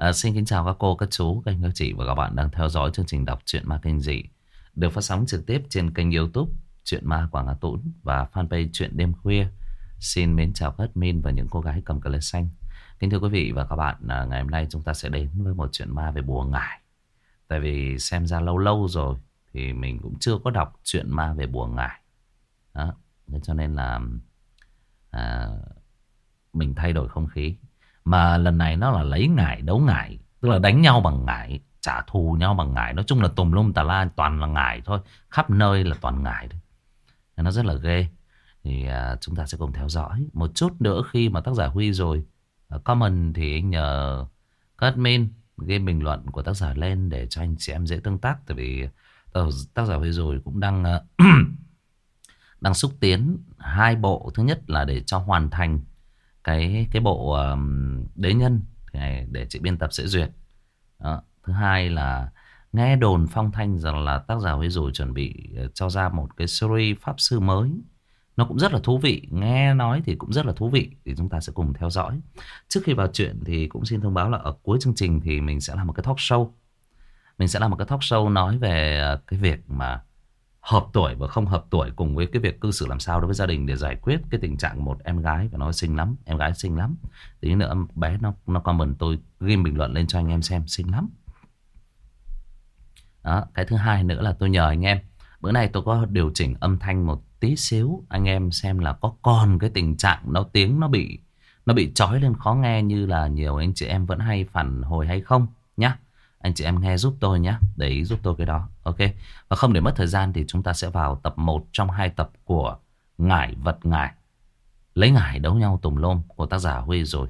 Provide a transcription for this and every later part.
À, xin kính chào các cô, các chú, các anh, các chị và các bạn đang theo dõi chương trình đọc truyện ma kinh dị được phát sóng trực tiếp trên kênh youtube Chuyện Ma Quảng Hà Tũng và fanpage Chuyện Đêm Khuya. Xin mến chào các admin và những cô gái cầm cờ lê xanh. Kính thưa quý vị và các bạn, à, ngày hôm nay chúng ta sẽ đến với một chuyện ma về bùa ngải. Tại vì xem ra lâu lâu rồi thì mình cũng chưa có đọc chuyện ma về bùa ngải. Đó, cho nên là à, mình thay đổi không khí. Mà lần này nó là lấy ngải đấu ngải Tức là đánh nhau bằng ngải Trả thù nhau bằng ngải. Nói chung là tùm lum tà la toàn là ngải thôi. Khắp nơi là toàn ngải thôi Nó rất là ghê. Thì à, chúng ta sẽ cùng theo dõi Một chút nữa khi mà tác giả Huy rồi à, Comment thì anh nhờ Các admin ghi bình luận của tác giả lên Để cho anh chị em dễ tương tác. Tại vì à, tác giả Huy rồi cũng đang à, Đang xúc tiến hai bộ. Thứ nhất là để cho hoàn thành cái cái bộ um, đế nhân này để chị biên tập sẽ duyệt. Đó. Thứ hai là nghe đồn phong thanh rằng là tác giả Huy rồi chuẩn bị ờ, cho ra một cái series pháp sư mới. Nó cũng rất là thú vị, nghe nói thì cũng rất là thú vị thì chúng ta sẽ cùng theo dõi. Trước khi vào chuyện thì cũng xin thông báo là ở cuối chương trình thì mình sẽ làm một cái talk show. Mình sẽ làm một cái talk show nói về ờ, cái việc mà hợp tuổi và không hợp tuổi cùng với cái việc cư xử làm sao đối với gia đình để giải quyết cái tình trạng một em gái và nói xinh lắm, em gái xinh lắm. Tí nữa bé nó nó comment tôi ghi bình luận lên cho anh em xem xinh lắm. Đó, cái thứ hai nữa là tôi nhờ anh em bữa nay tôi có điều chỉnh âm thanh một tí xíu anh em xem là có còn cái tình trạng nó tiếng nó bị nó bị trói lên khó nghe như là nhiều anh chị em vẫn hay phản hồi hay không nhá. Anh chị em nghe giúp tôi nhá Để ý giúp tôi cái đó Ok? Và không để mất thời gian thì chúng ta sẽ vào tập 1 Trong hai tập của Ngải vật ngải. Lấy ngải đấu nhau tùm lôm Của tác giả Huy rồi.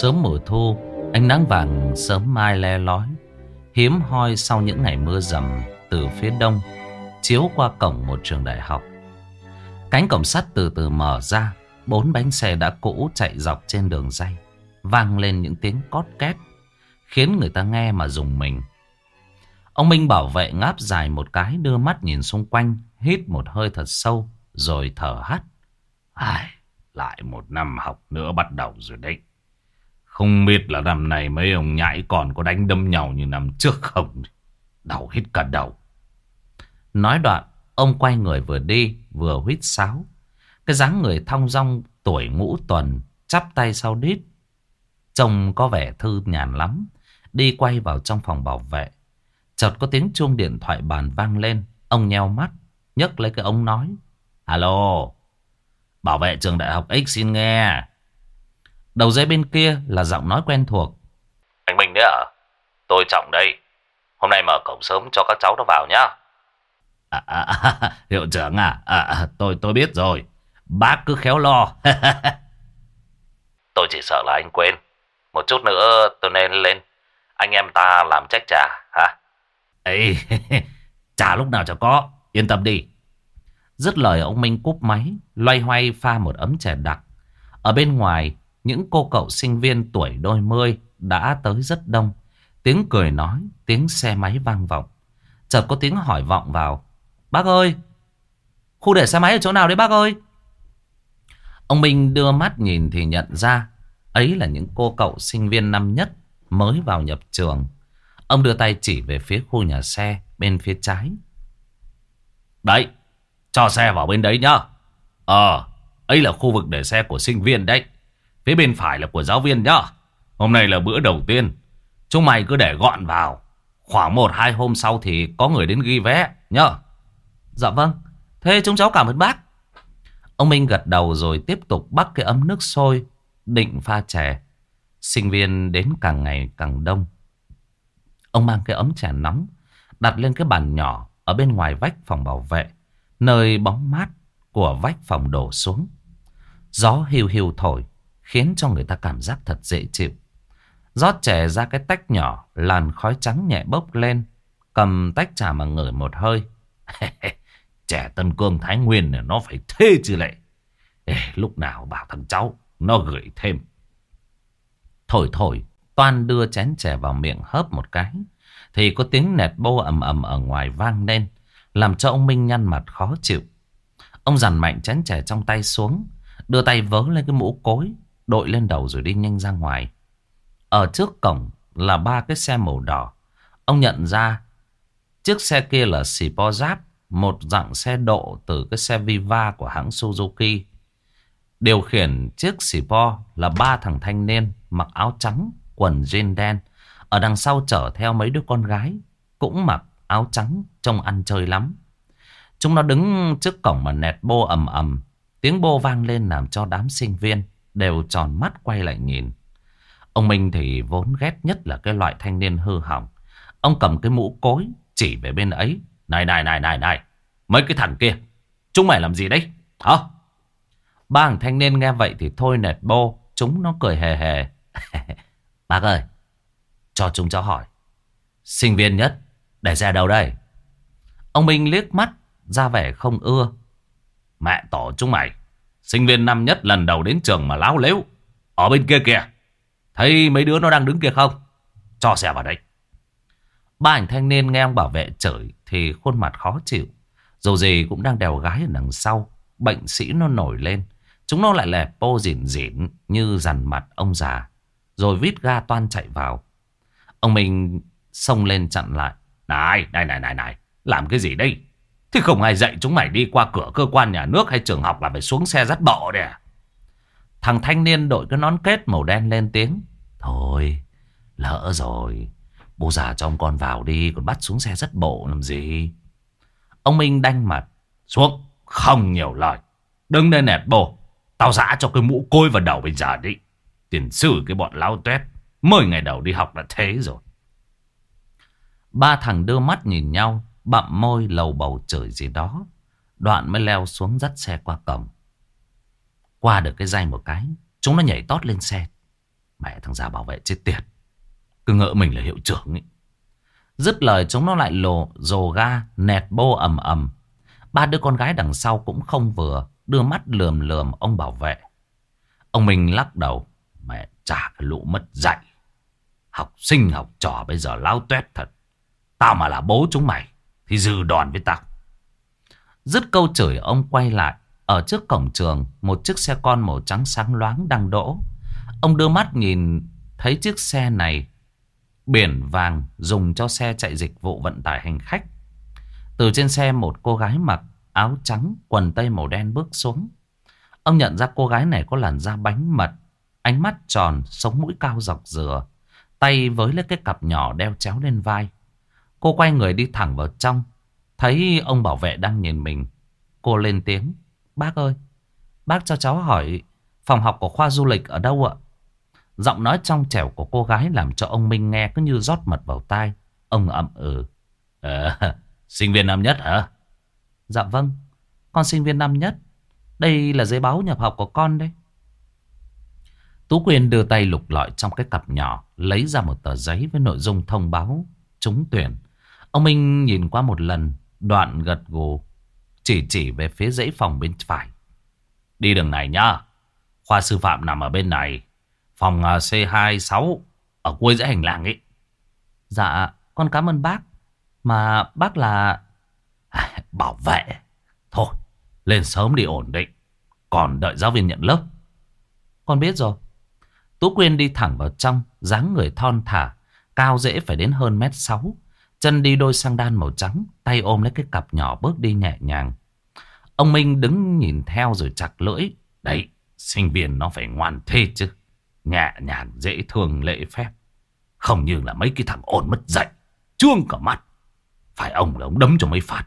Sớm mùa thu Ánh nắng vàng sớm mai le lói. Hiếm hoi sau những ngày mưa rầm Từ phía đông Chiếu qua cổng một trường đại học. Cánh cổng sắt từ từ mở ra Bốn bánh xe đã cũ chạy dọc trên đường dây Vang lên những tiếng cót két Khiến người ta nghe mà dùng mình. Ông Minh bảo vệ ngáp dài một cái Đưa mắt nhìn xung quanh Hít một hơi thật sâu Rồi thở hắt. Ai, Lại một năm học nữa bắt đầu rồi đấy không biết là năm này mấy ông nhãi còn có đánh đâm nhau như năm trước không. Đau hết cả đầu. Nói đoạn, ông quay người vừa đi, vừa huýt sáo. Cái dáng người thong dong tuổi ngũ tuần, chắp tay sau đít. Trông có vẻ thư nhàn lắm. Đi quay vào trong phòng bảo vệ. Chợt có tiếng chuông điện thoại bàn vang lên. Ông nheo mắt, nhấc lấy cái ông nói. Alo, bảo vệ trường đại học X xin nghe. Đầu dây bên kia là giọng nói quen thuộc. Anh Minh đấy à? Tôi Trọng đây. Hôm nay mở cổng sớm cho các cháu nó vào nhá. À, à, à, hiệu trưởng à? à, à tôi tôi biết rồi. Bác cứ khéo lo. tôi chỉ sợ là anh quên. Một chút nữa tôi nên lên. Anh em ta làm trách trà hả? Ê, trà lúc nào cho có. Yên tâm đi. Dứt lời ông Minh cúp máy, loay hoay pha một ấm chè đặc. Ở bên ngoài, những cô cậu sinh viên tuổi đôi mươi đã tới rất đông. Tiếng cười nói, tiếng xe máy vang vọng. Chợt có tiếng hỏi vọng vào. Bác ơi, khu để xe máy ở chỗ nào đấy bác ơi? Ông Minh đưa mắt nhìn thì nhận ra ấy là những cô cậu sinh viên năm nhất mới vào nhập trường. Ông đưa tay chỉ về phía khu nhà xe bên phía trái. Đấy, cho xe vào bên đấy nhá. Ờ, ấy là khu vực để xe của sinh viên đấy. Phía bên phải là của giáo viên nhá. Hôm nay là bữa đầu tiên. Chúng mày cứ để gọn vào. Khoảng một, hai hôm sau thì có người đến ghi vé nhá. Dạ vâng. Thế chúng cháu cảm ơn bác. Ông Minh gật đầu rồi tiếp tục bắt cái ấm nước sôi. Định pha chè. Sinh viên đến càng ngày càng đông. Ông mang cái ấm trà nóng. Đặt lên cái bàn nhỏ ở bên ngoài vách phòng bảo vệ. Nơi bóng mát của vách phòng đổ xuống. Gió hiu hiu thổi khiến cho người ta cảm giác thật dễ chịu. rót chè ra cái tách nhỏ, làn khói trắng nhẹ bốc lên, cầm tách trà mà ngửi một hơi. chè Tân Cương Thái Nguyên này nó phải thê chứ lệ. Ê, lúc nào bảo thằng cháu, nó gửi thêm. Thổi thổi, Toan đưa chén chè vào miệng hớp một cái. Thì có tiếng nẹt bô ầm ầm ở ngoài vang lên, làm cho ông Minh nhăn mặt khó chịu. Ông dằn mạnh chén chè trong tay xuống, đưa tay vớ lên cái mũ cối, đội lên đầu rồi đi nhanh ra ngoài. Ở trước cổng là ba cái xe màu đỏ. Ông nhận ra chiếc xe kia là Sipo Giáp, một dạng xe độ từ cái xe Viva của hãng Suzuki. Điều khiển chiếc Sipo là ba thằng thanh niên mặc áo trắng, quần jean đen. Ở đằng sau chở theo mấy đứa con gái, cũng mặc áo trắng, trông ăn chơi lắm. Chúng nó đứng trước cổng mà nẹt bô ầm ầm. Tiếng bô vang lên làm cho đám sinh viên đều tròn mắt quay lại nhìn. Ông Minh thì vốn ghét nhất là cái loại thanh niên hư hỏng. Ông cầm cái mũ cối chỉ về bên ấy. Này này này này này, mấy cái thằng kia, chúng mày làm gì đấy? Hả? Ba thằng thanh niên nghe vậy thì thôi nẹt bô, chúng nó cười hề hề. Bác ơi, cho chúng cháu hỏi. Sinh viên nhất, để ra đâu đây? Ông Minh liếc mắt, ra vẻ không ưa. Mẹ tổ chúng mày, sinh viên năm nhất lần đầu đến trường mà láo lếu. Ở bên kia kìa, thấy mấy đứa nó đang đứng kia không? Cho xe vào đây. Ba anh thanh niên nghe ông bảo vệ chửi thì khuôn mặt khó chịu. Dù gì cũng đang đèo gái ở đằng sau. Bệnh sĩ nó nổi lên. Chúng nó lại lẹp pô dịn dịn như dằn mặt ông già. Rồi vít ga toan chạy vào. Ông mình xông lên chặn lại. Này, này, này, này, này. Làm cái gì đây? Thì không ai dạy chúng mày đi qua cửa cơ quan nhà nước hay trường học là phải xuống xe dắt bộ đấy à? Thằng thanh niên đội cái nón kết màu đen lên tiếng. Thôi, lỡ rồi. Bố già cho ông con vào đi, còn bắt xuống xe dắt bộ làm gì? Ông Minh đanh mặt. Xuống, không nhiều lời. đứng đây nẹt bồ. Tao giã cho cái mũ côi vào đầu bây giờ đi. Tiền sử cái bọn lao tuét. Mười ngày đầu đi học là thế rồi. Ba thằng đưa mắt nhìn nhau bậm môi lầu bầu chửi gì đó. Đoạn mới leo xuống dắt xe qua cổng. Qua được cái dây một cái. Chúng nó nhảy tót lên xe. Mẹ thằng già bảo vệ chết tiệt. Cứ ngỡ mình là hiệu trưởng ấy. Dứt lời chúng nó lại lồ rồ ga, nẹt bô ầm ầm. Ba đứa con gái đằng sau cũng không vừa. Đưa mắt lườm lườm ông bảo vệ. Ông Minh lắc đầu. Mẹ trả cái lũ mất dạy. Học sinh học trò bây giờ lao tuét thật. Tao mà là bố chúng mày. Thì dừ đòn với tao. Dứt câu chửi, ông quay lại. Ở trước cổng trường, Một chiếc xe con màu trắng sáng loáng đang đỗ Ông đưa mắt nhìn, Thấy chiếc xe này Biển vàng dùng cho xe chạy dịch vụ vận tải hành khách Từ trên xe, một cô gái mặc áo trắng, Quần tây màu đen bước xuống Ông nhận ra cô gái này có làn da bánh mật, Ánh mắt tròn, Sống mũi cao dọc dừa, Tay với lấy cái cặp nhỏ đeo chéo lên vai Cô quay người đi thẳng vào trong Thấy ông bảo vệ đang nhìn mình Cô lên tiếng Bác ơi, bác cho cháu hỏi phòng học của khoa du lịch ở đâu ạ? Giọng nói trong trẻo của cô gái làm cho ông Minh nghe cứ như rót mật vào tai. Ông ậm ừ. À, sinh viên năm nhất hả? Dạ vâng, con sinh viên năm nhất. Đây là giấy báo nhập học của con đấy. Tú Quyền đưa tay lục lọi trong cái cặp nhỏ, lấy ra một tờ giấy với nội dung thông báo trúng tuyển. Ông Minh nhìn qua một lần, đoạn gật gù, chỉ chỉ về phía dãy phòng bên phải. Đi đường này nhá. Khoa sư phạm nằm ở bên này. Phòng à, C26 ở cuối dãy hành lang ấy. Dạ, con cảm ơn bác. Mà bác là... À, bảo vệ. Thôi, lên sớm đi ổn định. Còn đợi giáo viên nhận lớp. Con biết rồi. Tú Quyên đi thẳng vào trong, dáng người thon thả, cao dễ phải đến hơn mét sáu. Chân đi đôi sang đan màu trắng, tay ôm lấy cái cặp nhỏ bước đi nhẹ nhàng. Ông Minh đứng nhìn theo rồi chặt lưỡi. Đấy, sinh viên nó phải ngoan thế chứ. Nhẹ nhàng, dễ thương, lễ phép. Không như là mấy cái thằng ổn mất dạy. Chuông cả mắt. Phải ông là ông đấm cho mấy phạt.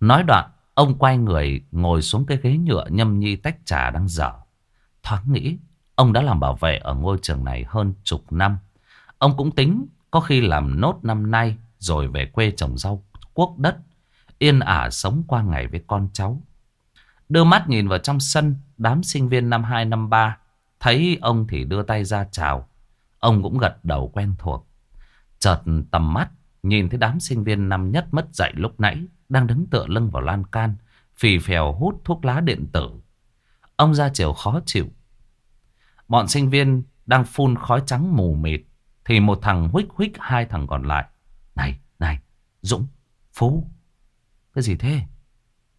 Nói đoạn, ông quay người ngồi xuống cái ghế nhựa nhâm nhi tách trà đang dở. Thoáng nghĩ, ông đã làm bảo vệ ở ngôi trường này hơn chục năm. Ông cũng tính có khi làm nốt năm nay rồi về quê trồng rau quốc đất. Yên ả sống qua ngày với con cháu. Đưa mắt nhìn vào trong sân đám sinh viên năm 2 năm 3. Thấy ông thì đưa tay ra chào. Ông cũng gật đầu quen thuộc. Chợt tầm mắt nhìn thấy đám sinh viên năm nhất mất dạy lúc nãy đang đứng tựa lưng vào lan can, phì phèo hút thuốc lá điện tử. Ông ra chiều khó chịu. Bọn sinh viên đang phun khói trắng mù mịt thì một thằng huých huých hai thằng còn lại. Này, này, Dũng, Phú, cái gì thế?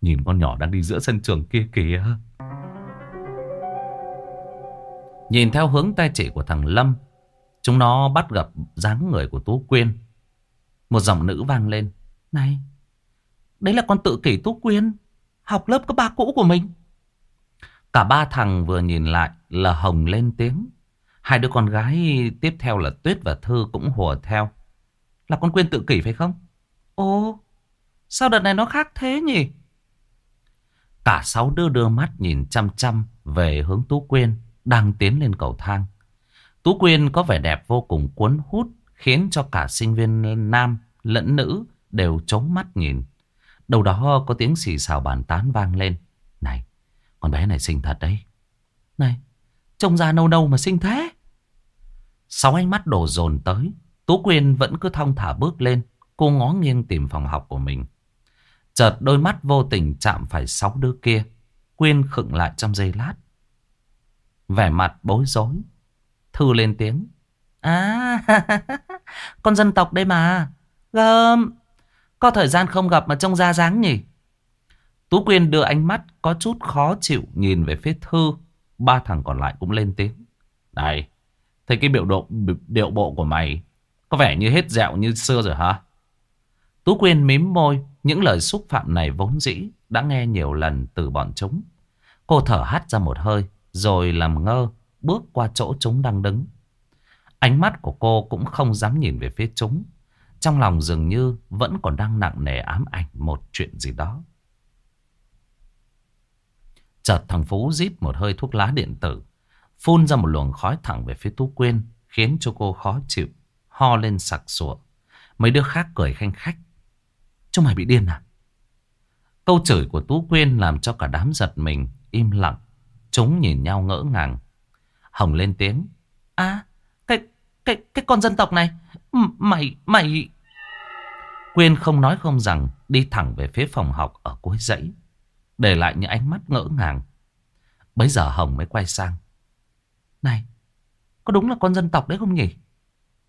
Nhìn con nhỏ đang đi giữa sân trường kia kìa. Nhìn theo hướng tay chỉ của thằng Lâm, chúng nó bắt gặp dáng người của Tú Quyên. Một giọng nữ vang lên. Này, đấy là con tự kỷ Tú Quyên, học lớp cấp ba cũ của mình. Cả ba thằng vừa nhìn lại là Hồng lên tiếng. Hai đứa con gái tiếp theo là Tuyết và Thư cũng hùa theo. Là con Quyên tự kỷ phải không? Ồ, sao đợt này nó khác thế nhỉ? Cả sáu đứa đưa mắt nhìn chăm chăm về hướng Tú Quyên đang tiến lên cầu thang. Tú Quyên có vẻ đẹp vô cùng cuốn hút khiến cho cả sinh viên nam lẫn nữ đều trống mắt nhìn. Đầu đó có tiếng xì xào bàn tán vang lên. Này, con bé này xinh thật đấy. Này, trông da nâu nâu mà xinh thế. Sáu ánh mắt đổ dồn tới. Tú Quyên vẫn cứ thong thả bước lên. Cô ngó nghiêng tìm phòng học của mình. Chợt đôi mắt vô tình chạm phải sáu đứa kia. Quyên khựng lại trong giây lát. Vẻ mặt bối rối. Thư lên tiếng. À, con dân tộc đây mà. Gơm, có thời gian không gặp mà trông ra dáng nhỉ? Tú Quyên đưa ánh mắt có chút khó chịu nhìn về phía Thư. Ba thằng còn lại cũng lên tiếng. Này, thấy cái biểu độ điệu bộ của mày có vẻ như hết dẹo như xưa rồi hả? Tú Quyên mím môi, những lời xúc phạm này vốn dĩ đã nghe nhiều lần từ bọn chúng. Cô thở hắt ra một hơi, rồi làm ngơ, bước qua chỗ chúng đang đứng. Ánh mắt của cô cũng không dám nhìn về phía chúng. Trong lòng dường như vẫn còn đang nặng nề ám ảnh một chuyện gì đó. Chợt thằng Phú rít một hơi thuốc lá điện tử, phun ra một luồng khói thẳng về phía Tú Quyên, khiến cho cô khó chịu, ho lên sặc sụa. Mấy đứa khác cười khanh khách. Chúng mày bị điên à? Câu chửi của Tú Quyên làm cho cả đám giật mình, im lặng. Chúng nhìn nhau ngỡ ngàng. Hồng lên tiếng. À, cái, cái, cái con dân tộc này, mày, mày... Quyên không nói không rằng, đi thẳng về phía phòng học ở cuối dãy. Để lại những ánh mắt ngỡ ngàng. Bây giờ Hồng mới quay sang. Này, có đúng là con dân tộc đấy không nhỉ?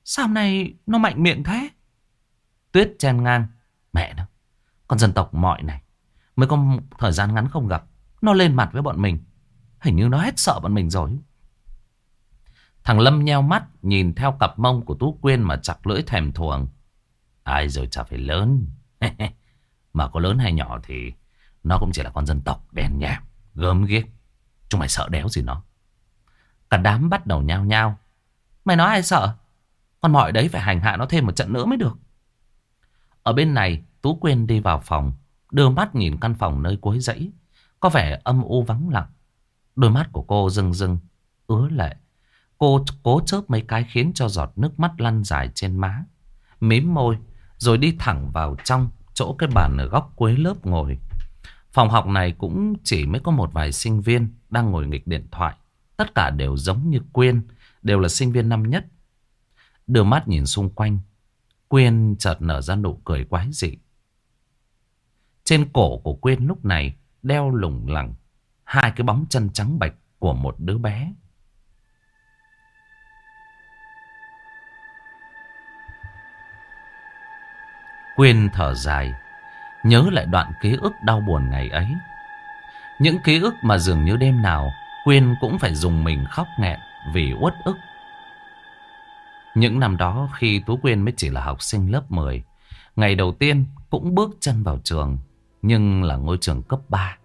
Sao này nó mạnh miệng thế? Tuyết chen ngang. Mẹ nó, con dân tộc mọi này. Mới có thời gian ngắn không gặp. Nó lên mặt với bọn mình. Hình như nó hết sợ bọn mình rồi. Thằng Lâm nheo mắt nhìn theo cặp mông của Tú Quyên mà chặt lưỡi thèm thuồng. Ai rồi chả phải lớn. mà có lớn hay nhỏ thì nó cũng chỉ là con dân tộc đen nhèm, gớm ghiếc. Chúng mày sợ đéo gì nó. Cả đám bắt đầu nhao nhao. Mày nói ai sợ? Con mọi đấy phải hành hạ nó thêm một trận nữa mới được. Ở bên này, Tú Quyên đi vào phòng, đưa mắt nhìn căn phòng nơi cuối dãy. Có vẻ âm u vắng lặng. Đôi mắt của cô rưng rưng, ứa lệ. Cô cố chớp mấy cái khiến cho giọt nước mắt lăn dài trên má. Mím môi, rồi đi thẳng vào trong chỗ cái bàn ở góc cuối lớp ngồi. Phòng học này cũng chỉ mới có một vài sinh viên đang ngồi nghịch điện thoại. Tất cả đều giống như Quyên, đều là sinh viên năm nhất. Đưa mắt nhìn xung quanh, Quyên chợt nở ra nụ cười quái dị. Trên cổ của Quyên lúc này đeo lủng lẳng hai cái bóng chân trắng bạch của một đứa bé. Quyên thở dài, nhớ lại đoạn ký ức đau buồn ngày ấy. Những ký ức mà dường như đêm nào Quyên cũng phải dùng mình khóc nghẹn vì uất ức. Những năm đó khi Tú Quyên mới chỉ là học sinh lớp 10, ngày đầu tiên cũng bước chân vào trường, nhưng là ngôi trường cấp 3.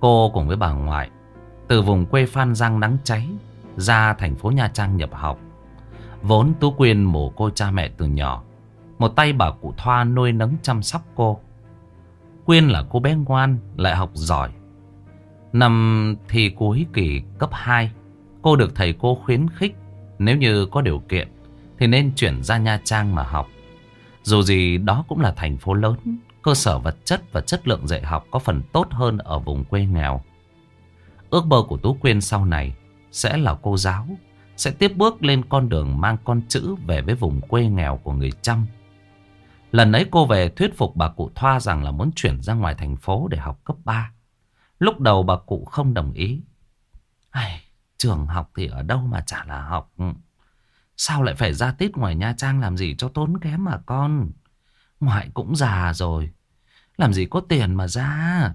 Cô cùng với bà ngoại từ vùng quê Phan Giang nắng cháy ra thành phố Nha Trang nhập học. Vốn Tú Quyên mồ cô cha mẹ từ nhỏ. Một tay bà cụ Thoa nuôi nấng chăm sóc cô. Quyên là cô bé ngoan, lại học giỏi. Năm thi cuối kỳ cấp 2, cô được thầy cô khuyến khích nếu như có điều kiện thì nên chuyển ra Nha Trang mà học. Dù gì đó cũng là thành phố lớn, cơ sở vật chất và chất lượng dạy học có phần tốt hơn ở vùng quê nghèo. Ước mơ của Tú Quyên sau này sẽ là cô giáo, sẽ tiếp bước lên con đường mang con chữ về với vùng quê nghèo của người Trăm. Lần ấy cô về thuyết phục bà cụ Thoa rằng là muốn chuyển ra ngoài thành phố để học cấp 3. Lúc đầu bà cụ không đồng ý. Ai, trường học thì ở đâu mà chả là học. Sao lại phải ra tít ngoài Nha Trang làm gì cho tốn kém mà con? Ngoại cũng già rồi. Làm gì có tiền mà ra?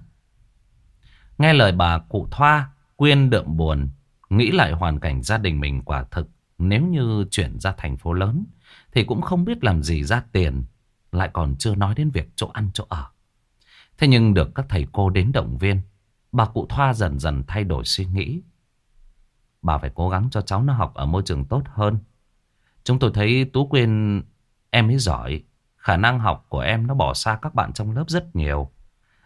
Nghe lời bà cụ Thoa, Quyên đượm buồn. Nghĩ lại hoàn cảnh gia đình mình quả thực. Nếu như chuyển ra thành phố lớn, thì cũng không biết làm gì ra tiền. Lại còn chưa nói đến việc chỗ ăn chỗ ở. Thế nhưng được các thầy cô đến động viên, bà cụ Thoa dần dần thay đổi suy nghĩ. Bà phải cố gắng cho cháu nó học ở môi trường tốt hơn. Chúng tôi thấy Tú Quyên em ấy giỏi. Khả năng học của em nó bỏ xa các bạn trong lớp rất nhiều.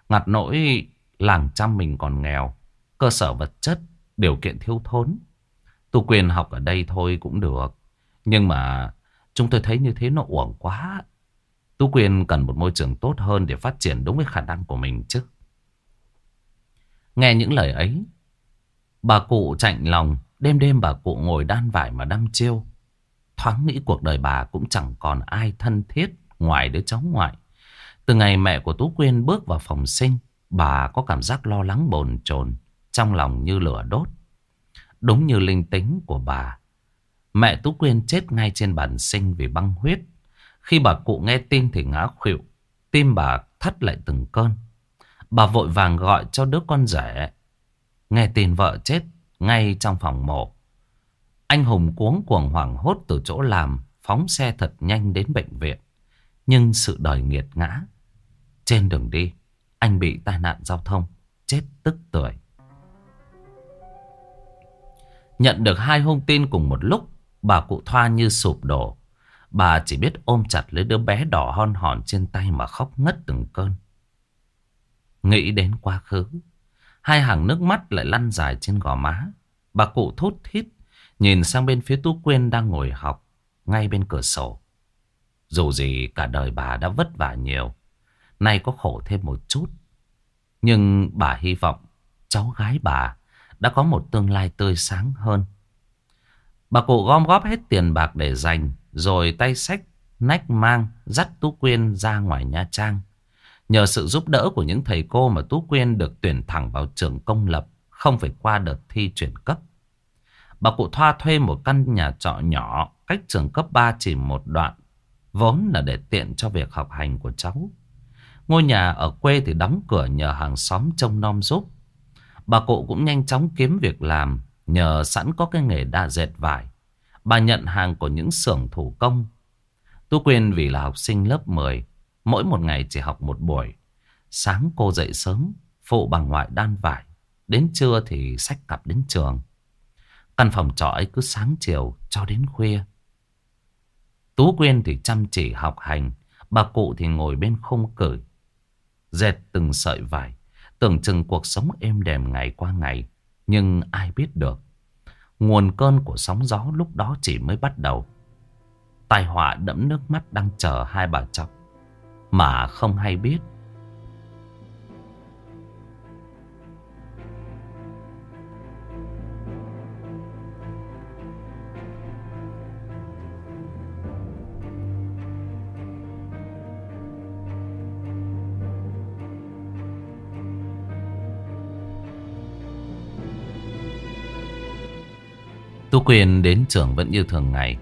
Ngặt nỗi làng trăm mình còn nghèo. Cơ sở vật chất, điều kiện thiếu thốn. Tú Quyên học ở đây thôi cũng được. Nhưng mà chúng tôi thấy như thế nó uổng quá. Tú Quyên cần một môi trường tốt hơn để phát triển đúng với khả năng của mình chứ. Nghe những lời ấy, bà cụ chạnh lòng, đêm đêm bà cụ ngồi đan vải mà đăm chiêu. Thoáng nghĩ cuộc đời bà cũng chẳng còn ai thân thiết ngoài đứa cháu ngoại. Từ ngày mẹ của Tú Quyên bước vào phòng sinh, bà có cảm giác lo lắng bồn chồn trong lòng như lửa đốt. Đúng như linh tính của bà, mẹ Tú Quyên chết ngay trên bàn sinh vì băng huyết. Khi bà cụ nghe tin thì ngã khuỵu, tim bà thắt lại từng cơn. Bà vội vàng gọi cho đứa con rể. Nghe tin vợ chết ngay trong phòng mộ Anh Hùng cuống cuồng hoảng hốt từ chỗ làm, phóng xe thật nhanh đến bệnh viện. Nhưng sự đời nghiệt ngã. Trên đường đi, anh bị tai nạn giao thông, chết tức tưởi. Nhận được hai hung tin cùng một lúc, bà cụ Thoa như sụp đổ. Bà chỉ biết ôm chặt lấy đứa bé đỏ hon hòn trên tay mà khóc ngất từng cơn. Nghĩ đến quá khứ, hai hàng nước mắt lại lăn dài trên gò má. Bà cụ thốt thít, nhìn sang bên phía Tú Quyên đang ngồi học, ngay bên cửa sổ. Dù gì cả đời bà đã vất vả nhiều, nay có khổ thêm một chút. Nhưng bà hy vọng cháu gái bà đã có một tương lai tươi sáng hơn. Bà cụ gom góp hết tiền bạc để dành, rồi tay sách, nách mang, dắt Tú Quyên ra ngoài Nha Trang. Nhờ sự giúp đỡ của những thầy cô mà Tú Quyên được tuyển thẳng vào trường công lập, không phải qua đợt thi chuyển cấp. Bà cụ Thoa thuê một căn nhà trọ nhỏ cách trường cấp 3 chỉ một đoạn, vốn là để tiện cho việc học hành của cháu. Ngôi nhà ở quê thì đóng cửa nhờ hàng xóm trông nom giúp. Bà cụ cũng nhanh chóng kiếm việc làm, nhờ sẵn có cái nghề đa dệt vải. Bà nhận hàng của những xưởng thủ công. Tú Quyên vì là học sinh lớp 10, mỗi một ngày chỉ học một buổi. Sáng cô dậy sớm, phụ bằng ngoại đan vải. Đến trưa thì sách cặp đến trường. Căn phòng trọ ấy cứ sáng chiều cho đến khuya. Tú Quyên thì chăm chỉ học hành, bà cụ thì ngồi bên không cửi. Dệt từng sợi vải, tưởng chừng cuộc sống êm đềm ngày qua ngày. Nhưng ai biết được, nguồn cơn của sóng gió lúc đó chỉ mới bắt đầu. Tai họa đẫm nước mắt đang chờ hai bà chọc mà không hay biết. Tú Quyên đến trường vẫn như thường ngày.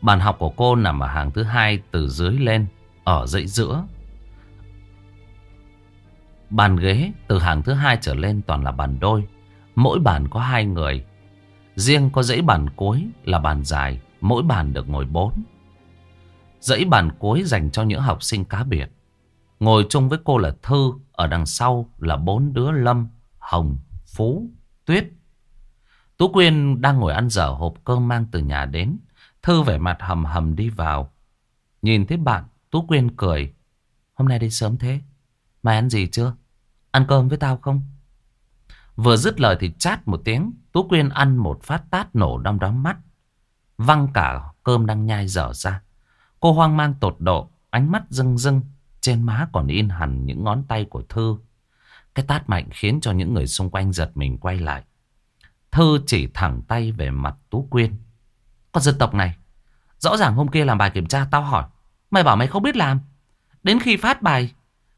Bàn học của cô nằm ở hàng thứ hai từ dưới lên, ở dãy giữa. Bàn ghế từ hàng thứ hai trở lên toàn là bàn đôi. Mỗi bàn có hai người. Riêng có dãy bàn cuối là bàn dài, mỗi bàn được ngồi bốn. Dãy bàn cuối dành cho những học sinh cá biệt. Ngồi chung với cô là Thư, ở đằng sau là bốn đứa Lâm, Hồng, Phú, Tuyết Tú Quyên đang ngồi ăn dở hộp cơm mang từ nhà đến. Thư vẻ mặt hầm hầm đi vào. Nhìn thấy bạn, Tú Quyên cười. Hôm nay đi sớm thế. Mày ăn gì chưa? Ăn cơm với tao không? Vừa dứt lời thì chát một tiếng. Tú Quyên ăn một phát tát nổ đom đóm mắt. Văng cả cơm đang nhai dở ra. Cô hoang mang tột độ. Ánh mắt rưng rưng. Trên má còn in hẳn những ngón tay của Thư. Cái tát mạnh khiến cho những người xung quanh giật mình quay lại. Thư chỉ thẳng tay về mặt Tú Quyên. Con dân tộc này, rõ ràng hôm kia làm bài kiểm tra tao hỏi. Mày bảo mày không biết làm. Đến khi phát bài,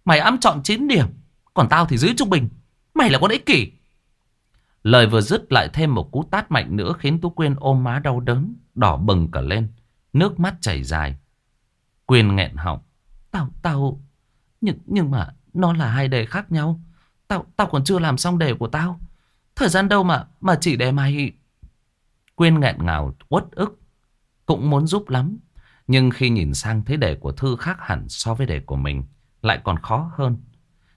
mày âm chọn 9 điểm. Còn tao thì dưới trung bình. Mày là con ích kỷ. Lời vừa dứt lại thêm một cú tát mạnh nữa khiến Tú Quyên ôm má đau đớn, đỏ bừng cả lên, nước mắt chảy dài. Quyên nghẹn họng. Tao, tao... Nhưng, nhưng mà nó là hai đề khác nhau. Tao, tao còn chưa làm xong đề của tao. Thời gian đâu mà, mà chỉ để mày... Quyên nghẹn ngào, uất ức. Cũng muốn giúp lắm. Nhưng khi nhìn sang thấy đề của Thư khác hẳn so với đề của mình, lại còn khó hơn.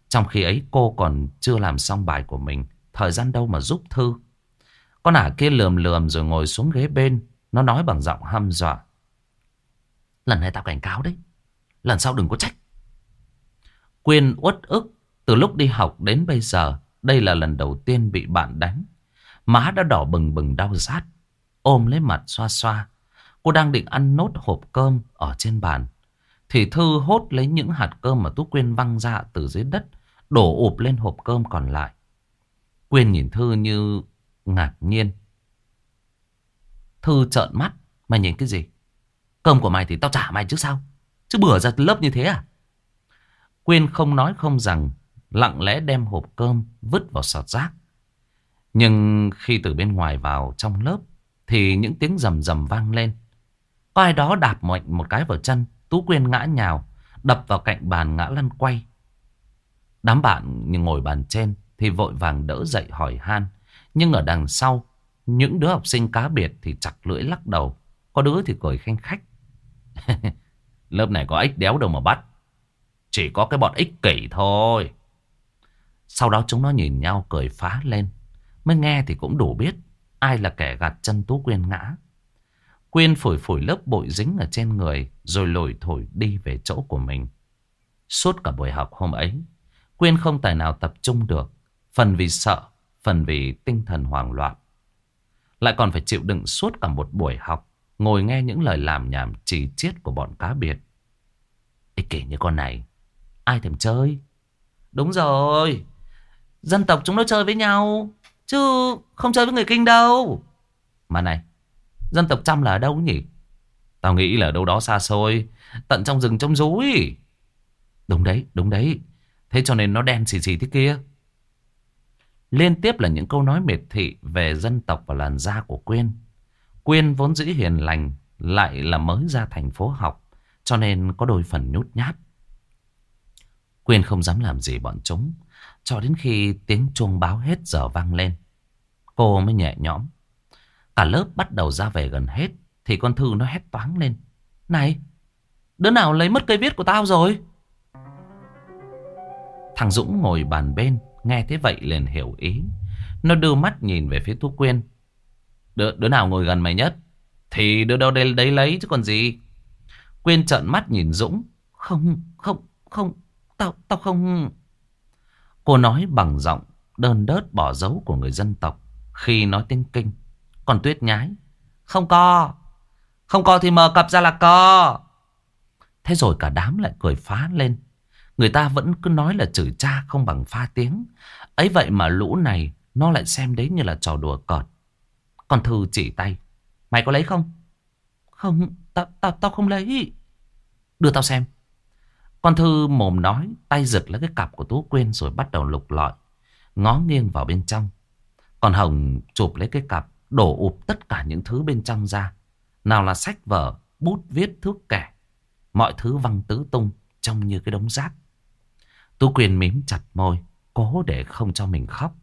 Trong khi ấy cô còn chưa làm xong bài của mình, thời gian đâu mà giúp Thư. Con ả kia lườm lườm rồi ngồi xuống ghế bên, nó nói bằng giọng hăm dọa. Lần này tao cảnh cáo đấy, lần sau đừng có trách. Quyên uất ức, từ lúc đi học đến bây giờ, đây là lần đầu tiên bị bạn đánh. Má đã đỏ bừng bừng đau rát, ôm lấy mặt xoa xoa. Cô đang định ăn nốt hộp cơm ở trên bàn. Thì Thư hốt lấy những hạt cơm mà Tú Quyên văng ra từ dưới đất, đổ ụp lên hộp cơm còn lại. Quyên nhìn Thư như ngạc nhiên. Thư trợn mắt. Mày nhìn cái gì? Cơm của mày thì tao trả mày chứ sao? Chứ bữa ra lớp như thế à? Quyên không nói không rằng. Lặng lẽ đem hộp cơm vứt vào sọt rác. Nhưng khi từ bên ngoài vào trong lớp thì những tiếng rầm rầm vang lên. Có ai đó đạp mạnh một cái vào chân. Tú Quyên ngã nhào. Đập vào cạnh bàn ngã lăn quay. Đám bạn ngồi bàn trên thì vội vàng đỡ dậy hỏi han. Nhưng ở đằng sau, những đứa học sinh cá biệt thì chặt lưỡi lắc đầu. Có đứa thì cười khanh khách. Lớp này có ích đéo đâu mà bắt. Chỉ có cái bọn ích kỷ thôi. Sau đó chúng nó nhìn nhau cười phá lên. Mới nghe thì cũng đủ biết ai là kẻ gạt chân Tú Quyên ngã. Quyên phủi phủi lớp bụi dính ở trên người rồi lồi thổi đi về chỗ của mình. Suốt cả buổi học hôm ấy, Quyên không tài nào tập trung được. Phần vì sợ, phần vì tinh thần hoảng loạn. Lại còn phải chịu đựng suốt cả một buổi học, ngồi nghe những lời làm nhảm chỉ chiết của bọn cá biệt. Ê kể như con này, ai thèm chơi? Đúng rồi, dân tộc chúng nó chơi với nhau, chứ không chơi với người kinh đâu. Mà này, dân tộc trăm là ở đâu nhỉ? Tao nghĩ là đâu đó xa xôi, tận trong rừng trong rúi. Đúng đấy, đúng đấy. Thế cho nên nó đen xì xì thế kia. Liên tiếp là những câu nói miệt thị về dân tộc và làn da của Quyên. Quyên vốn dĩ hiền lành, lại là mới ra thành phố học, cho nên có đôi phần nhút nhát. Quyên không dám làm gì bọn chúng, cho đến khi tiếng chuông báo hết giờ vang lên. Cô mới nhẹ nhõm. Cả lớp bắt đầu ra về gần hết, thì con Thư nó hét toáng lên. Này, đứa nào lấy mất cây viết của tao rồi? Thằng Dũng ngồi bàn bên, nghe thế vậy liền hiểu ý. Nó đưa mắt nhìn về phía Tú Quyên. Đứa, đứa nào ngồi gần mày nhất? Thì đứa đâu đây, đây lấy chứ còn gì? Quyên trợn mắt nhìn Dũng. Không, không, không, tao, tao không... Cô nói bằng giọng đơn đớt bỏ dấu của người dân tộc khi nói tiếng kinh. Còn Tuyết nhái. Không co. Không co thì mở cặp ra là co. Thế rồi cả đám lại cười phá lên. Người ta vẫn cứ nói là chửi cha không bằng pha tiếng. Ấy vậy mà lũ này nó lại xem đấy như là trò đùa cợt. Còn Thư chỉ tay. Mày có lấy không? Không, tao, ta, tao không lấy. Đưa tao xem. Con Thư mồm nói, tay giật lấy cái cặp của Tú Quyên rồi bắt đầu lục lọi. Ngó nghiêng vào bên trong. Còn Hồng chụp lấy cái cặp, đổ ụp tất cả những thứ bên trong ra. Nào là sách vở, bút viết thước kẻ. Mọi thứ văng tứ tung, trông như cái đống rác. Tú Quyên mím chặt môi, cố để không cho mình khóc.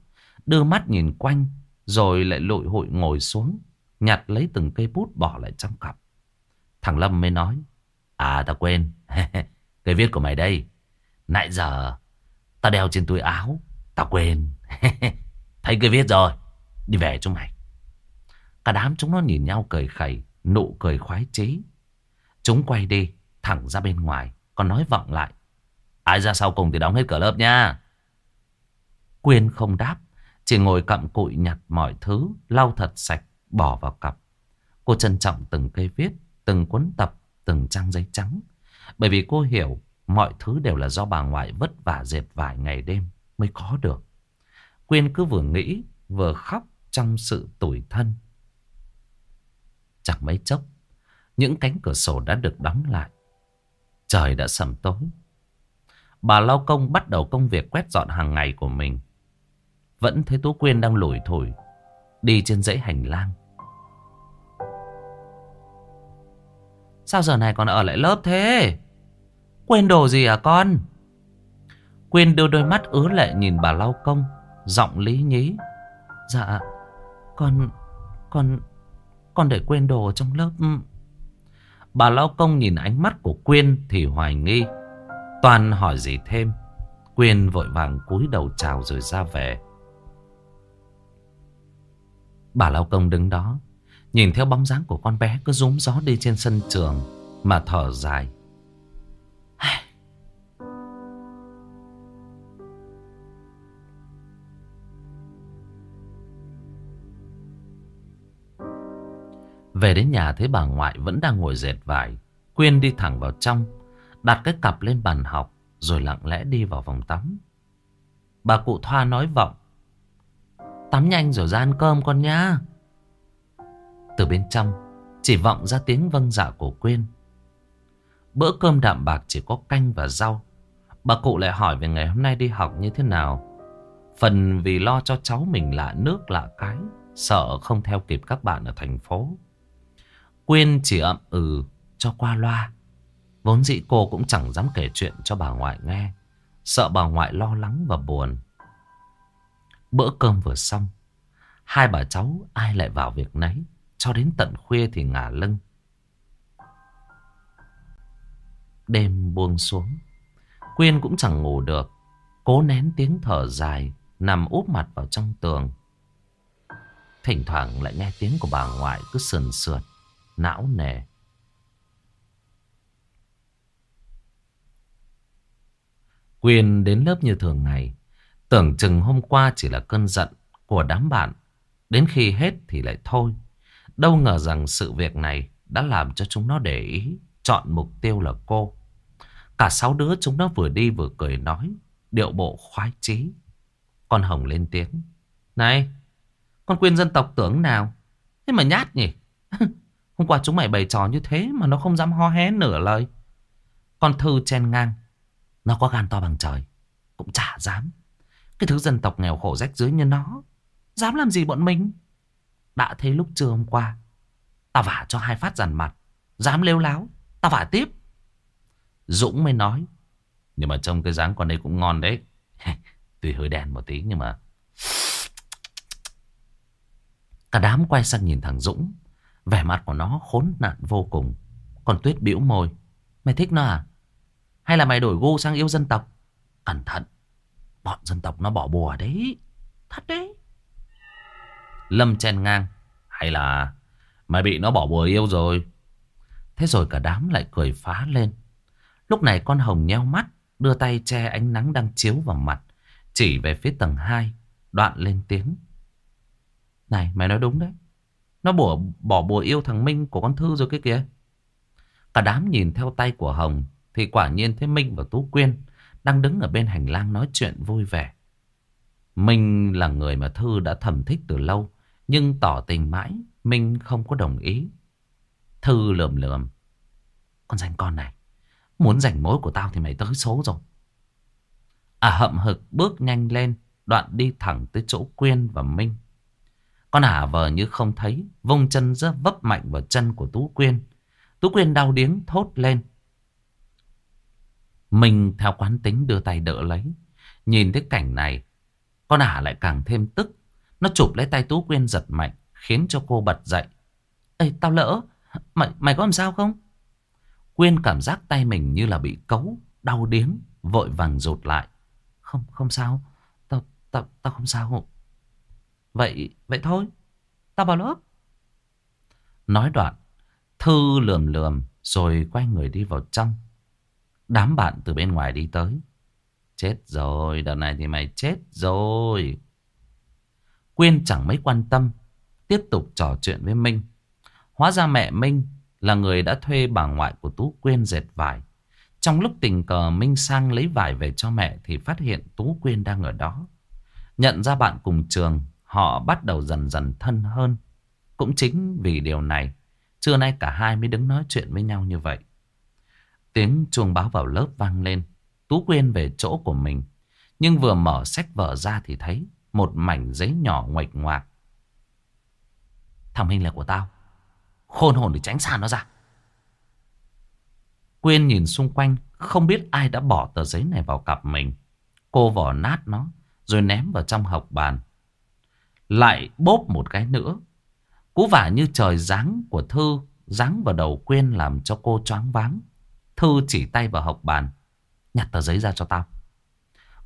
Đưa mắt nhìn quanh, rồi lại lội hội ngồi xuống, nhặt lấy từng cây bút bỏ lại trong cặp. Thằng Lâm mới nói, À tao quên, cây viết của mày đây. Nãy giờ, tao đeo trên túi áo, tao quên. Thấy cây viết rồi, đi về chúng mày. Cả đám chúng nó nhìn nhau cười khẩy, nụ cười khoái chí. Chúng quay đi, thẳng ra bên ngoài, còn nói vọng lại. Ai ra sau cùng thì đóng hết cửa lớp nha. Quyên không đáp. Chỉ ngồi cặm cụi nhặt mọi thứ. Lau thật sạch. Bỏ vào cặp. Cô trân trọng từng cây viết. Từng cuốn tập. Từng trang giấy trắng. Bởi vì cô hiểu. Mọi thứ đều là do bà ngoại vất vả dệt vài ngày đêm. Mới có được. Quyên cứ vừa nghĩ. Vừa khóc. trong sự tủi thân. Chẳng mấy chốc, những cánh cửa sổ đã được đóng lại. Trời đã sầm tối. Bà lao công bắt đầu công việc quét dọn hàng ngày của mình. Vẫn thấy Tú Quyên đang lủi thủi, đi trên dãy hành lang. Sao giờ này còn ở lại lớp thế? Quên đồ gì à con? Quyên đưa đôi mắt ứa lệ nhìn bà lau công, giọng lý nhí. Dạ, con, con, con để quên đồ trong lớp. Ừ. Bà lao công nhìn ánh mắt của Quyên thì hoài nghi. Toàn hỏi gì thêm. Quyên vội vàng cúi đầu chào rồi ra về. Bà lao công đứng đó, nhìn theo bóng dáng của con bé cứ rúm gió đi trên sân trường mà thở dài. Về đến nhà thấy bà ngoại vẫn đang ngồi dệt vải. Quyên đi thẳng vào trong, đặt cái cặp lên bàn học, rồi lặng lẽ đi vào phòng tắm. Bà cụ Thoa nói vọng. Tắm nhanh rồi ra ăn cơm con nhá. Từ bên trong, chỉ vọng ra tiếng vâng dạ của Quyên. Bữa cơm đạm bạc chỉ có canh và rau. Bà cụ lại hỏi về ngày hôm nay đi học như thế nào. Phần vì lo cho cháu mình lạ nước lạ cái, sợ không theo kịp các bạn ở thành phố. Quyên chỉ ậm ừ cho qua loa. Vốn dĩ cô cũng chẳng dám kể chuyện cho bà ngoại nghe. Sợ bà ngoại lo lắng và buồn. Bữa cơm vừa xong. Hai bà cháu ai lại vào việc nấy. Cho đến tận khuya thì ngả lưng. Đêm buông xuống. Quyên cũng chẳng ngủ được. Cố nén tiếng thở dài. Nằm úp mặt vào trong tường. Thỉnh thoảng lại nghe tiếng của bà ngoại cứ sườn sượt não nề. Quyên đến lớp như thường ngày. Tưởng chừng hôm qua chỉ là cơn giận của đám bạn. Đến khi hết thì lại thôi. Đâu ngờ rằng sự việc này đã làm cho chúng nó để ý. Chọn mục tiêu là cô. Cả sáu đứa chúng nó vừa đi vừa cười nói. Điệu bộ khoái chí. Con Hồng lên tiếng. Này, con Quyên dân tộc tưởng nào? Thế mà nhát nhỉ? Hôm qua chúng mày bày trò như thế mà nó không dám ho hé nửa lời. Con Thư chen ngang. Nó có gan to bằng trời. Cũng chả dám. Cái thứ dân tộc nghèo khổ rách dưới như nó. Dám làm gì bọn mình? Đã thấy lúc trưa hôm qua. ta vả cho hai phát dằn mặt. Dám lêu láo. ta vả tiếp. Dũng mới nói. Nhưng mà trông cái dáng con đây cũng ngon đấy. Tuy hơi đen một tí nhưng mà... Cả đám quay sang nhìn thằng Dũng. Vẻ mặt của nó khốn nạn vô cùng. Còn Tuyết bĩu môi. Mày thích nó à? Hay là mày đổi gu sang yêu dân tộc? Cẩn thận. Bọn dân tộc nó bỏ bùa đấy. Thật đấy. Lâm chen ngang. Hay là mày bị nó bỏ bùa yêu rồi? Thế rồi cả đám lại cười phá lên. Lúc này con Hồng nheo mắt. Đưa tay che ánh nắng đang chiếu vào mặt. Chỉ về phía tầng 2. Đoạn lên tiếng. Này, mày nói đúng đấy. Nó bỏ, bỏ bùa yêu thằng Minh của con Thư rồi cái kìa. Cả đám nhìn theo tay của Hồng thì quả nhiên thấy Minh và Tú Quyên đang đứng ở bên hành lang nói chuyện vui vẻ. Minh là người mà Thư đã thầm thích từ lâu nhưng tỏ tình mãi Minh không có đồng ý. Thư lườm lườm. Con danh con này muốn giành mối của tao thì mày tới số rồi. À hậm hực bước nhanh lên đoạn đi thẳng tới chỗ Quyên và Minh. Con hả vờ như không thấy, vung chân rất vấp mạnh vào chân của Tú Quyên. Tú Quyên đau điếng thốt lên. Mình theo quán tính đưa tay đỡ lấy. Nhìn thấy cảnh này, con hả lại càng thêm tức. Nó chụp lấy tay Tú Quyên giật mạnh, khiến cho cô bật dậy. Ê, tao lỡ, mày, mày có làm sao không? Quyên cảm giác tay mình như là bị cấu, đau điếng, vội vàng rụt lại. Không, không sao, tao, tao, tao không sao. Vậy, vậy thôi. Tao vào lớp. Nói đoạn, Thư lườm lườm rồi quay người đi vào trong. Đám bạn từ bên ngoài đi tới. Chết rồi, đợt này thì mày chết rồi. Quyên chẳng mấy quan tâm, tiếp tục trò chuyện với Minh. Hóa ra mẹ Minh là người đã thuê bà ngoại của Tú Quyên dệt vải. Trong lúc tình cờ Minh sang lấy vải về cho mẹ thì phát hiện Tú Quyên đang ở đó. Nhận ra bạn cùng trường, họ bắt đầu dần dần thân hơn. Cũng chính vì điều này, trưa nay cả hai mới đứng nói chuyện với nhau như vậy. Tiếng chuông báo vào lớp vang lên. Tú Quyên về chỗ của mình. Nhưng vừa mở sách vở ra thì thấy một mảnh giấy nhỏ ngoạch ngoạc. Thằng Minh là của tao. Khôn hồn để tránh xa nó ra. Quyên nhìn xung quanh, không biết ai đã bỏ tờ giấy này vào cặp mình. Cô vỏ nát nó, rồi ném vào trong học bàn. Lại bóp một cái nữa. Cú vả như trời giáng của Thư, giáng vào đầu Quyên làm cho cô choáng váng. Thư chỉ tay vào học bàn. Nhặt tờ giấy ra cho tao.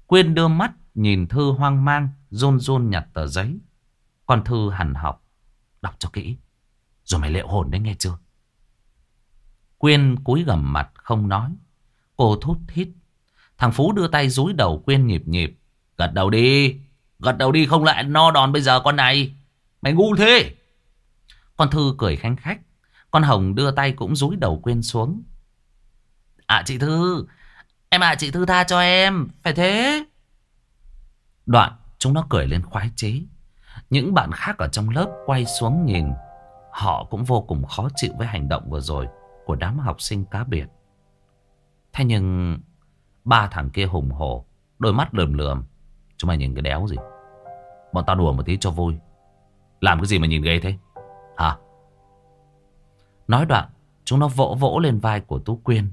Quyên đưa mắt, nhìn Thư hoang mang, run run nhặt tờ giấy. Còn Thư hẳn học. Đọc cho kỹ. Rồi mày liệu hồn đấy nghe chưa? Quyên cúi gầm mặt không nói. Cô thút thít. Thằng Phú đưa tay dúi đầu Quyên nhịp nhịp. Gật đầu đi. Gật đầu đi không lại no đòn bây giờ con này. Mày ngu thế. Con Thư cười khanh khách. Con Hồng đưa tay cũng rúi đầu Quyên xuống. À chị Thư. Em à chị Thư tha cho em. Phải thế. Đoạn chúng nó cười lên khoái chế. Những bạn khác ở trong lớp quay xuống nhìn. Họ cũng vô cùng khó chịu với hành động vừa rồi của đám học sinh cá biệt. Thế nhưng ba thằng kia hùng hổ, đôi mắt lườm lườm. Chúng mày nhìn cái đéo gì? Bọn tao đùa một tí cho vui. Làm cái gì mà nhìn ghê thế? Hả? Nói đoạn, chúng nó vỗ vỗ lên vai của Tú Quyên.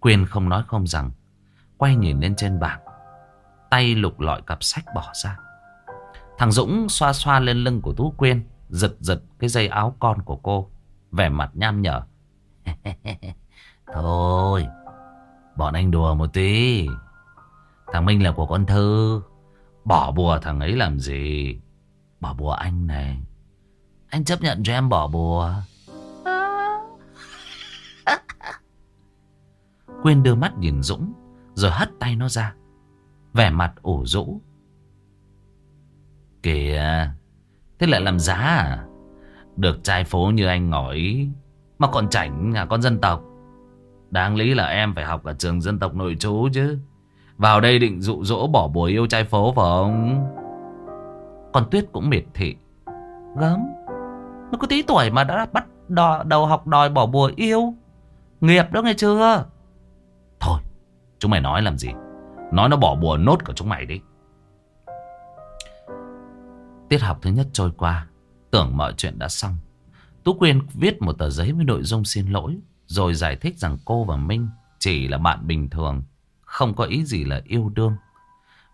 Quyên không nói không rằng, quay nhìn lên trên bảng. Tay lục lọi cặp sách bỏ ra. Thằng Dũng xoa xoa lên lưng của Tú Quyên, giật giật cái dây áo con của cô. Vẻ mặt nham nhở. Thôi, bọn anh đùa một tí. Thằng Minh là của con Thư. Bỏ bùa thằng ấy làm gì? Bỏ bùa anh này. Anh chấp nhận cho em bỏ bùa. Quyên đưa mắt nhìn Dũng, rồi hất tay nó ra. Vẻ mặt ủ rũ. Kìa, thế lại làm giá à? Được trai phố như anh ngỏi mà còn chảnh nhà con dân tộc Đáng lý là em phải học ở trường dân tộc nội trú chứ vào đây định dụ dỗ bỏ bùa yêu trai phố phải không? Con Tuyết cũng miệt thị. Gớm Nó có tí tuổi mà đã bắt đò, đầu học đòi bỏ bùa yêu. Nghiệp đó nghe chưa? Thôi Chúng mày nói làm gì? Nói nó bỏ bùa nốt của chúng mày đi. Tiết học thứ nhất trôi qua Tưởng mọi chuyện đã xong. Tú Quyên viết một tờ giấy với nội dung xin lỗi, rồi giải thích rằng cô và Minh chỉ là bạn bình thường, không có ý gì là yêu đương.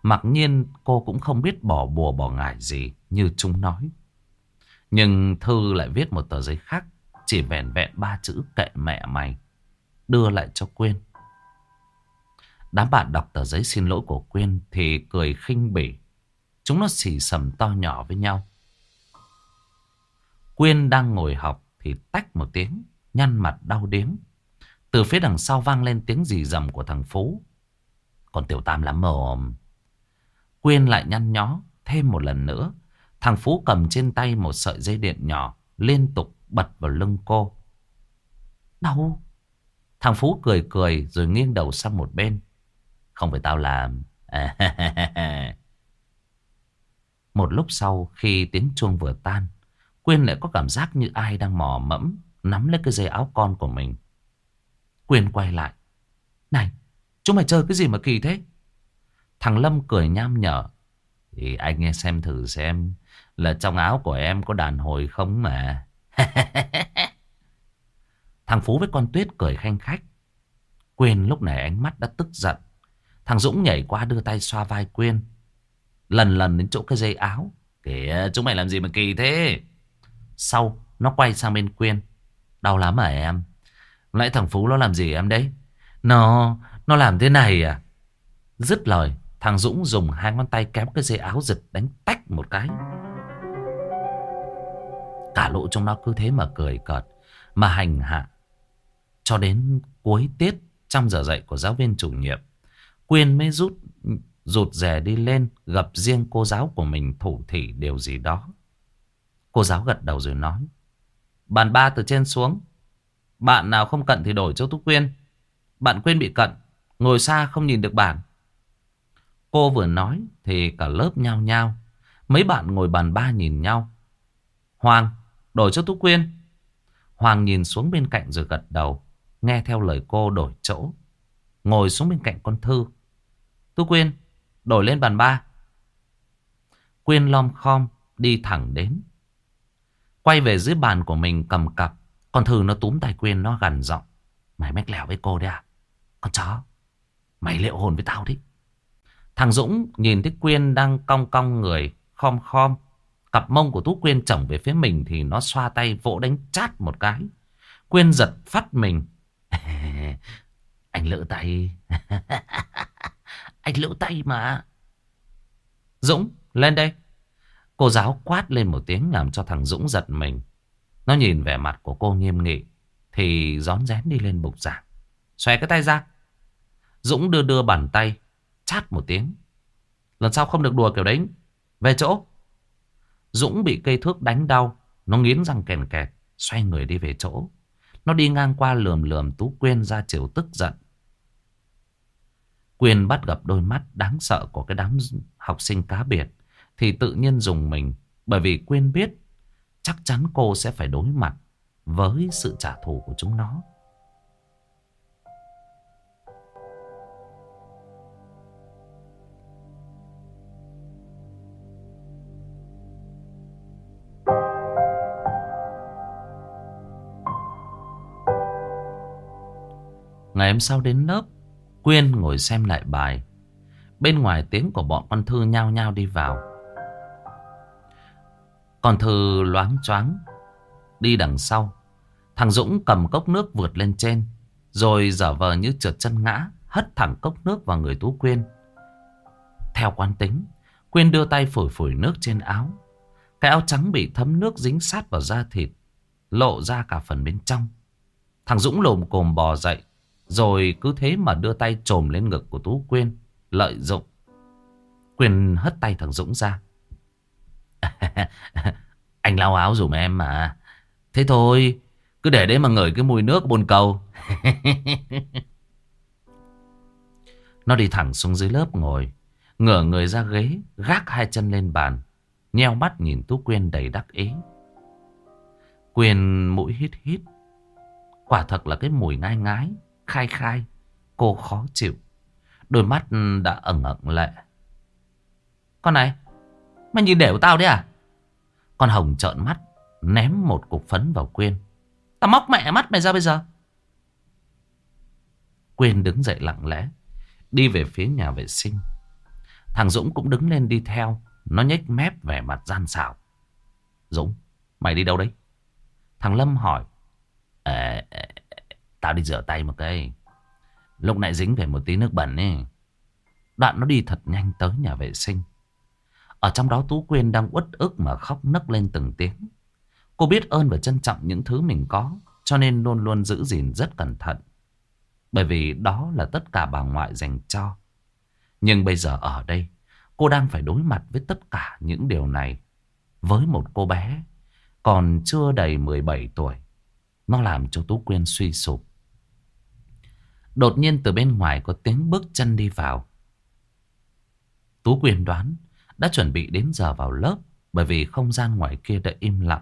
Mặc nhiên cô cũng không biết bỏ bùa bỏ ngải gì như chúng nói. Nhưng Thư lại viết một tờ giấy khác, chỉ vẹn vẹn ba chữ kệ mẹ mày, đưa lại cho Quyên. Đám bạn đọc tờ giấy xin lỗi của Quyên thì cười khinh bỉ. Chúng nó xì sầm to nhỏ với nhau. Quyên đang ngồi học thì tách một tiếng, nhăn mặt đau đớn Từ phía đằng sau vang lên tiếng rì rầm của thằng Phú. Còn tiểu tam lắm mồm. Quyên lại nhăn nhó thêm một lần nữa. Thằng Phú cầm trên tay một sợi dây điện nhỏ, liên tục bật vào lưng cô. Đau. Thằng Phú cười cười rồi nghiêng đầu sang một bên. Không phải tao làm. một lúc sau khi tiếng chuông vừa tan, Quyên lại có cảm giác như ai đang mò mẫm Nắm lấy cái dây áo con của mình Quyên quay lại Này chúng mày chơi cái gì mà kỳ thế? Thằng Lâm cười nham nhở. Thì anh nghe xem thử xem Là trong áo của em có đàn hồi không mà. Thằng Phú với con Tuyết cười khanh khách. Quyên lúc này ánh mắt đã tức giận. Thằng Dũng nhảy qua đưa tay xoa vai Quyên. Lần lần đến chỗ cái dây áo. Kìa, chúng mày làm gì mà kỳ thế? Sau, nó quay sang bên Quyên. Đau lắm à em? Lại thằng Phú nó làm gì em đấy? Nó nó làm thế này à Dứt lời, Thằng Dũng dùng hai ngón tay kéo cái dây áo giật đánh tách một cái Cả lũ trong nó cứ thế mà cười cợt, Mà hành hạ Cho đến cuối tiết, Trong giờ dạy của giáo viên chủ nhiệm, Quyên mới rút, Rụt rè đi lên, Gặp riêng cô giáo của mình thủ thỉ điều gì đó Cô giáo gật đầu rồi nói. Bàn ba từ trên xuống. Bạn nào không cận thì đổi cho Tú Quyên. Bạn Quyên bị cận. Ngồi xa không nhìn được bảng. Cô vừa nói thì cả lớp nhao nhao. Mấy bạn ngồi bàn ba nhìn nhau. Hoàng, đổi cho Tú Quyên. Hoàng nhìn xuống bên cạnh rồi gật đầu. Nghe theo lời cô đổi chỗ. Ngồi xuống bên cạnh con Thư. Tú Quyên, đổi lên bàn ba. Quyên lom khom đi thẳng đến. Quay về dưới bàn của mình cầm cặp. Con Thư nó túm tay Quyên nó gằn giọng. Mày mách lẻo với cô đấy à? Con chó. Mày liệu hồn với tao đi. Thằng Dũng nhìn thấy Quyên đang cong cong người, khom khom. Cặp mông của Tú Quyên chồng về phía mình thì nó xoa tay vỗ đánh chát một cái. Quyên giật phát mình. Anh lỡ tay. Anh lỡ tay mà. Dũng, lên đây. Cô giáo quát lên một tiếng làm cho thằng Dũng giật mình. Nó nhìn vẻ mặt của cô nghiêm nghị. Thì gión rén đi lên bục giảng. Xòe cái tay ra. Dũng đưa đưa bàn tay. Chát một tiếng. Lần sau không được đùa kiểu đấy. Về chỗ. Dũng bị cây thước đánh đau. Nó nghiến răng kèn kẹt. Xoay người đi về chỗ. Nó đi ngang qua lườm lườm Tú Quyên ra chiều tức giận. Quyên bắt gặp đôi mắt đáng sợ của cái đám học sinh cá biệt. Thì tự nhiên dùng mình. Bởi vì Quyên biết chắc chắn cô sẽ phải đối mặt với sự trả thù của chúng nó. Ngày hôm sau đến lớp, Quyên ngồi xem lại bài. Bên ngoài tiếng của bọn con Thư nhao nhao đi vào. Con Thư loáng choáng đi đằng sau. Thằng Dũng cầm cốc nước vượt lên trên, rồi dở vờ như trượt chân ngã, hất thẳng cốc nước vào người Tú Quyên. Theo quán tính, Quyên đưa tay phủi phủi nước trên áo. Cái áo trắng bị thấm nước dính sát vào da thịt, lộ ra cả phần bên trong. Thằng Dũng lồm cồm bò dậy, rồi cứ thế mà đưa tay trồm lên ngực của Tú Quyên, lợi dụng. Quyên hất tay thằng Dũng ra. Anh lau áo dùm em mà. Thế thôi, cứ để đấy mà ngửi cái mùi nước bồn cầu. Nó đi thẳng xuống dưới lớp ngồi, ngửa người ra ghế, gác hai chân lên bàn, nheo mắt nhìn Tú Quyên đầy đắc ý. Quyên mũi hít hít, quả thật là cái mùi ngai ngái, khai khai, cô khó chịu. Đôi mắt đã ẩn ẩn lệ. Con này, mày nhìn đều tao đấy à? Con Hồng trợn mắt, ném một cục phấn vào Quyên. Tao móc mẹ mắt mày ra bây giờ. Quyên đứng dậy lặng lẽ, đi về phía nhà vệ sinh. Thằng Dũng cũng đứng lên đi theo, nó nhếch mép vẻ mặt gian xảo. Dũng, mày đi đâu đấy? Thằng Lâm hỏi. À, tao đi rửa tay một cái. Lúc nãy dính về một tí nước bẩn ấy. Đoạn nó đi thật nhanh tới nhà vệ sinh. Ở trong đó Tú Quyên đang uất ức mà khóc nấc lên từng tiếng. Cô biết ơn và trân trọng những thứ mình có, cho nên luôn luôn giữ gìn rất cẩn thận. Bởi vì đó là tất cả bà ngoại dành cho. Nhưng bây giờ ở đây, cô đang phải đối mặt với tất cả những điều này. Với một cô bé còn chưa đầy 17 tuổi, nó làm cho Tú Quyên suy sụp. Đột nhiên từ bên ngoài có tiếng bước chân đi vào. Tú Quyên đoán đã chuẩn bị đến giờ vào lớp bởi vì không gian ngoài kia đã im lặng.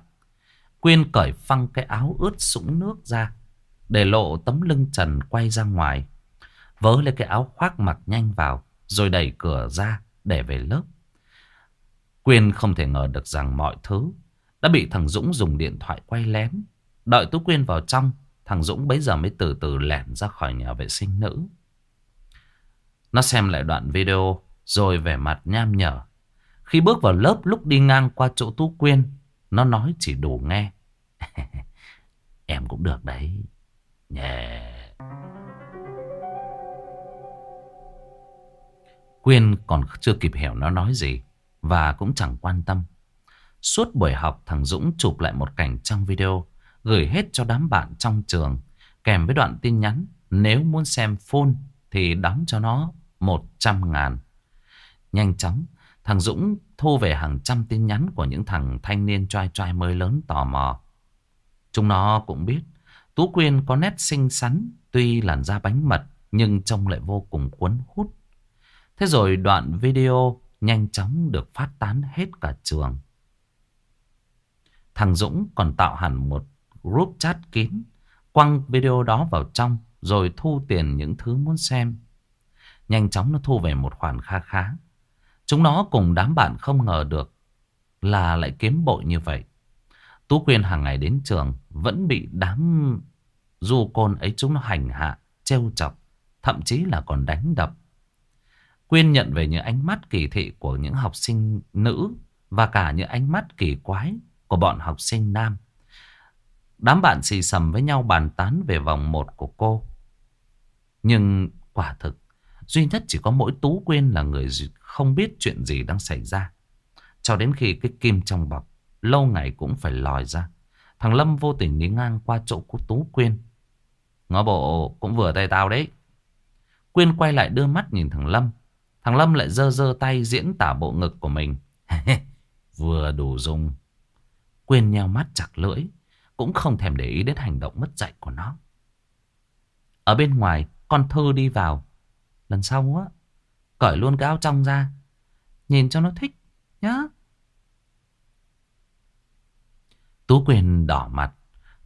Quyên cởi phăng cái áo ướt sũng nước ra để lộ tấm lưng trần quay ra ngoài. Vớ lấy cái áo khoác mặc nhanh vào rồi đẩy cửa ra để về lớp. Quyên không thể ngờ được rằng mọi thứ đã bị thằng Dũng dùng điện thoại quay lén. Đợi Tú Quyên vào trong, thằng Dũng bấy giờ mới từ từ lẻn ra khỏi nhà vệ sinh nữ. Nó xem lại đoạn video rồi vẻ mặt nham nhở. Khi bước vào lớp lúc đi ngang qua chỗ Tú Quyên, nó nói chỉ đủ nghe. em cũng được đấy. Yeah. Quyên còn chưa kịp hiểu nó nói gì và cũng chẳng quan tâm. Suốt buổi học thằng Dũng chụp lại một cảnh trong video gửi hết cho đám bạn trong trường kèm với đoạn tin nhắn nếu muốn xem full thì đóng cho nó 100 ngàn. Nhanh chóng Thằng Dũng thu về hàng trăm tin nhắn của những thằng thanh niên trai trai mới lớn tò mò. Chúng nó cũng biết Tú Quyên có nét xinh xắn, tuy làn da bánh mật nhưng trông lại vô cùng cuốn hút. Thế rồi đoạn video nhanh chóng được phát tán hết cả trường. Thằng Dũng còn tạo hẳn một group chat kín, quăng video đó vào trong rồi thu tiền những thứ muốn xem. Nhanh chóng nó thu về một khoản kha khá. Chúng nó cùng đám bạn không ngờ được là lại kiếm bội như vậy. Tú Quyên hàng ngày đến trường vẫn bị đám du côn ấy chúng nó hành hạ, trêu chọc, thậm chí là còn đánh đập. Quyên nhận về những ánh mắt kỳ thị của những học sinh nữ và cả những ánh mắt kỳ quái của bọn học sinh nam. Đám bạn xì xầm với nhau bàn tán về vòng một của cô. Nhưng quả thực, duy nhất chỉ có mỗi Tú Quyên là người không biết chuyện gì đang xảy ra. Cho đến khi cái kim trong bọc lâu ngày cũng phải lòi ra. Thằng Lâm vô tình đi ngang qua chỗ của Tú Quyên. Ngó bộ cũng vừa tay tao đấy. Quyên quay lại đưa mắt nhìn thằng Lâm. Thằng Lâm lại dơ dơ tay diễn tả bộ ngực của mình. vừa đủ dùng. Quyên nheo mắt chặt lưỡi. Cũng không thèm để ý đến hành động mất dạy của nó. Ở bên ngoài, con Thư đi vào. Lần sau á, cởi luôn cái áo trong ra. Nhìn cho nó thích nhá. Tú quyền đỏ mặt.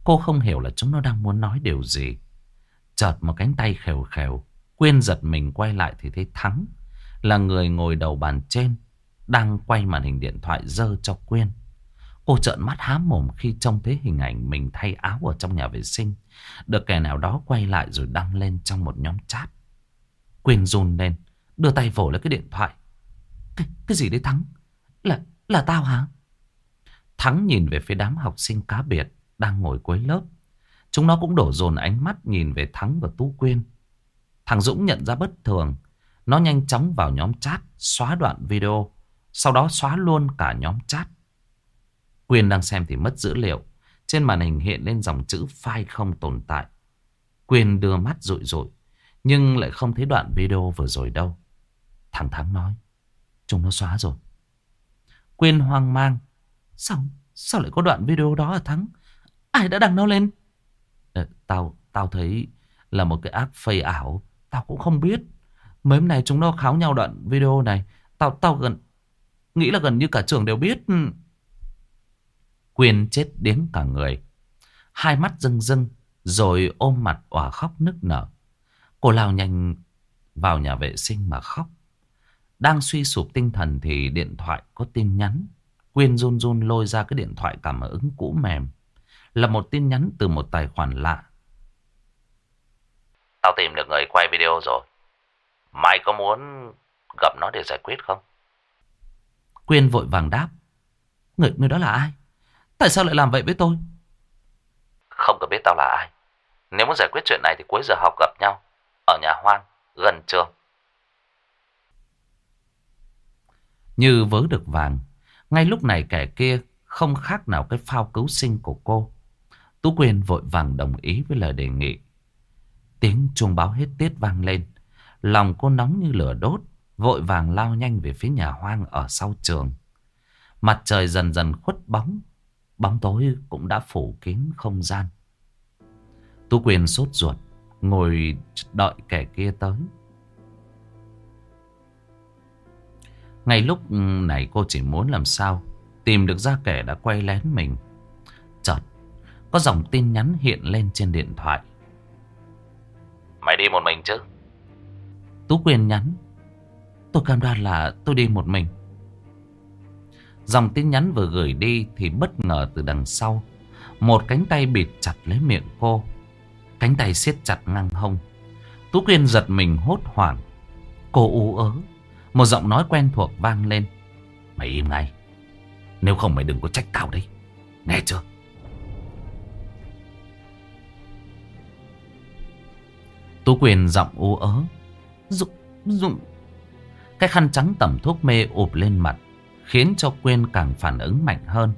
Cô không hiểu là chúng nó đang muốn nói điều gì. Chợt một cánh tay khều khều. Quyên giật mình quay lại thì thấy Thắng. Là người ngồi đầu bàn trên. Đang quay màn hình điện thoại dơ cho Quyên. Cô trợn mắt há mồm khi trông thấy hình ảnh mình thay áo ở trong nhà vệ sinh. Được kẻ nào đó quay lại rồi đăng lên trong một nhóm chat. Quyên run lên. Đưa tay vỗ lấy cái điện thoại. Cái, cái gì đấy Thắng? Là, là tao hả? Thắng nhìn về phía đám học sinh cá biệt đang ngồi cuối lớp. Chúng nó cũng đổ dồn ánh mắt nhìn về Thắng và Tú Quyên. Thằng Dũng nhận ra bất thường. Nó nhanh chóng vào nhóm chat, xóa đoạn video. Sau đó xóa luôn cả nhóm chat. Quyên đang xem thì mất dữ liệu. Trên màn hình hiện lên dòng chữ file không tồn tại. Quyên đưa mắt rụi rụi. Nhưng lại không thấy đoạn video vừa rồi đâu. Thằng Thắng nói. Chúng nó xóa rồi. Quyên hoang mang. Sao, sao lại có đoạn video đó ở Thắng? Ai đã đăng nó lên? À, tao, tao thấy là một cái app phây ảo. Tao cũng không biết. Mấy hôm nay chúng nó kháo nhau đoạn video này. Tao, tao gần, nghĩ là gần như cả trường đều biết. Quyên chết điếng cả người. Hai mắt rưng rưng, rồi ôm mặt òa khóc nức nở. Cô lao nhanh vào nhà vệ sinh mà khóc. Đang suy sụp tinh thần thì điện thoại có tin nhắn. Quyên run run lôi ra cái điện thoại cảm ứng cũ mềm. Là một tin nhắn từ một tài khoản lạ. Tao tìm được người quay video rồi. Mày có muốn gặp nó để giải quyết không? Quyên vội vàng đáp. Người, người đó là ai? Tại sao lại làm vậy với tôi? Không cần biết tao là ai. Nếu muốn giải quyết chuyện này thì cuối giờ học gặp nhau. Ở nhà hoang, gần trường. Như vớ được vàng. Ngay lúc này kẻ kia không khác nào cái phao cứu sinh của cô. Tú Quyên vội vàng đồng ý với lời đề nghị. Tiếng chuông báo hết tiết vang lên. Lòng cô nóng như lửa đốt, vội vàng lao nhanh về phía nhà hoang ở sau trường. Mặt trời dần dần khuất bóng, bóng tối cũng đã phủ kín không gian. Tú Quyên sốt ruột, ngồi đợi kẻ kia tới. Ngay lúc này cô chỉ muốn làm sao tìm được ra kẻ đã quay lén mình. Chợt, có dòng tin nhắn hiện lên trên điện thoại. Mày đi một mình chứ? Tú Quyên nhắn. Tôi cam đoan là tôi đi một mình. Dòng tin nhắn vừa gửi đi thì bất ngờ từ đằng sau. Một cánh tay bịt chặt lấy miệng cô. Cánh tay siết chặt ngang hông. Tú Quyên giật mình hốt hoảng. Cô ú ớ. Một giọng nói quen thuộc vang lên. Mày im ngay. Nếu không mày đừng có trách tao đấy. Nghe chưa? Tú Quyền giọng ú ớ. Dụng, dụng. Cái khăn trắng tẩm thuốc mê ụp lên mặt. Khiến cho Quyên càng phản ứng mạnh hơn.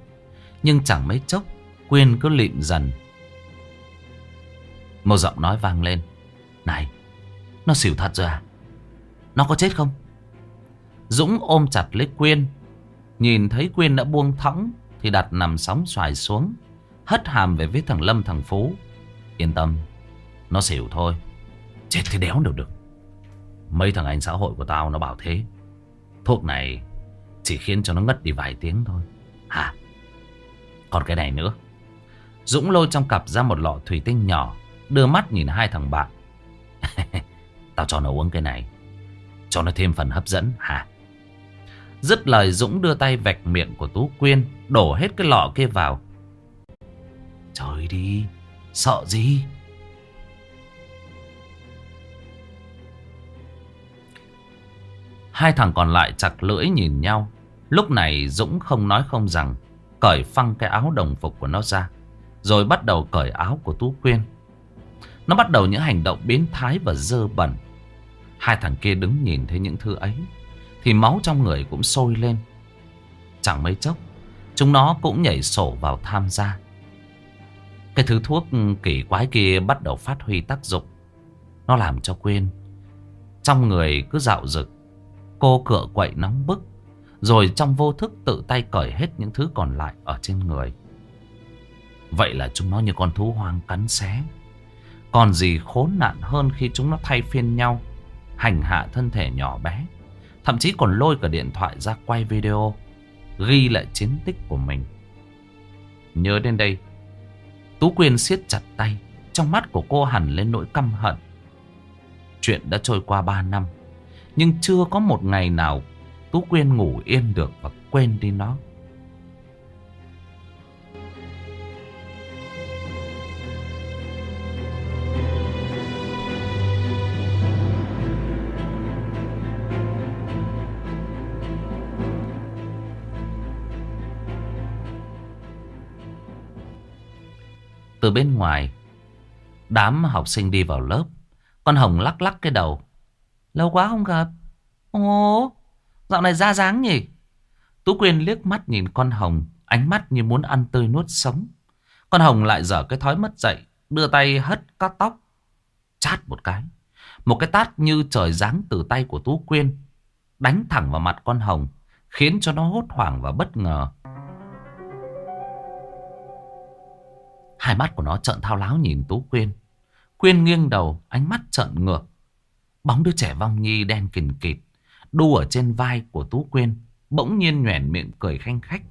Nhưng chẳng mấy chốc. Quyên cứ lịm dần. Một giọng nói vang lên. Này, nó xỉu thật rồi à? Nó có chết không? Dũng ôm chặt lấy Quyên. Nhìn thấy Quyên đã buông thõng thì đặt nằm sóng xoài xuống. Hất hàm về với thằng Lâm thằng Phú. Yên tâm, nó xỉu thôi. Chết thì đéo được được. Mấy thằng anh xã hội của tao nó bảo thế. Thuốc này chỉ khiến cho nó ngất đi vài tiếng thôi. Hả? Còn cái này nữa. Dũng lôi trong cặp ra một lọ thủy tinh nhỏ. Đưa mắt nhìn hai thằng bạn. Tao cho nó uống cái này. Cho nó thêm phần hấp dẫn, hả? Dứt lời, Dũng đưa tay vạch miệng của Tú Quyên. Đổ hết cái lọ kia vào. Trời đi. Sợ gì? Hai thằng còn lại chặt lưỡi nhìn nhau. Lúc này Dũng không nói không rằng. Cởi phăng cái áo đồng phục của nó ra. Rồi bắt đầu cởi áo của Tú Quyên. Nó bắt đầu những hành động biến thái và dơ bẩn. Hai thằng kia đứng nhìn thấy những thứ ấy. Thì máu trong người cũng sôi lên. Chẳng mấy chốc. Chúng nó cũng nhảy sổ vào tham gia. Cái thứ thuốc kỳ quái kia bắt đầu phát huy tác dụng. Nó làm cho Quyên. Trong người cứ dạo rực. Cô cựa quậy nóng bức. Rồi trong vô thức tự tay cởi hết những thứ còn lại ở trên người. Vậy là chúng nó như con thú hoang cắn xé. Còn gì khốn nạn hơn khi chúng nó thay phiên nhau. Hành hạ thân thể nhỏ bé. Thậm chí còn lôi cả điện thoại ra quay video. Ghi lại chiến tích của mình. Nhớ đến đây. Tú Quyên siết chặt tay. Trong mắt của cô hẳn lên nỗi căm hận. Chuyện đã trôi qua 3 năm. Nhưng chưa có một ngày nào Tú Quyên ngủ yên được và quên đi nó. Từ bên ngoài, đám học sinh đi vào lớp. Con Hồng lắc lắc cái đầu. Lâu quá không gặp. Ồ, dạo này ra dáng nhỉ? Tú Quyên liếc mắt nhìn con Hồng, ánh mắt như muốn ăn tươi nuốt sống. Con Hồng lại dở cái thói mất dậy, đưa tay hất cắt tóc. Chát một cái. Một cái tát như trời giáng từ tay của Tú Quyên. Đánh thẳng vào mặt con Hồng, khiến cho nó hốt hoảng và bất ngờ. Hai mắt của nó trợn thao láo nhìn Tú Quyên. Quyên nghiêng đầu, ánh mắt trợn ngược. Bóng đứa trẻ vong nhi đen kình kịt, đu ở trên vai của Tú Quyên, bỗng nhiên nhoẻn miệng cười khanh khách.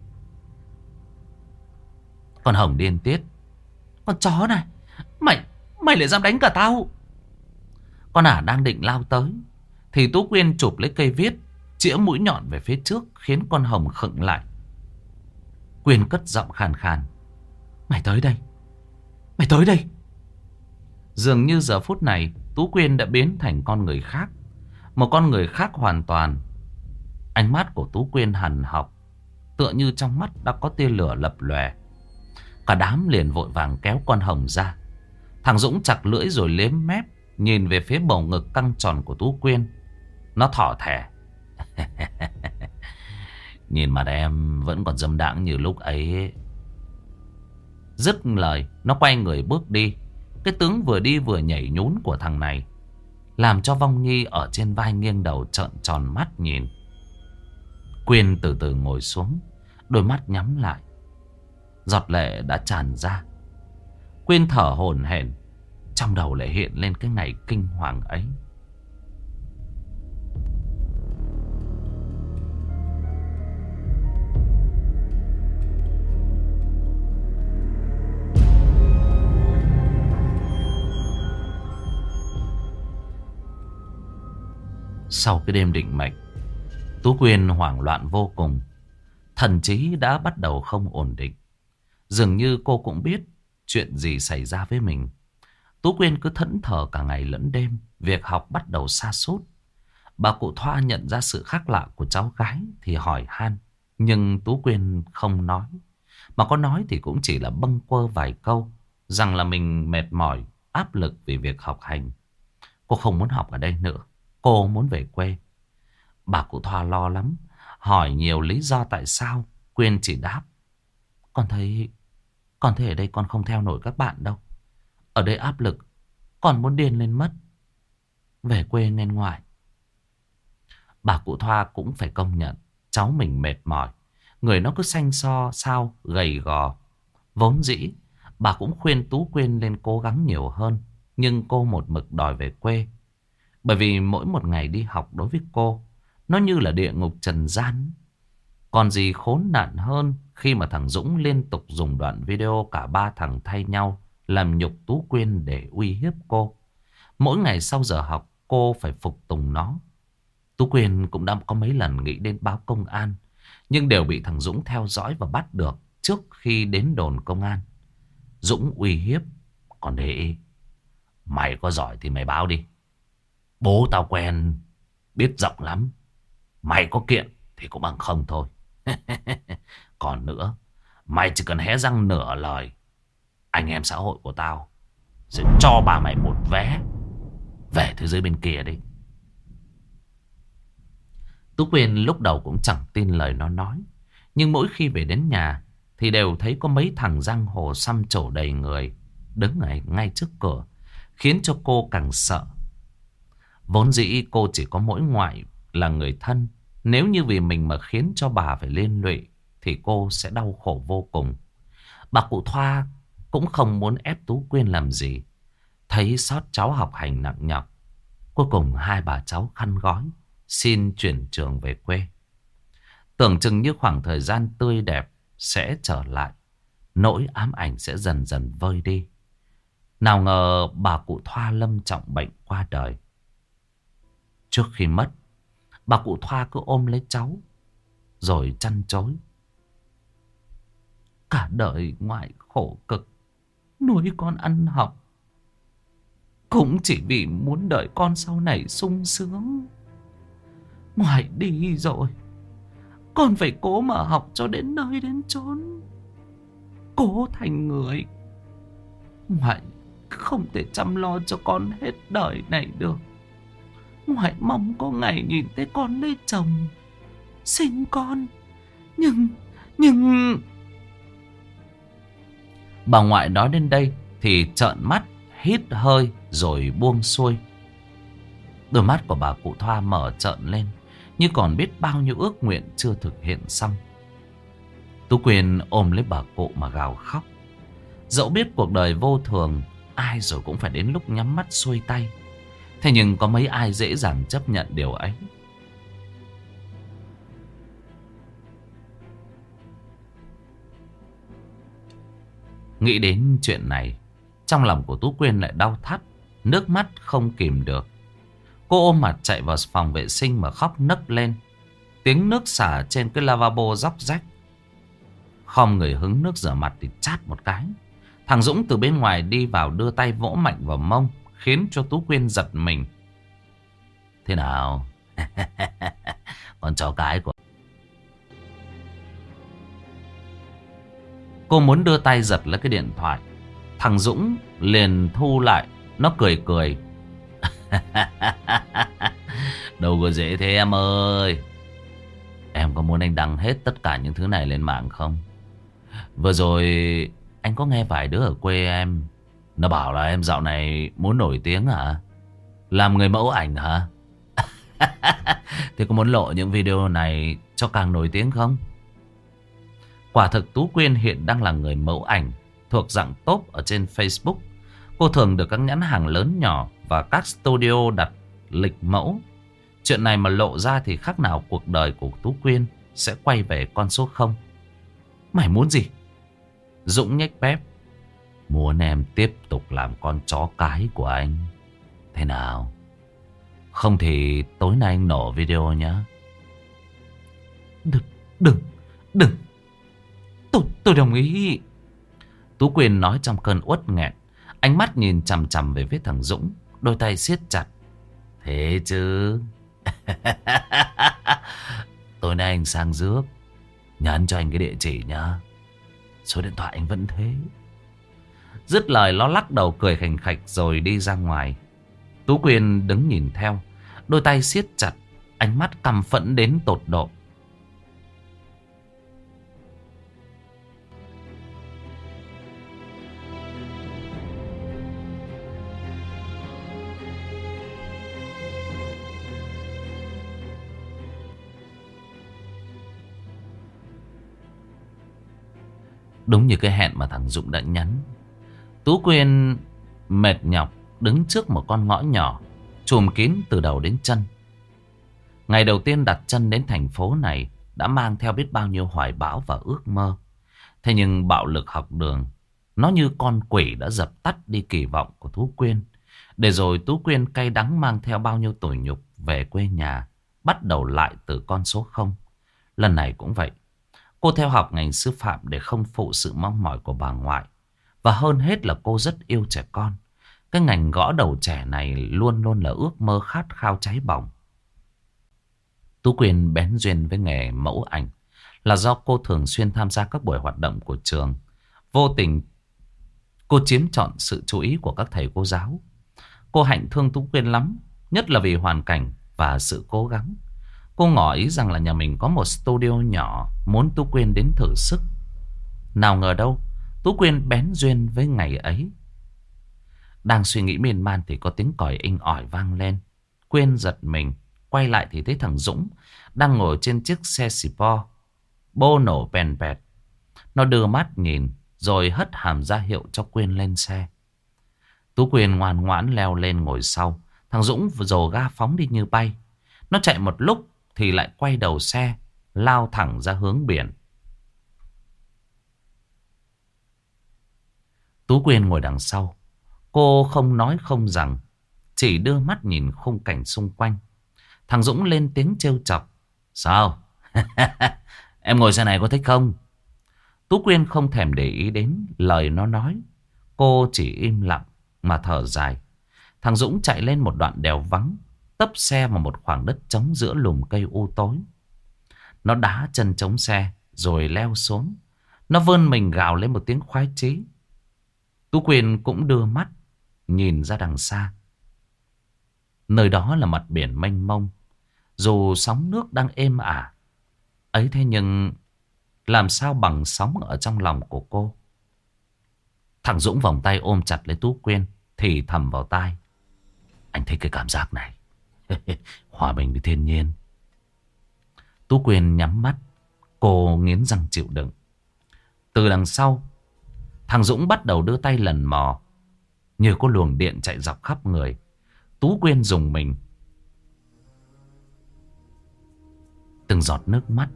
Con Hồng điên tiết. Con chó này, mày, mày lại dám đánh cả tao. Con ả đang định lao tới, thì Tú Quyên chụp lấy cây viết, chĩa mũi nhọn về phía trước, khiến con Hồng khựng lại. Quyên cất giọng khàn khàn. Mày tới đây. Mày tới đây. Dường như giờ phút này Tú Quyên đã biến thành con người khác. Một con người khác hoàn toàn. Ánh mắt của Tú Quyên hằn học. Tựa như trong mắt đã có tia lửa lập lòe. Cả đám liền vội vàng kéo con hồng ra. Thằng Dũng chặt lưỡi rồi liếm mép. Nhìn về phía bầu ngực căng tròn của Tú Quyên. Nó thỏ thẻ. Nhìn mặt em vẫn còn dâm đãng như lúc ấy. Dứt lời, nó quay người bước đi. Cái tướng vừa đi vừa nhảy nhún của thằng này làm cho Vong Nhi ở trên vai nghiêng đầu trợn tròn mắt nhìn. Quyên từ từ ngồi xuống, đôi mắt nhắm lại. Giọt lệ đã tràn ra. Quyên thở hổn hển, trong đầu lại hiện lên cái ngày kinh hoàng ấy. Sau cái đêm định mệnh, Tú Quyên hoảng loạn vô cùng. Thần trí đã bắt đầu không ổn định. Dường như cô cũng biết chuyện gì xảy ra với mình. Tú Quyên cứ thẫn thờ cả ngày lẫn đêm. Việc học bắt đầu xa sút Bà cụ Thoa nhận ra sự khác lạ của cháu gái thì hỏi han. Nhưng Tú Quyên không nói. Mà có nói thì cũng chỉ là bâng quơ vài câu. Rằng là mình mệt mỏi, áp lực vì việc học hành. Cô không muốn học ở đây nữa. Cô muốn về quê. Bà cụ Thoa lo lắm. Hỏi nhiều lý do tại sao. Quyên chỉ đáp. Con thấy... Con thấy ở đây con không theo nổi các bạn đâu. Ở đây áp lực. Con muốn điên lên mất. Về quê nên ngoại. Bà cụ Thoa cũng phải công nhận. Cháu mình mệt mỏi. Người nó cứ xanh so, sao, gầy gò. Vốn dĩ, bà cũng khuyên Tú Quyên lên cố gắng nhiều hơn. Nhưng cô một mực đòi về quê. Bởi vì mỗi một ngày đi học đối với cô, nó như là địa ngục trần gian. Còn gì khốn nạn hơn khi mà thằng Dũng liên tục dùng đoạn video cả ba thằng thay nhau làm nhục Tú Quyên để uy hiếp cô. Mỗi ngày sau giờ học cô phải phục tùng nó. Tú Quyên cũng đã có mấy lần nghĩ đến báo công an nhưng đều bị thằng Dũng theo dõi và bắt được trước khi đến đồn công an. Dũng uy hiếp. Còn để mày có giỏi thì mày báo đi. Bố tao quen biết rộng lắm. Mày có kiện thì cũng bằng không thôi. Còn nữa, mày chỉ cần hé răng nửa lời. Anh em xã hội của tao sẽ cho bà mày một vé về thế giới bên kia đi. Tú Quyên lúc đầu cũng chẳng tin lời nó nói. Nhưng mỗi khi về đến nhà thì đều thấy có mấy thằng giang hồ xăm trổ đầy người đứng ngay, ngay trước cửa. Khiến cho cô càng sợ. Vốn dĩ cô chỉ có mỗi ngoại là người thân. Nếu như vì mình mà khiến cho bà phải liên lụy, thì cô sẽ đau khổ vô cùng. Bà cụ Thoa cũng không muốn ép Tú Quyên làm gì. Thấy sót cháu học hành nặng nhọc. Cuối cùng hai bà cháu khăn gói, xin chuyển trường về quê. Tưởng chừng như khoảng thời gian tươi đẹp sẽ trở lại. Nỗi ám ảnh sẽ dần dần vơi đi. Nào ngờ bà cụ Thoa lâm trọng bệnh qua đời. Trước khi mất, bà cụ Thoa cứ ôm lấy cháu, rồi chăn chối. Cả đời ngoại khổ cực, nuôi con ăn học. Cũng chỉ vì muốn đợi con sau này sung sướng. Ngoại đi rồi, con phải cố mà học cho đến nơi đến chốn. Cố thành người. Ngoại không thể chăm lo cho con hết đời này được. Ngoại mong có ngày nhìn thấy con lấy chồng, sinh con. Nhưng, nhưng... Bà ngoại nói đến đây thì trợn mắt, hít hơi rồi buông xuôi. Đôi mắt của bà cụ Thoa mở trợn lên, như còn biết bao nhiêu ước nguyện chưa thực hiện xong. Tú Quyền ôm lấy bà cụ mà gào khóc. Dẫu biết cuộc đời vô thường, ai rồi cũng phải đến lúc nhắm mắt xuôi tay. Thế nhưng có mấy ai dễ dàng chấp nhận điều ấy. Nghĩ đến chuyện này, trong lòng của Tú Quyên lại đau thắt, nước mắt không kìm được. Cô ôm mặt chạy vào phòng vệ sinh mà khóc nấc lên. Tiếng nước xả trên cái lavabo róc rách. Không người hứng nước rửa mặt thì chát một cái. Thằng Dũng từ bên ngoài đi vào đưa tay vỗ mạnh vào mông. Khiến cho Tú Quyên giật mình. Thế nào? Con chó cái của... Cô muốn đưa tay giật lấy cái điện thoại. Thằng Dũng liền thu lại. Nó cười cười. Đâu có dễ thế em ơi. Em có muốn anh đăng hết tất cả những thứ này lên mạng không? Vừa rồi anh có nghe vài đứa ở quê em. Nó bảo là em dạo này muốn nổi tiếng hả? Làm người mẫu ảnh hả? Thì có muốn lộ những video này cho càng nổi tiếng không? Quả thực Tú Quyên hiện đang là người mẫu ảnh thuộc dạng top ở trên Facebook. Cô thường được các nhãn hàng lớn nhỏ và các studio đặt lịch mẫu. Chuyện này mà lộ ra thì khác nào cuộc đời của Tú Quyên sẽ quay về con số 0. Mày muốn gì? Dũng nhếch bép. Muốn em tiếp tục làm con chó cái của anh. Thế nào? Không thì tối nay anh nổ video nhá. Đừng, đừng, đừng. Tôi, tôi đồng ý. Tú quyền nói trong cơn uất nghẹn. Ánh mắt nhìn chằm chằm về phía thằng Dũng. Đôi tay siết chặt. Thế chứ. Tối nay anh sang rước. Nhắn cho anh cái địa chỉ nhá. Số điện thoại anh vẫn thế. Dứt lời nó lắc đầu cười khành khạch rồi đi ra ngoài. Tú Quyên đứng nhìn theo. Đôi tay siết chặt. Ánh mắt căm phẫn đến tột độ. Đúng như cái hẹn mà thằng Dũng đã nhắn. Tú Quyên mệt nhọc đứng trước một con ngõ nhỏ, chùm kín từ đầu đến chân. Ngày đầu tiên đặt chân đến thành phố này đã mang theo biết bao nhiêu hoài bão và ước mơ. Thế nhưng bạo lực học đường, nó như con quỷ đã dập tắt đi kỳ vọng của Tú Quyên. Để rồi Tú Quyên cay đắng mang theo bao nhiêu tủi nhục về quê nhà, bắt đầu lại từ con số 0. Lần này cũng vậy. Cô theo học ngành sư phạm để không phụ sự mong mỏi của bà ngoại. Và hơn hết là cô rất yêu trẻ con. Cái ngành gõ đầu trẻ này luôn luôn là ước mơ khát khao cháy bỏng. Tú Quyên bén duyên với nghề mẫu ảnh là do cô thường xuyên tham gia các buổi hoạt động của trường. Vô tình cô chiếm trọn sự chú ý của các thầy cô giáo. Cô hạnh thương Tú Quyên lắm, nhất là vì hoàn cảnh và sự cố gắng. Cô ngỏ ý rằng là nhà mình có một studio nhỏ muốn Tú Quyên đến thử sức. Nào ngờ đâu, Tú Quyên bén duyên với ngày ấy. Đang suy nghĩ miên man thì có tiếng còi inh ỏi vang lên. Quyên giật mình, quay lại thì thấy thằng Dũng đang ngồi trên chiếc xe xì po. Bô nổ bèn bẹt. Nó đưa mắt nhìn rồi hất hàm ra hiệu cho Quyên lên xe. Tú Quyên ngoan ngoãn leo lên ngồi sau. Thằng Dũng dồ ga phóng đi như bay. Nó chạy một lúc thì lại quay đầu xe, lao thẳng ra hướng biển. Tú Quyên ngồi đằng sau. Cô không nói không rằng, chỉ đưa mắt nhìn khung cảnh xung quanh. Thằng Dũng lên tiếng trêu chọc. Sao? em ngồi xe này có thích không? Tú Quyên không thèm để ý đến lời nó nói. Cô chỉ im lặng mà thở dài. Thằng Dũng chạy lên một đoạn đèo vắng, tấp xe vào một khoảng đất trống giữa lùm cây u tối. Nó đá chân chống xe rồi leo xuống. Nó vươn mình gào lên một tiếng khoái chí. Tú Quyên cũng đưa mắt nhìn ra đằng xa. Nơi đó là mặt biển mênh mông. Dù sóng nước đang êm ả. Ấy thế nhưng làm sao bằng sóng ở trong lòng của cô. Thằng Dũng vòng tay ôm chặt lấy Tú Quyên, thì thầm vào tai. Anh thấy cái cảm giác này. Hòa bình với thiên nhiên. Tú Quyên nhắm mắt. Cô nghiến răng chịu đựng. Từ đằng sau. Thằng Dũng bắt đầu đưa tay lần mò. Như có luồng điện chạy dọc khắp người. Tú Quyên dùng mình. Từng giọt nước mắt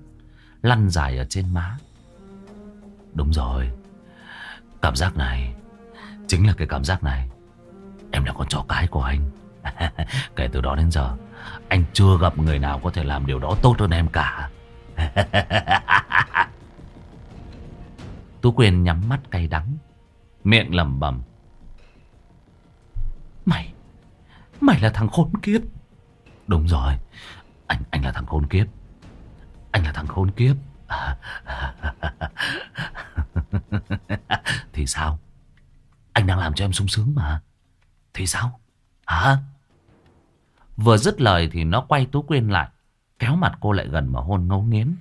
lăn dài ở trên má. Đúng rồi. Cảm giác này chính là cái cảm giác này. Em là con chó cái của anh. Kể từ đó đến giờ, anh chưa gặp người nào có thể làm điều đó tốt hơn em cả. Tú Quyên nhắm mắt cay đắng, miệng lẩm bẩm. Mày, mày là thằng khốn kiếp. Đúng rồi, anh anh là thằng khốn kiếp. Anh là thằng khốn kiếp. Thì sao? Anh đang làm cho em sung sướng mà. Thì sao? Hả? Vừa dứt lời thì nó quay Tú Quyên lại. Kéo mặt cô lại gần mà hôn ngấu nghiến.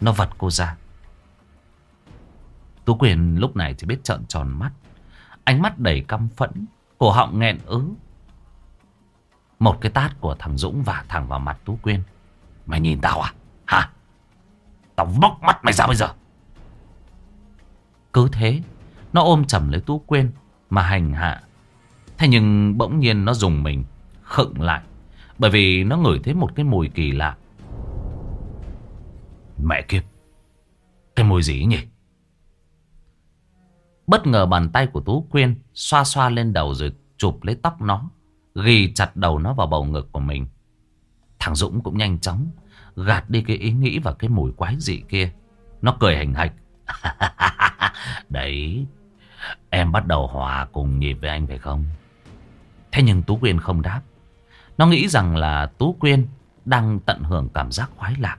Nó vật cô ra. Tú Quyền lúc này chỉ biết trợn tròn mắt. Ánh mắt đầy căm phẫn. Cổ họng nghẹn ứ. Một cái tát của thằng Dũng vả thẳng vào mặt Tú Quyên. Mày nhìn tao à? Hả? Tao móc mắt mày ra bây giờ. Cứ thế, nó ôm chầm lấy Tú Quyên mà hành hạ. Thế nhưng bỗng nhiên nó dùng mình, khựng lại. Bởi vì nó ngửi thấy một cái mùi kỳ lạ. Mẹ kiếp, cái mùi gì nhỉ? Bất ngờ bàn tay của Tú Quyên xoa xoa lên đầu rồi chụp lấy tóc nó. Ghi chặt đầu nó vào bầu ngực của mình. Thằng Dũng cũng nhanh chóng gạt đi cái ý nghĩ và cái mùi quái dị kia. Nó cười hành hạch. Đấy, em bắt đầu hòa cùng nhịp với anh phải không? Thế nhưng Tú Quyên không đáp. Nó nghĩ rằng là Tú Quyên đang tận hưởng cảm giác khoái lạc.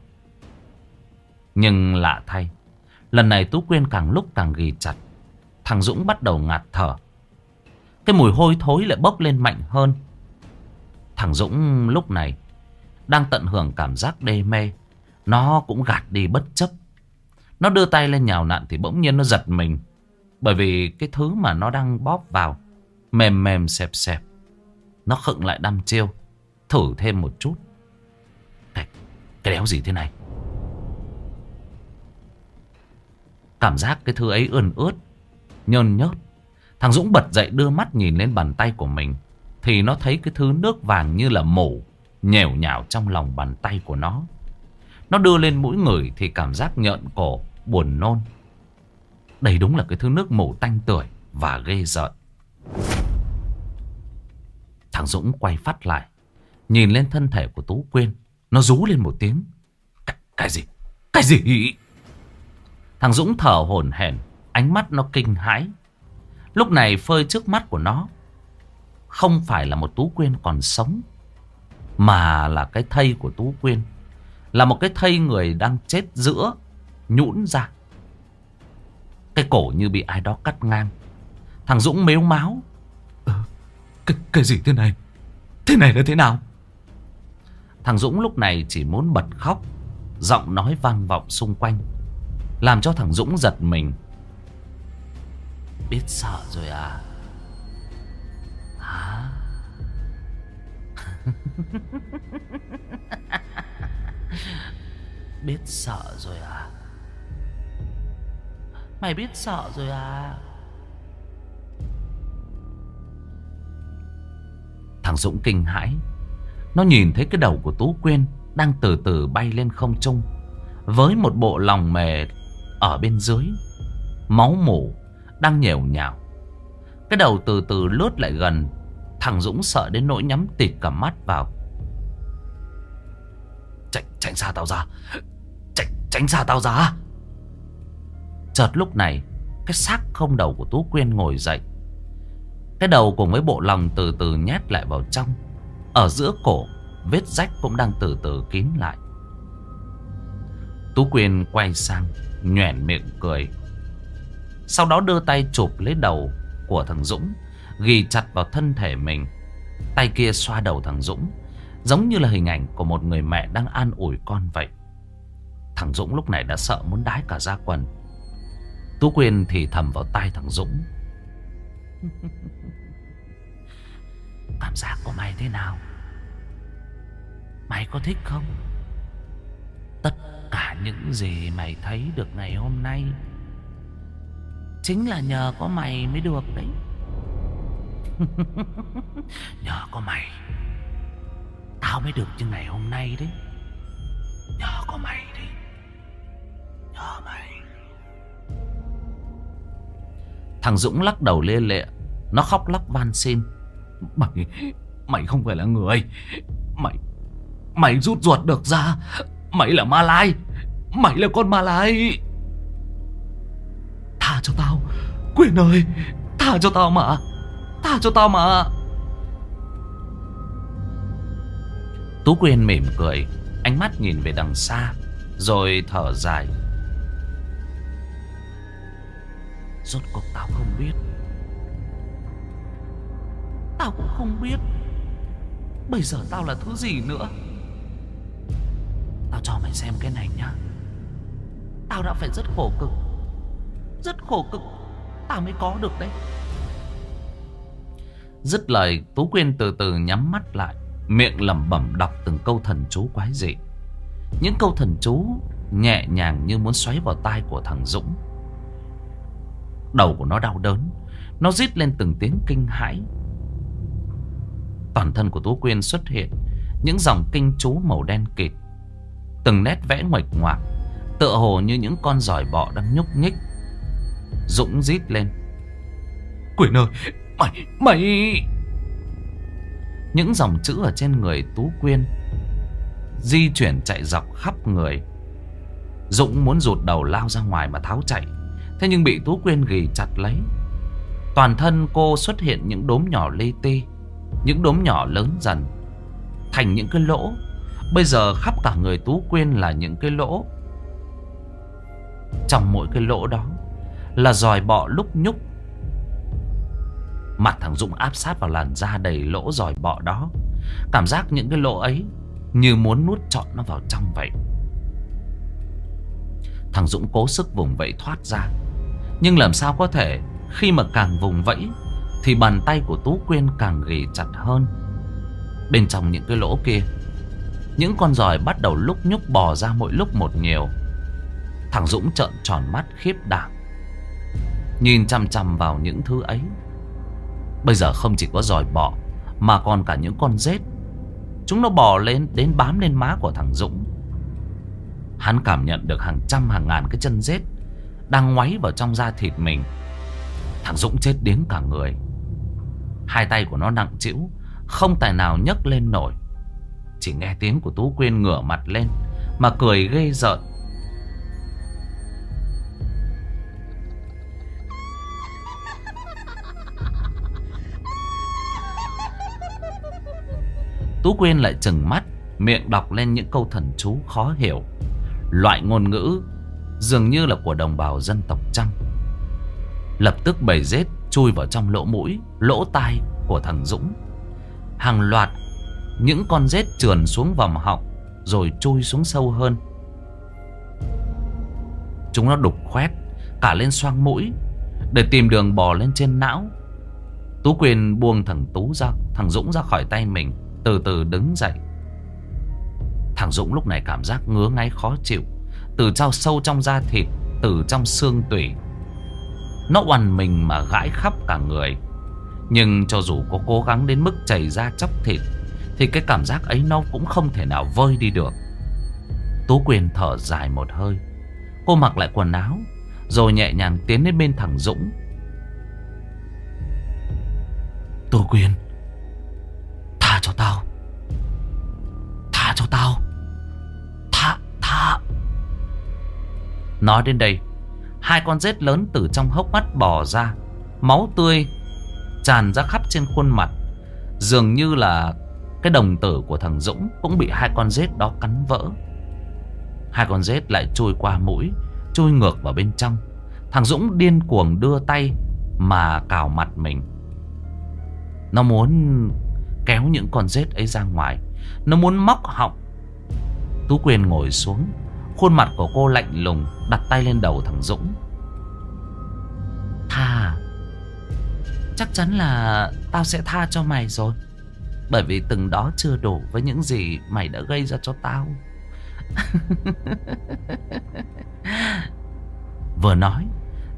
Nhưng lạ thay, lần này Tú Quyên càng lúc càng ghi chặt. Thằng Dũng bắt đầu ngạt thở. Cái mùi hôi thối lại bốc lên mạnh hơn. Thằng Dũng lúc này đang tận hưởng cảm giác đê mê. Nó cũng gạt đi bất chấp. Nó đưa tay lên nhào nặn thì bỗng nhiên nó giật mình. Bởi vì cái thứ mà nó đang bóp vào mềm mềm xẹp xẹp. Nó khựng lại đăm chiêu. Thử thêm một chút. Cái, cái đéo gì thế này? Cảm giác cái thứ ấy ươn ướt. Nhơn nhớt. Thằng Dũng bật dậy đưa mắt nhìn lên bàn tay của mình. Thì nó thấy cái thứ nước vàng như là mổ nhèo nhào trong lòng bàn tay của nó. Nó đưa lên mũi người thì cảm giác nhợn cổ, buồn nôn. Đây đúng là cái thứ nước mủ tanh tưởi và ghê rợn. Thằng Dũng quay phát lại. Nhìn lên thân thể của Tú Quyên. Nó rú lên một tiếng. Cái, cái gì? Cái gì? Thằng Dũng thở hổn hển, ánh mắt nó kinh hãi. Lúc này phơi trước mắt của nó không phải là một Tú Quyên còn sống, mà là cái thây của Tú Quyên. Là một cái thây người đang chết giữa, nhũn ra. Cái cổ như bị ai đó cắt ngang. Thằng Dũng mếu máu. Ờ, cái, cái gì thế này? Thế này là thế nào? Thằng Dũng lúc này chỉ muốn bật khóc. Giọng nói vang vọng xung quanh. Làm cho thằng Dũng giật mình Biết sợ rồi à? Hả? Biết sợ rồi à? Mày biết sợ rồi à? Thằng Dũng kinh hãi. Nó nhìn thấy cái đầu của Tú Quyên Đang từ từ bay lên không trung, Với một bộ lòng mề ở bên dưới, Máu mủ đang nhèo nhào. Cái đầu từ từ lướt lại gần Thằng Dũng sợ đến nỗi nhắm tịt cả mắt vào. Tránh, tránh xa tao ra. Tránh, tránh xa tao ra. Chợt lúc này Cái xác không đầu của Tú Quyên ngồi dậy. Cái đầu cùng với bộ lòng từ từ nhét lại vào trong. Ở giữa cổ Vết rách cũng đang từ từ kín lại. Tú Quyên quay sang nhoẻn miệng cười. Sau đó đưa tay chụp lấy đầu của thằng Dũng, ghi chặt vào thân thể mình. Tay kia xoa đầu thằng Dũng, giống như là hình ảnh của một người mẹ đang an ủi con vậy. Thằng Dũng lúc này đã sợ muốn đái cả da quần. Tú Quyên thì thầm vào tai thằng Dũng. Cảm giác của mày thế nào? Mày có thích không? Tất cả những gì mày thấy được ngày hôm nay Chính là nhờ có mày mới được đấy. Nhờ có mày, Tao mới được như ngày hôm nay đấy. Nhờ có mày đấy Nhờ mày. Thằng Dũng lắc đầu lê lệ, Nó khóc lóc van xin. Mày Mày không phải là người. Mày Mày rút ruột được ra. Mày là Ma Lai. Mày là con Ma Lai. Tha cho tao. Quyền ơi, Tha cho tao mà. Tha cho tao mà. Tú Quyên mỉm cười, Ánh mắt nhìn về đằng xa, Rồi thở dài. Rốt cuộc tao không biết. Tao cũng không biết. Bây giờ tao là thứ gì nữa? Tao cho mày xem cái này nhá. Tao đã phải rất khổ cực khổ cực, ta mới có được đấy. Dứt lời Tú Quyên từ từ nhắm mắt lại, Miệng lẩm bẩm đọc từng câu thần chú quái dị. Những câu thần chú Nhẹ nhàng như muốn xoáy vào tai của thằng Dũng. Đầu của nó đau đớn, Nó rít lên từng tiếng kinh hãi. Toàn thân của Tú Quyên xuất hiện Những dòng kinh chú màu đen kịt, Từng nét vẽ ngoạch ngoạc, Tựa hồ như những con giỏi bọ đang nhúc nhích. Dũng rít lên. Quyền ơi Mày Mày Những dòng chữ ở trên người Tú Quyên Di chuyển chạy dọc khắp người. Dũng muốn rụt đầu lao ra ngoài mà tháo chạy. Thế nhưng bị Tú Quyên ghi chặt lấy. Toàn thân cô xuất hiện những đốm nhỏ li ti Những đốm nhỏ lớn dần Thành những cái lỗ. Bây giờ khắp cả người Tú Quyên là những cái lỗ. Trong mỗi cái lỗ đó là dòi bọ lúc nhúc. Mặt thằng Dũng áp sát vào làn da đầy lỗ dòi bọ đó. Cảm giác những cái lỗ ấy Như muốn nuốt trọn nó vào trong vậy. Thằng Dũng cố sức vùng vẫy thoát ra. Nhưng làm sao có thể, Khi mà càng vùng vẫy, Thì bàn tay của Tú Quyên càng ghì chặt hơn. Bên trong những cái lỗ kia, những con giòi bắt đầu lúc nhúc bò ra mỗi lúc một nhiều. Thằng Dũng trợn tròn mắt khiếp đảm. Nhìn chăm chăm vào những thứ ấy. Bây giờ không chỉ có giòi bọ, Mà còn cả những con rết Chúng nó bò lên, đến bám lên má của thằng Dũng. Hắn cảm nhận được hàng trăm, hàng ngàn cái chân rết Đang ngoáy vào trong da thịt mình. Thằng Dũng chết điếng cả người. Hai tay của nó nặng chịu Không tài nào nhấc lên nổi. Chỉ nghe tiếng của Tú Quyên ngửa mặt lên, Mà cười ghê rợn. Tú Quyên lại chừng mắt, Miệng đọc lên những câu thần chú khó hiểu. Loại ngôn ngữ Dường như là của đồng bào dân tộc Trăng Lập tức bầy rết chui vào trong lỗ mũi, Lỗ tai của thằng Dũng. Hàng loạt Những con rết trườn xuống vòng họng Rồi chui xuống sâu hơn. Chúng nó đục khoét Cả lên xoang mũi Để tìm đường bò lên trên não. Tú Quyền buông thằng Tú ra, Thằng Dũng ra khỏi tay mình. Từ từ đứng dậy. Thằng Dũng lúc này cảm giác ngứa ngáy khó chịu. Từ trong sâu trong da thịt, Từ trong xương tủy. Nó oằn mình mà gãi khắp cả người. Nhưng cho dù có cố gắng đến mức chảy ra chóc thịt, Thì cái cảm giác ấy nó cũng không thể nào vơi đi được. Tú Quyền thở dài một hơi. Cô mặc lại quần áo, Rồi nhẹ nhàng tiến đến bên thằng Dũng. Tú Quyền Tha cho tao Tha cho tao Tha Tha Nói đến đây, Hai con rết lớn từ trong hốc mắt bò ra. Máu tươi Tràn ra khắp trên khuôn mặt. Dường như là Cái đồng tử của thằng Dũng Cũng bị hai con rết đó cắn vỡ. Hai con rết lại trôi qua mũi, trôi ngược vào bên trong. Thằng Dũng điên cuồng đưa tay Mà cào mặt mình. Nó muốn kéo những con rết ấy ra ngoài. Nó muốn móc họng. Tú Quyền ngồi xuống, Khuôn mặt của cô lạnh lùng, Đặt tay lên đầu thằng Dũng. Tha, Chắc chắn là Tao sẽ tha cho mày rồi, Bởi vì từng đó chưa đủ Với những gì mày đã gây ra cho tao. Vừa nói,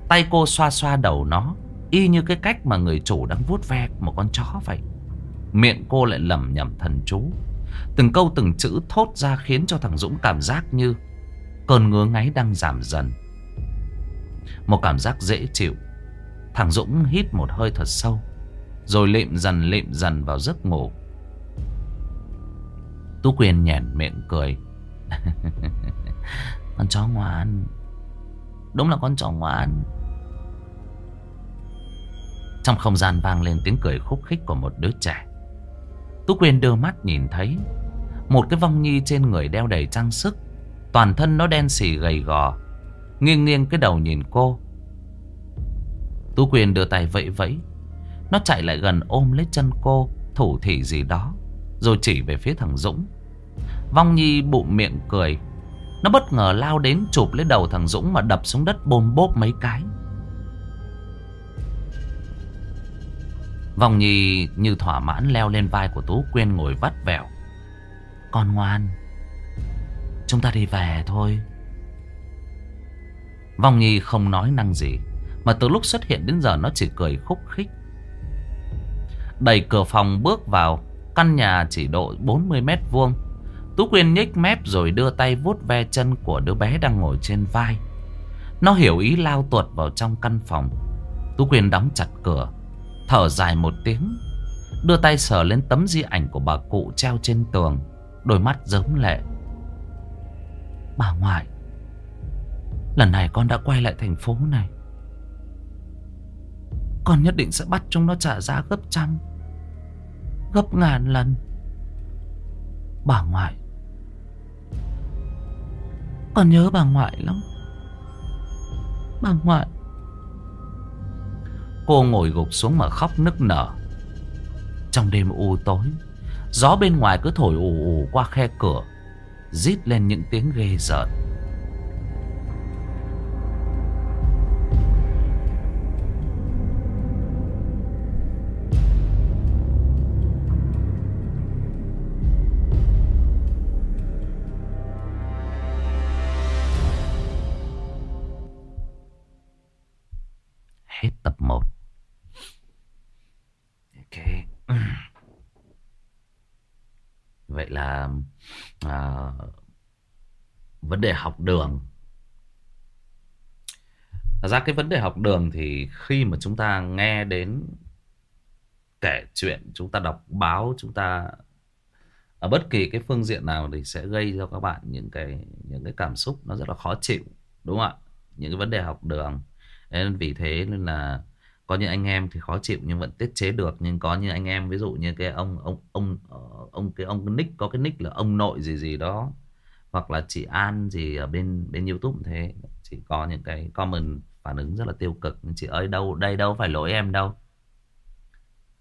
Tay cô xoa xoa đầu nó, Y như cái cách mà người chủ đang vuốt ve Một con chó vậy. Miệng cô lại lẩm nhẩm thần chú. Từng câu từng chữ thốt ra Khiến cho thằng Dũng cảm giác như Cơn ngứa ngáy đang giảm dần. Một cảm giác dễ chịu. Thằng Dũng hít một hơi thật sâu, Rồi lịm dần lịm dần vào giấc ngủ. Tú Quyền nhẹn miệng cười. Con chó ngoan. Đúng là con chó ngoan. Trong không gian vang lên tiếng cười khúc khích của một đứa trẻ. Tú Quyên đưa mắt nhìn thấy Một cái vong nhi trên người đeo đầy trang sức. Toàn thân nó đen xì gầy gò. Nghiêng nghiêng cái đầu nhìn cô. Tú Quyên đưa tay vẫy vẫy. Nó chạy lại gần ôm lấy chân cô, Thủ thỉ gì đó, Rồi chỉ về phía thằng Dũng. Vong Nhi bụng miệng cười. Nó bất ngờ lao đến chụp lấy đầu thằng Dũng Mà đập xuống đất bôm bốp mấy cái. Vòng Nhi như thỏa mãn leo lên vai của Tú Quyên ngồi vắt vẻo. Con ngoan, Chúng ta đi về thôi. Vòng Nhi không nói năng gì, Mà từ lúc xuất hiện đến giờ nó chỉ cười khúc khích. Đẩy cửa phòng bước vào, Căn nhà chỉ độ 40 mét vuông. Tú Quyên nhếch mép rồi đưa tay vuốt ve chân của đứa bé đang ngồi trên vai. Nó hiểu ý lao tuột vào trong căn phòng. Tú Quyên đóng chặt cửa. Thở dài một tiếng, Đưa tay sờ lên tấm di ảnh của bà cụ treo trên tường, Đôi mắt giống lệ. Bà ngoại, Lần này con đã quay lại thành phố này. Con nhất định sẽ bắt chúng nó trả giá gấp trăm, Gấp ngàn lần. Bà ngoại, Con nhớ bà ngoại lắm. Bà ngoại Cô ngồi gục xuống mà khóc nức nở. Trong đêm u tối, Gió bên ngoài cứ thổi ù ù qua khe cửa, Rít lên những tiếng ghê rợn. Vậy là à, vấn đề học đường Thật ra cái vấn đề học đường thì khi mà chúng ta nghe đến kể chuyện, chúng ta đọc báo, chúng ta ở bất kỳ cái phương diện nào thì sẽ gây cho các bạn những cái những cái cảm xúc nó rất là khó chịu, đúng không ạ? Những cái vấn đề học đường. Nên vì thế nên là có những anh em thì khó chịu nhưng vẫn tiết chế được, nhưng có những anh em, ví dụ như cái ông ông ông ờ, ông, cái ông cái nick, có cái nick là ông nội gì gì đó, hoặc là chị An gì ở bên bên YouTube thế. Chỉ có những cái comment phản ứng rất là tiêu cực chị ơi, đâu, đây đâu phải lỗi em đâu.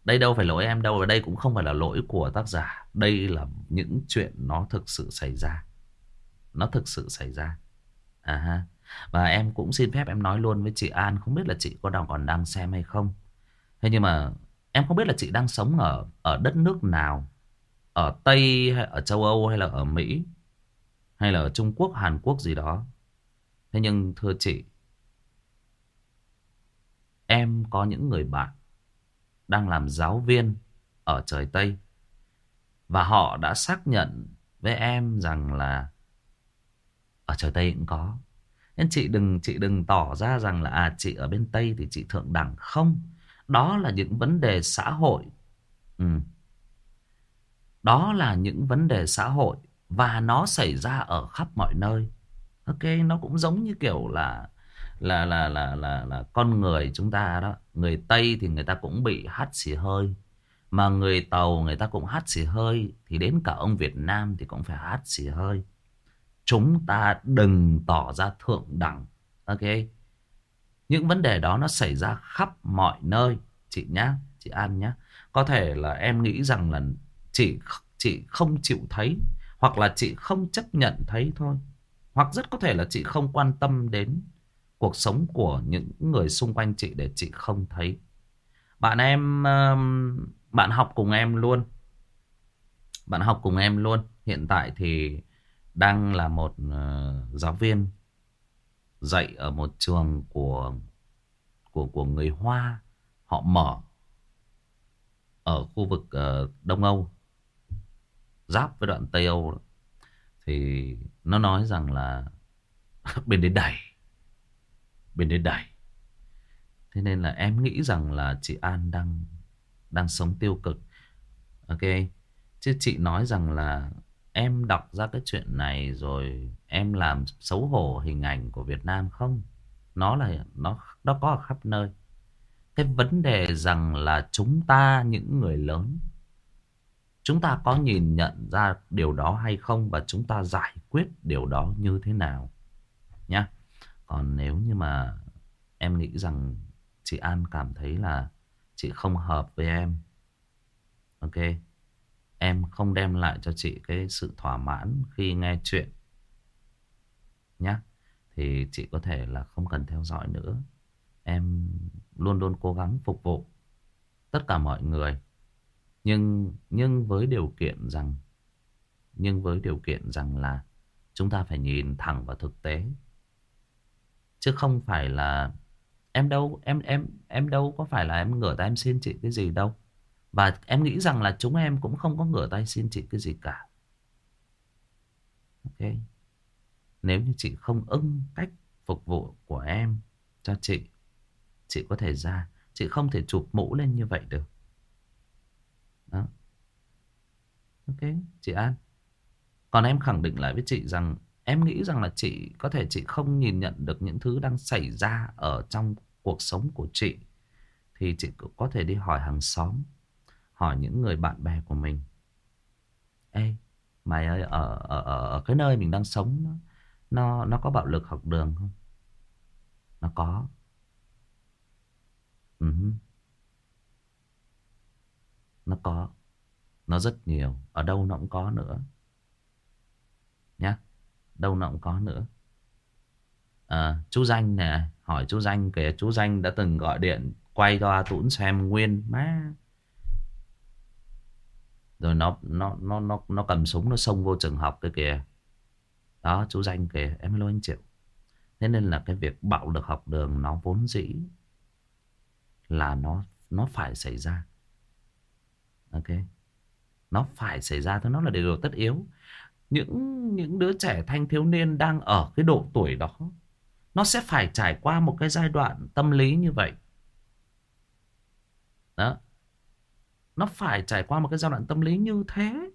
Đây đâu phải lỗi em đâu và đây cũng không phải là lỗi của tác giả. Đây là những chuyện nó thực sự xảy ra. Nó thực sự xảy ra. À ha và em cũng xin phép em nói luôn với chị An, không biết là chị có đang còn đang xem hay không thế nhưng mà em không biết là chị đang sống ở ở đất nước nào ở Tây hay ở châu Âu hay là ở Mỹ hay là ở Trung Quốc, Hàn Quốc gì đó thế nhưng thưa chị, em có những người bạn đang làm giáo viên ở trời Tây. Và họ đã xác nhận với em rằng là ở trời Tây cũng có. Nên chị đừng chị đừng tỏ ra rằng là à chị ở bên Tây thì chị thượng đẳng không. Đó là những vấn đề xã hội. Ừ. Đó là những vấn đề xã hội và nó xảy ra ở khắp mọi nơi. Ok, nó cũng giống như kiểu là là là là là là con người chúng ta đó người tây thì người ta cũng bị hắt xì hơi mà người tàu người ta cũng hắt xì hơi thì đến cả ông việt nam thì cũng phải hắt xì hơi chúng ta đừng tỏ ra thượng đẳng ok những vấn đề đó nó xảy ra khắp mọi nơi chị nhá chị an nhá có thể là em nghĩ rằng là chị chị không chịu thấy hoặc là chị không chấp nhận thấy thôi hoặc rất có thể là chị không quan tâm đến cuộc sống của những người xung quanh chị để chị không thấy. Bạn em, um, bạn học cùng em luôn. Bạn học cùng em luôn. Hiện tại thì đang là một ờ, giáo viên dạy ở một trường của của của người Hoa họ mở ở khu vực uh, Đông Âu giáp với đoạn Tây Âu thì nó nói rằng là bên đấy đầy bên đấy đẩy thế nên là em nghĩ rằng là chị An đang đang sống tiêu cực. Ok? Chứ chị nói rằng là em đọc ra cái chuyện này rồi em làm xấu hổ hình ảnh của Việt Nam không nó là, nó nó có ở khắp nơi cái vấn đề rằng là chúng ta, những người lớn, chúng ta có nhìn nhận ra điều đó hay không và chúng ta giải quyết điều đó như thế nào nhá còn nếu như mà em nghĩ rằng chị An cảm thấy là chị không hợp với em. Ok. Em không đem lại cho chị cái sự thỏa mãn khi nghe chuyện. nhé, Thì chị có thể là không cần theo dõi nữa. Em luôn luôn cố gắng phục vụ tất cả mọi người. Nhưng nhưng với điều kiện rằng nhưng với điều kiện rằng là chúng ta phải nhìn thẳng vào thực tế chứ không phải là em đâu em em em đâu có phải là em ngửa tay em xin chị cái gì đâu và em nghĩ rằng là chúng em cũng không có ngửa tay xin chị cái gì cả. Ok? Nếu như chị không ưng cách phục vụ của em cho chị chị có thể ra. Chị không thể chụp mũ lên như vậy được. Đó. Ok chị an. Còn em khẳng định lại với chị rằng Em nghĩ rằng là chị có thể chị không nhìn nhận được những thứ đang xảy ra ở trong cuộc sống của chị. Thì chị cũng có thể đi hỏi hàng xóm, hỏi những người bạn bè của mình. Ê, mày ơi, ở, ở, ở, ở cái nơi mình đang sống nó, nó, nó có bạo lực học đường không? Nó có. Ừ. Nó có. Nó rất nhiều. Ở đâu nó cũng có nữa. Nhá đâu nó cũng có nữa à, chú danh nè hỏi chú danh kể chú danh đã từng gọi điện quay cho a tũng xem nguyên má rồi nó nó nó nó nó cầm súng, nó xông vô trường học cái kìa. Đó, chú danh kìa, em hello anh triệu. Thế nên là cái việc bạo lực học đường nó vốn dĩ là nó nó phải xảy ra. Ok? Nó phải xảy ra thôi, nó là điều tất yếu. Những những đứa trẻ thanh thiếu niên đang ở cái độ tuổi đó, nó sẽ phải trải qua một cái giai đoạn tâm lý như vậy. Đó nó phải trải qua một cái giai đoạn tâm lý như thế.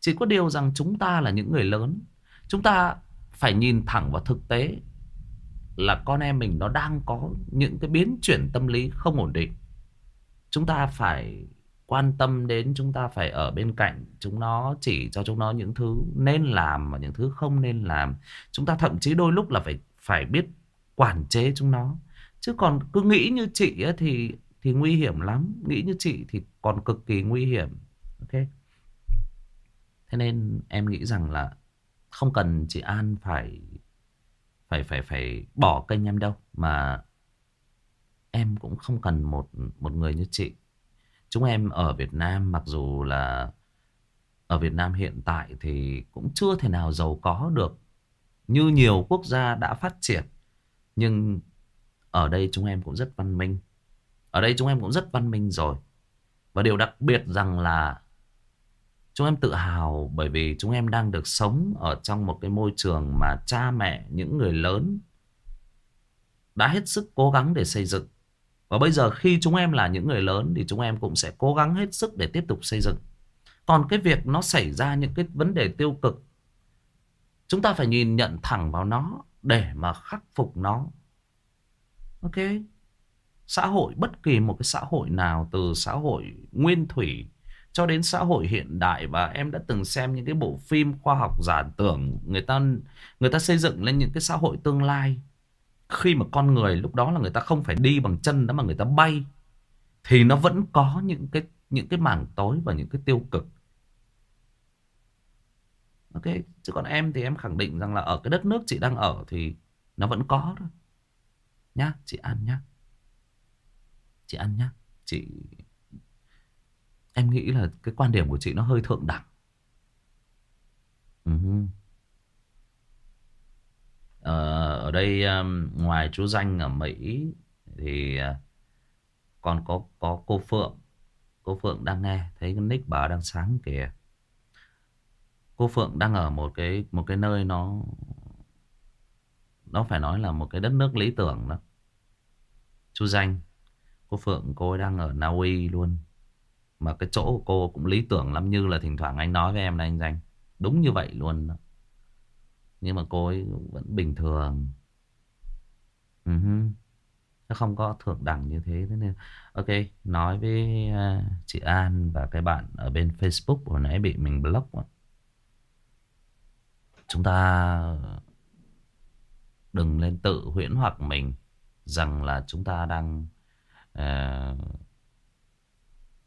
Chỉ có điều rằng chúng ta là những người lớn. Chúng ta phải nhìn thẳng vào thực tế là con em mình nó đang có những cái biến chuyển tâm lý không ổn định. Chúng ta phải quan tâm đến chúng ta phải ở bên cạnh chúng nó, chỉ cho chúng nó những thứ nên làm và những thứ không nên làm. Chúng ta thậm chí đôi lúc là phải phải biết quản chế chúng nó. Chứ còn cứ nghĩ như chị ấy thì thì nguy hiểm lắm. Nghĩ như chị thì còn cực kỳ nguy hiểm. Ok. Thế nên em nghĩ rằng là không cần chị An phải phải phải phải bỏ kênh em đâu. Mà em cũng không cần một một người như chị. Chúng em ở Việt Nam mặc dù là ở Việt Nam hiện tại thì cũng chưa thể nào giàu có được như nhiều quốc gia đã phát triển. Nhưng ở đây chúng em cũng rất văn minh. Ở đây chúng em cũng rất văn minh rồi. Và điều đặc biệt rằng là chúng em tự hào bởi vì chúng em đang được sống ở trong một cái môi trường mà cha mẹ, những người lớn đã hết sức cố gắng để xây dựng. Và bây giờ khi chúng em là những người lớn thì chúng em cũng sẽ cố gắng hết sức để tiếp tục xây dựng. Còn cái việc nó xảy ra những cái vấn đề tiêu cực, chúng ta phải nhìn nhận thẳng vào nó để mà khắc phục nó. Ok. Xã hội, bất kỳ một cái xã hội nào từ xã hội nguyên thủy cho đến xã hội hiện đại. Và em đã từng xem những cái bộ phim khoa học giả tưởng người ta người ta xây dựng lên những cái xã hội tương lai. Khi mà con người lúc đó là người ta không phải đi bằng chân đó mà người ta bay thì nó vẫn có những cái những cái mảng tối và những cái tiêu cực. Ok chứ còn em thì em khẳng định rằng là ở cái đất nước chị đang ở thì nó vẫn có đó. Nhá chị ăn nhá chị ăn nhá chị em nghĩ là cái quan điểm của chị nó hơi thượng đẳng ừ uh -huh. Ờ, ở đây um, ngoài chú Danh ở Mỹ thì uh, còn có có cô Phượng. Cô Phượng đang nghe, thấy cái nick bà đang sáng kìa. Cô Phượng đang ở một cái một cái nơi nó nó phải nói là một cái đất nước lý tưởng đó. Chú Danh, cô Phượng, cô đang ở Na Uy luôn. Mà cái chỗ của cô cũng lý tưởng lắm, như là thỉnh thoảng anh nói với em là anh Danh. Đúng như vậy luôn đó. Nhưng mà cô ấy vẫn bình thường ừ uh -huh. Nó không có thượng đẳng như thế Thế nên Ok, Nói với à, chị An Và cái bạn ở bên Facebook Hồi nãy bị mình block rồi. Chúng ta Đừng lên tự huyễn hoặc mình Rằng là chúng ta đang uh,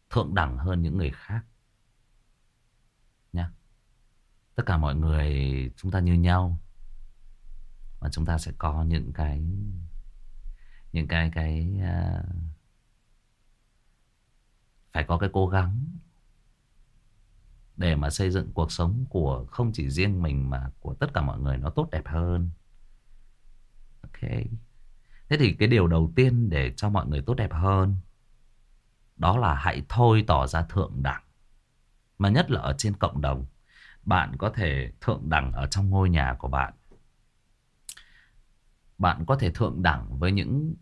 Thượng đẳng hơn những người khác tất cả mọi người chúng ta như nhau và chúng ta sẽ có những cái những cái cái uh, phải có cái cố gắng để mà xây dựng cuộc sống của không chỉ riêng mình mà của tất cả mọi người nó tốt đẹp hơn. Ok. Thế thì cái điều đầu tiên để cho mọi người tốt đẹp hơn đó là hãy thôi tỏ ra thượng đẳng. Mà nhất là ở trên cộng đồng. Bạn có thể thượng đẳng ở trong ngôi nhà của bạn. Bạn có thể thượng đẳng với những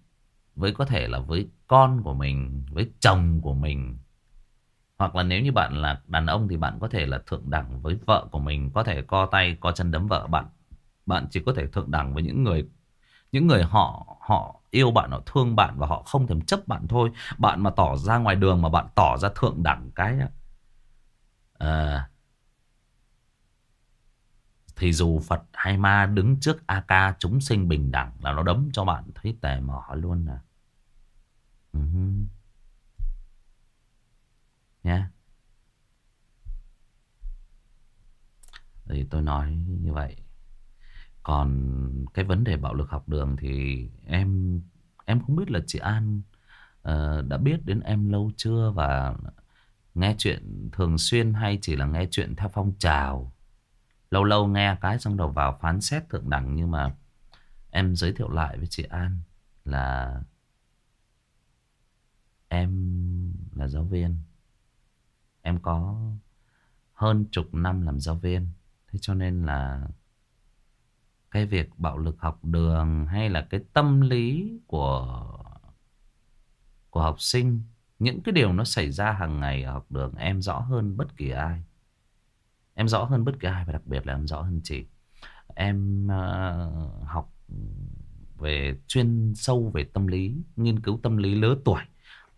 với có thể là với con của mình, với chồng của mình. Hoặc là nếu như bạn là đàn ông thì bạn có thể là thượng đẳng với vợ của mình, có thể co tay, co chân đấm vợ bạn. Bạn chỉ có thể thượng đẳng với những người những người họ họ yêu bạn, họ thương bạn và họ không thèm chấp bạn thôi. Bạn mà tỏ ra ngoài đường mà bạn tỏ ra thượng đẳng cái à, thì dù Phật hay ma đứng trước a ca chúng sinh bình đẳng là nó đấm cho bạn thấy tè mỏ luôn nè. Uh -huh. Nha. Thì tôi nói như vậy. Còn cái vấn đề bạo lực học đường thì em em không biết là chị An uh, đã biết đến em lâu chưa và nghe chuyện thường xuyên hay chỉ là nghe chuyện theo phong trào. Lâu lâu nghe cái trong đầu vào phán xét thượng đẳng Nhưng mà em giới thiệu lại với chị An Là Em là giáo viên Em có hơn chục năm làm giáo viên. Thế cho nên là cái việc bạo lực học đường hay là cái tâm lý của của học sinh, những cái điều nó xảy ra hàng ngày ở học đường em rõ hơn bất kỳ ai. Em rõ hơn bất kỳ ai và đặc biệt là em rõ hơn chị. Em uh, học về chuyên sâu về tâm lý, nghiên cứu tâm lý lứa tuổi.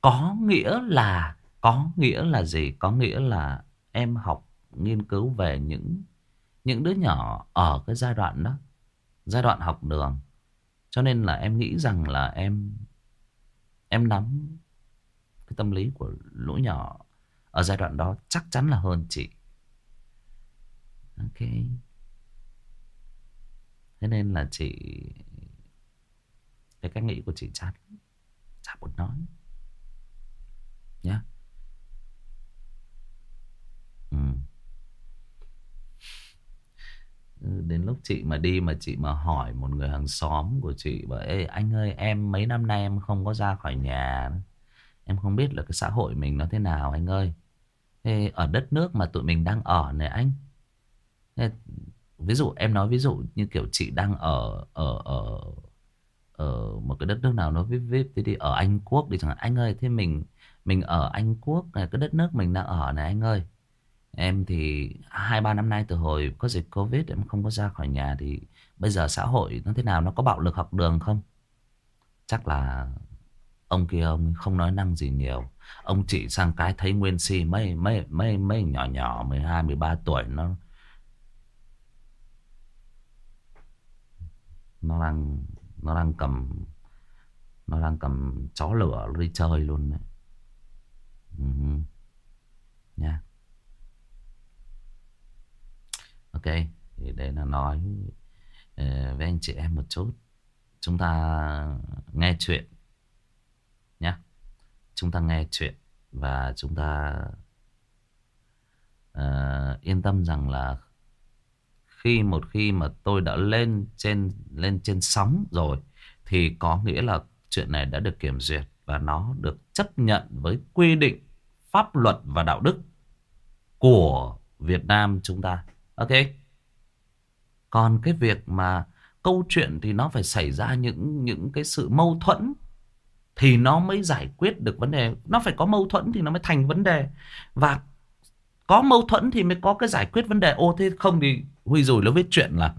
Có nghĩa là có nghĩa là gì? Có nghĩa là em học nghiên cứu về những những đứa nhỏ ở cái giai đoạn đó, giai đoạn học đường. Cho nên là em nghĩ rằng là em em nắm cái tâm lý của lũ nhỏ ở giai đoạn đó chắc chắn là hơn chị. Ok. Thế nên là chị, cái cách nghĩ của chị chán Chả muốn nói Nhá Yeah. ừ. Đến lúc chị mà đi mà chị mà hỏi một người hàng xóm của chị bảo Ê anh ơi em mấy năm nay em không có ra khỏi nhà Em không biết là cái xã hội mình nó thế nào anh ơi. Ê, ở đất nước mà tụi mình đang ở này anh. Ê, Ví dụ em nói ví dụ như kiểu chị đang ở ở ở ở một cái đất nước nào nó vip vip thì đi ở Anh Quốc đi chẳng hạn. Anh ơi thế mình mình ở Anh Quốc này cái đất nước mình đang ở này anh ơi em thì hai, ba năm nay từ hồi có dịch covid, em không có ra khỏi nhà thì bây giờ xã hội nó thế nào, nó có bạo lực học đường không? Chắc là ông kia, ông không nói năng gì nhiều. Ông chị sang cái thấy nguyên si mấy mấy mấy mấy nhỏ nhỏ 12 13 tuổi, nó nó đang nó đang cầm, nó đang cầm chó lửa đi chơi luôn đấy. Ừ. nha ok thì đây là nói ờ, với anh chị em một chút chúng ta nghe chuyện nhé chúng ta nghe chuyện và chúng ta uh, yên tâm rằng là khi một khi mà tôi đã lên trên lên trên sóng rồi thì có nghĩa là chuyện này đã được kiểm duyệt và nó được chấp nhận với quy định pháp luật và đạo đức của Việt Nam chúng ta. Ok. Còn cái việc mà câu chuyện thì nó phải xảy ra những những cái sự mâu thuẫn thì nó mới giải quyết được vấn đề. Nó phải có mâu thuẫn thì nó mới thành vấn đề. Và có mâu thuẫn thì mới có cái giải quyết vấn đề. Ô thế không thì Huy rồi nó viết chuyện là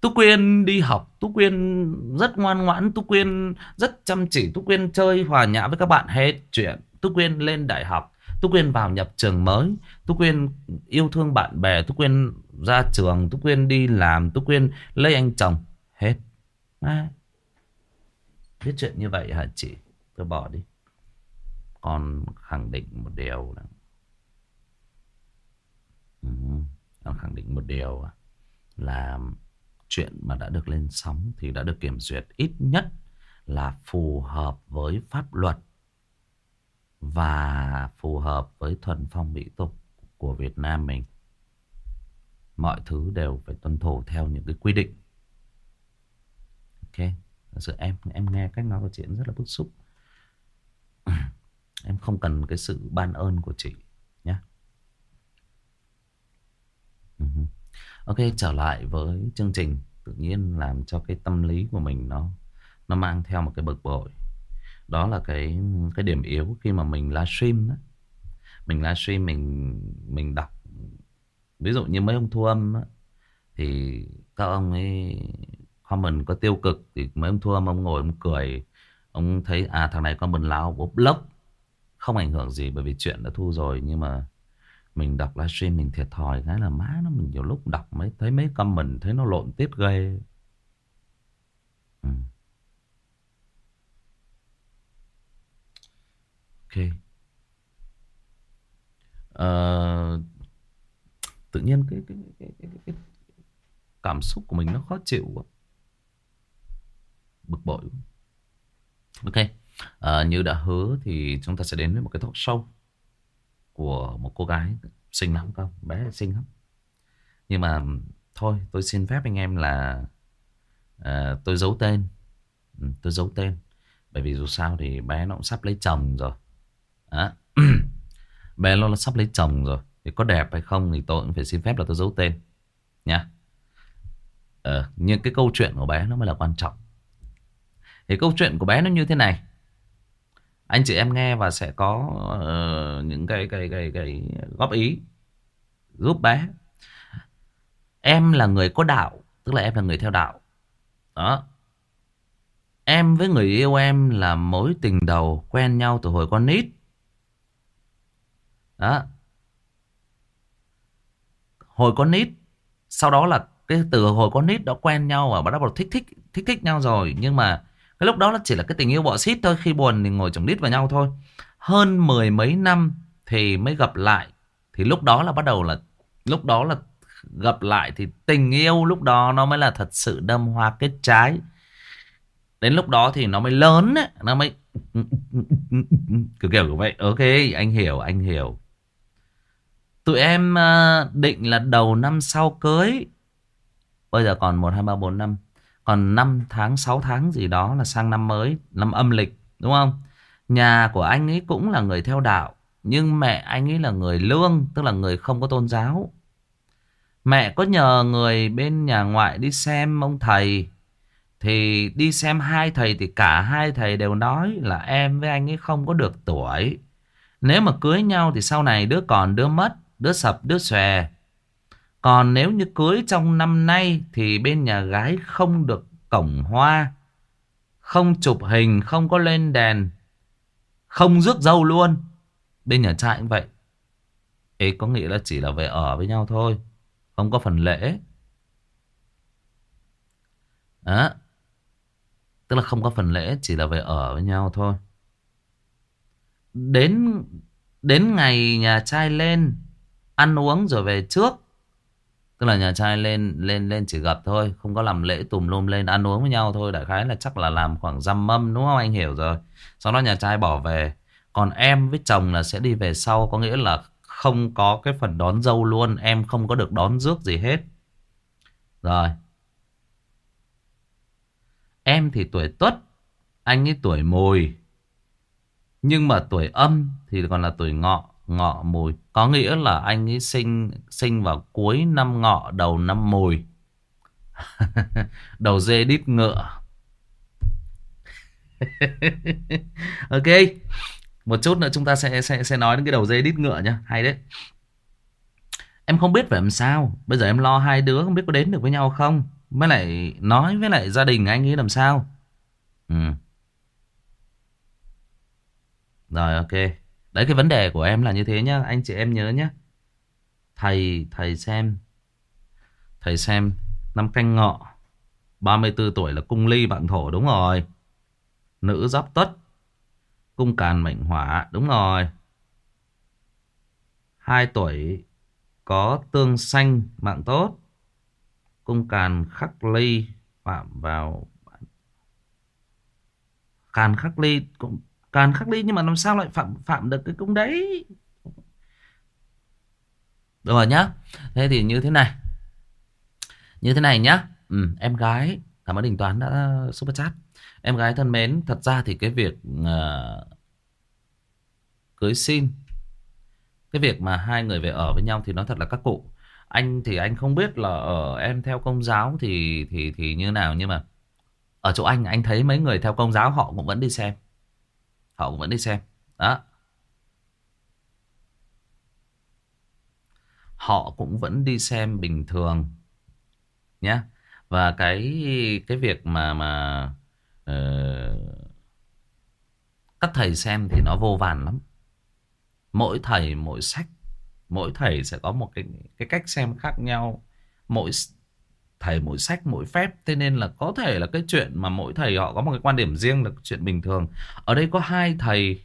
Tú Quyên đi học, Tú Quyên rất ngoan ngoãn, Tú Quyên rất chăm chỉ, Tú Quyên chơi hòa nhã với các bạn hết chuyện. Tú Quyên lên đại học, Tú Quyên vào nhập trường mới, Tú Quyên yêu thương bạn bè, Tú Quyên ra trường, Tú Quyên đi làm, Tú Quyên lấy anh chồng, hết. À, biết chuyện như vậy hả chị? Tôi bỏ đi. Còn khẳng định một điều là... Ừ khẳng định một điều à, là chuyện mà đã được lên sóng thì đã được kiểm duyệt ít nhất là phù hợp với pháp luật và phù hợp với thuần phong mỹ tục của Việt Nam mình. Mọi thứ đều phải tuân thủ theo những cái quy định. Ok, thật sự em em nghe cách nói của chị rất là bức xúc. em không cần cái sự ban ơn của chị nhé. Ừ ok trở lại với chương trình Tự nhiên làm cho cái tâm lý của mình nó Nó mang theo một cái bực bội đó là cái cái điểm yếu khi mà mình livestream. Mình livestream mình mình đọc Ví dụ như mấy ông thu âm á, Thì các ông ấy comment có tiêu cực Thì mấy ông thu âm ông ngồi ông cười Ông thấy à thằng này comment láo bốp lốc Không ảnh hưởng gì bởi vì chuyện đã thu rồi Nhưng mà mình đọc livestream mình thiệt thòi cái là má nó mình nhiều lúc đọc mấy thấy mấy comment thấy nó lộn tiết ghê ừ. Uh, tự nhiên cái cái, cái, cái, cái, cái cảm xúc của mình nó khó chịu quá. Bực bội ok. À, như đã hứa thì chúng ta sẽ đến với một cái talk show của một cô gái xinh lắm không bé xinh lắm. Nhưng mà thôi tôi xin phép anh em là à, tôi giấu tên. Ừ, tôi giấu tên. Bởi vì dù sao thì bé nó cũng sắp lấy chồng rồi đó. bé nó sắp lấy chồng rồi. Thì có đẹp hay không thì tôi cũng phải xin phép là tôi giấu tên. Nha. Ờ, nhưng cái câu chuyện của bé nó mới là quan trọng. Thì câu chuyện của bé nó như thế này. Anh chị em nghe và sẽ có uh, những cái, cái cái cái góp ý giúp bé. Em là người có đạo tức là em là người theo đạo. Đó. Em với người yêu em là mối tình đầu quen nhau từ hồi con nít đó. Hồi con nít sau đó là cái từ hồi con nít đã quen nhau và bắt đầu thích thích thích thích nhau rồi. Nhưng mà cái lúc đó là chỉ là cái tình yêu bọ xít thôi khi buồn thì ngồi chồng nít vào nhau thôi. Hơn mười mấy năm thì mới gặp lại. Thì lúc đó là bắt đầu là lúc đó là gặp lại thì tình yêu lúc đó nó mới là thật sự đâm hoa kết trái. Đến lúc đó thì nó mới lớn ấy, nó mới kiểu kiểu như vậy. Ok anh hiểu anh hiểu tụi em ờ, định là đầu năm sau cưới. Bây giờ còn một hai ba bốn năm. Còn 5 tháng 6 tháng gì đó là sang năm mới năm âm lịch đúng không? Nhà của anh ấy cũng là người theo đạo nhưng mẹ anh ấy là người lương tức là người không có tôn giáo. Mẹ có nhờ người bên nhà ngoại đi xem ông thầy. Thì đi xem hai thầy thì cả hai thầy đều nói là em với anh ấy không có được tuổi. Nếu mà cưới nhau thì sau này đứa còn đứa mất, đứa sập đứa xòe. Còn nếu như cưới trong năm nay thì bên nhà gái không được cổng hoa, không chụp hình, không có lên đèn, không rước dâu luôn. Bên nhà trai cũng vậy. Ê có nghĩa là chỉ là về ở với nhau thôi, không có phần lễ. Đó. Tức là không có phần lễ Chỉ là về ở với nhau thôi Đến Đến ngày nhà trai lên Ăn uống rồi về trước. Tức là nhà trai lên lên lên chỉ gặp thôi Không có làm lễ tùm lum lên ăn uống với nhau thôi. Đại khái là chắc là làm khoảng dăm mâm Đúng không? Anh hiểu rồi. Sau đó nhà trai bỏ về. Còn em với chồng là sẽ đi về sau Có nghĩa là không có cái phần đón dâu luôn. Em không có được đón rước gì hết. Rồi. Em thì tuổi tuất, anh ấy tuổi mùi. Nhưng mà tuổi âm thì còn là tuổi ngọ, ngọ mùi. Có nghĩa là anh ấy sinh sinh vào cuối năm ngọ, đầu năm mùi. đầu dê đít ngựa. ok. Một chút nữa chúng ta sẽ sẽ sẽ nói đến cái đầu dê đít ngựa nhá. Hay đấy. Em không biết phải làm sao. Bây giờ em lo hai đứa không biết có đến được với nhau không. Mới lại nói với lại gia đình anh ấy làm sao Ừ Rồi ok Đấy, cái vấn đề của em là như thế nhá. Anh chị em nhớ nhá. Thầy thầy xem. Thầy xem, Năm canh ngọ 34 tuổi là cung ly bạn thổ, đúng rồi. Nữ giáp tất Cung càn mệnh hỏa, đúng rồi. 2 tuổi có tương xanh mạng tốt, cung càn khắc ly, phạm vào càn khắc ly cũng toàn khắc ly nhưng mà làm sao lại phạm phạm được cái cung đấy? Được rồi nhá. Thế thì như thế này. Như thế này nhá. Ừ, em gái cảm ơn đình toán đã super chat. Em gái thân mến thật ra thì cái việc uh, cưới xin cái việc mà hai người về ở với nhau thì nó thật là các cụ. Anh thì anh không biết là ở em theo công giáo thì thì thì như nào nhưng mà ở chỗ anh anh thấy mấy người theo công giáo họ cũng vẫn đi xem họ cũng vẫn đi xem. Đó. Họ cũng vẫn đi xem bình thường nhé và cái cái việc mà mà uh, các thầy xem thì nó vô vàn lắm. Mỗi thầy mỗi sách mỗi thầy sẽ có một cái cái cách xem khác nhau. Mỗi thầy mỗi sách, mỗi phép. Thế nên là có thể là cái chuyện mà mỗi thầy họ có một cái quan điểm riêng là chuyện bình thường. Ở đây có hai thầy